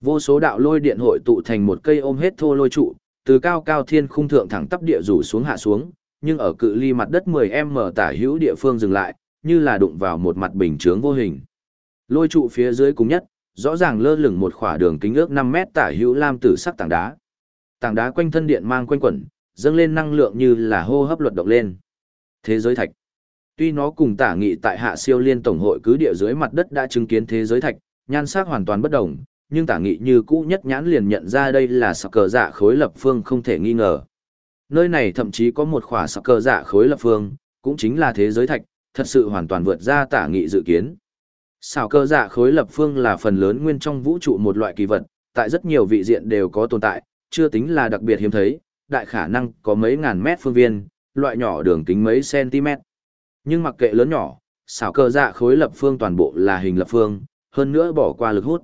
Vô số đạo lôi điện hội tụ thành một cây ôm hết thô lôi trụ, từ cao cao thiên khung thượng thẳng tắp địa rủ xuống hạ xuống, nhưng ở cự ly mặt đất 10m tả hữu địa phương dừng lại, như là đụng vào một mặt bình chướng vô hình. Lôi trụ phía dưới cùng nhất, rõ ràng lơ lửng một khỏa đường kính ước 5 mét tả hữu lam tử sắc tảng đá. Tảng đá quanh thân điện mang quanh quẩn, dâng lên năng lượng như là hô hấp luật động lên. Thế giới thạch. Tuy nó cùng tả nghị tại hạ siêu liên tổng hội cứ địa dưới mặt đất đã chứng kiến thế giới thạch, nhan sắc hoàn toàn bất đồng, nhưng tả nghị như cũ nhất nhãn liền nhận ra đây là sạc cờ dạ khối lập phương không thể nghi ngờ. Nơi này thậm chí có một khỏa sạc cờ dạ khối lập phương, cũng chính là thế giới thạch, thật sự hoàn toàn vượt ra tả nghị dự kiến. Xảo cơ dạ khối lập phương là phần lớn nguyên trong vũ trụ một loại kỳ vật, tại rất nhiều vị diện đều có tồn tại, chưa tính là đặc biệt hiếm thấy, đại khả năng có mấy ngàn mét phương viên, loại nhỏ đường kính mấy cm. Nhưng mặc kệ lớn nhỏ, xảo cơ dạ khối lập phương toàn bộ là hình lập phương, hơn nữa bỏ qua lực hút.